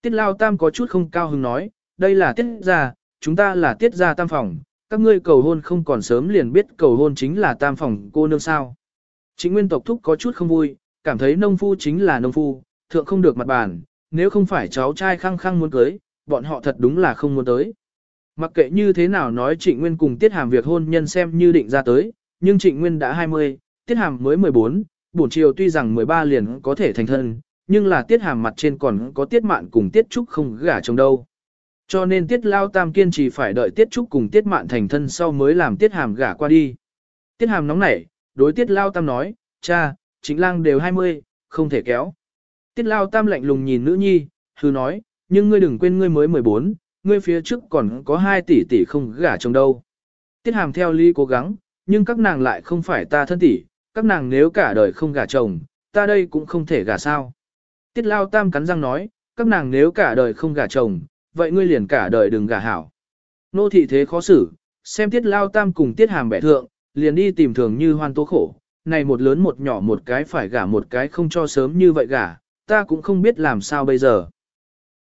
Tiết lao tam có chút không cao hứng nói, đây là tiết ra, chúng ta là tiết ra tam phòng, các ngươi cầu hôn không còn sớm liền biết cầu hôn chính là tam phòng cô nương sao. Chính nguyên tộc thúc có chút không vui, cảm thấy nông phu chính là nông phu, thượng không được mặt bàn, nếu không phải cháu trai khăng khăng muốn cưới, bọn họ thật đúng là không muốn tới. Mặc kệ như thế nào nói Trịnh Nguyên cùng Tiết Hàm việc hôn nhân xem như định ra tới, nhưng Trịnh Nguyên đã 20, Tiết Hàm mới 14, buổi chiều tuy rằng 13 liền có thể thành thân, nhưng là Tiết Hàm mặt trên còn có Tiết Mạn cùng Tiết Trúc không gả chồng đâu. Cho nên Tiết Lao Tam kiên trì phải đợi Tiết Trúc cùng Tiết Mạn thành thân sau mới làm Tiết Hàm gả qua đi. Tiết Hàm nóng nảy, đối Tiết Lao Tam nói, cha, chính lang đều 20, không thể kéo. Tiết Lao Tam lạnh lùng nhìn nữ nhi, hư nói, nhưng ngươi đừng quên ngươi mới 14, ngươi phía trước còn có 2 tỷ tỷ không gả chồng đâu. Tiết Hàm theo ly cố gắng, nhưng các nàng lại không phải ta thân tỷ, các nàng nếu cả đời không gả chồng, ta đây cũng không thể gả sao. Tiết Lao Tam cắn răng nói, các nàng nếu cả đời không gả chồng, vậy ngươi liền cả đời đừng gả hảo. Nô thị thế khó xử, xem Tiết Lao Tam cùng Tiết Hàm bẻ thượng, liền đi tìm thường như hoan tố khổ, này một lớn một nhỏ một cái phải gả một cái không cho sớm như vậy gả, ta cũng không biết làm sao bây giờ.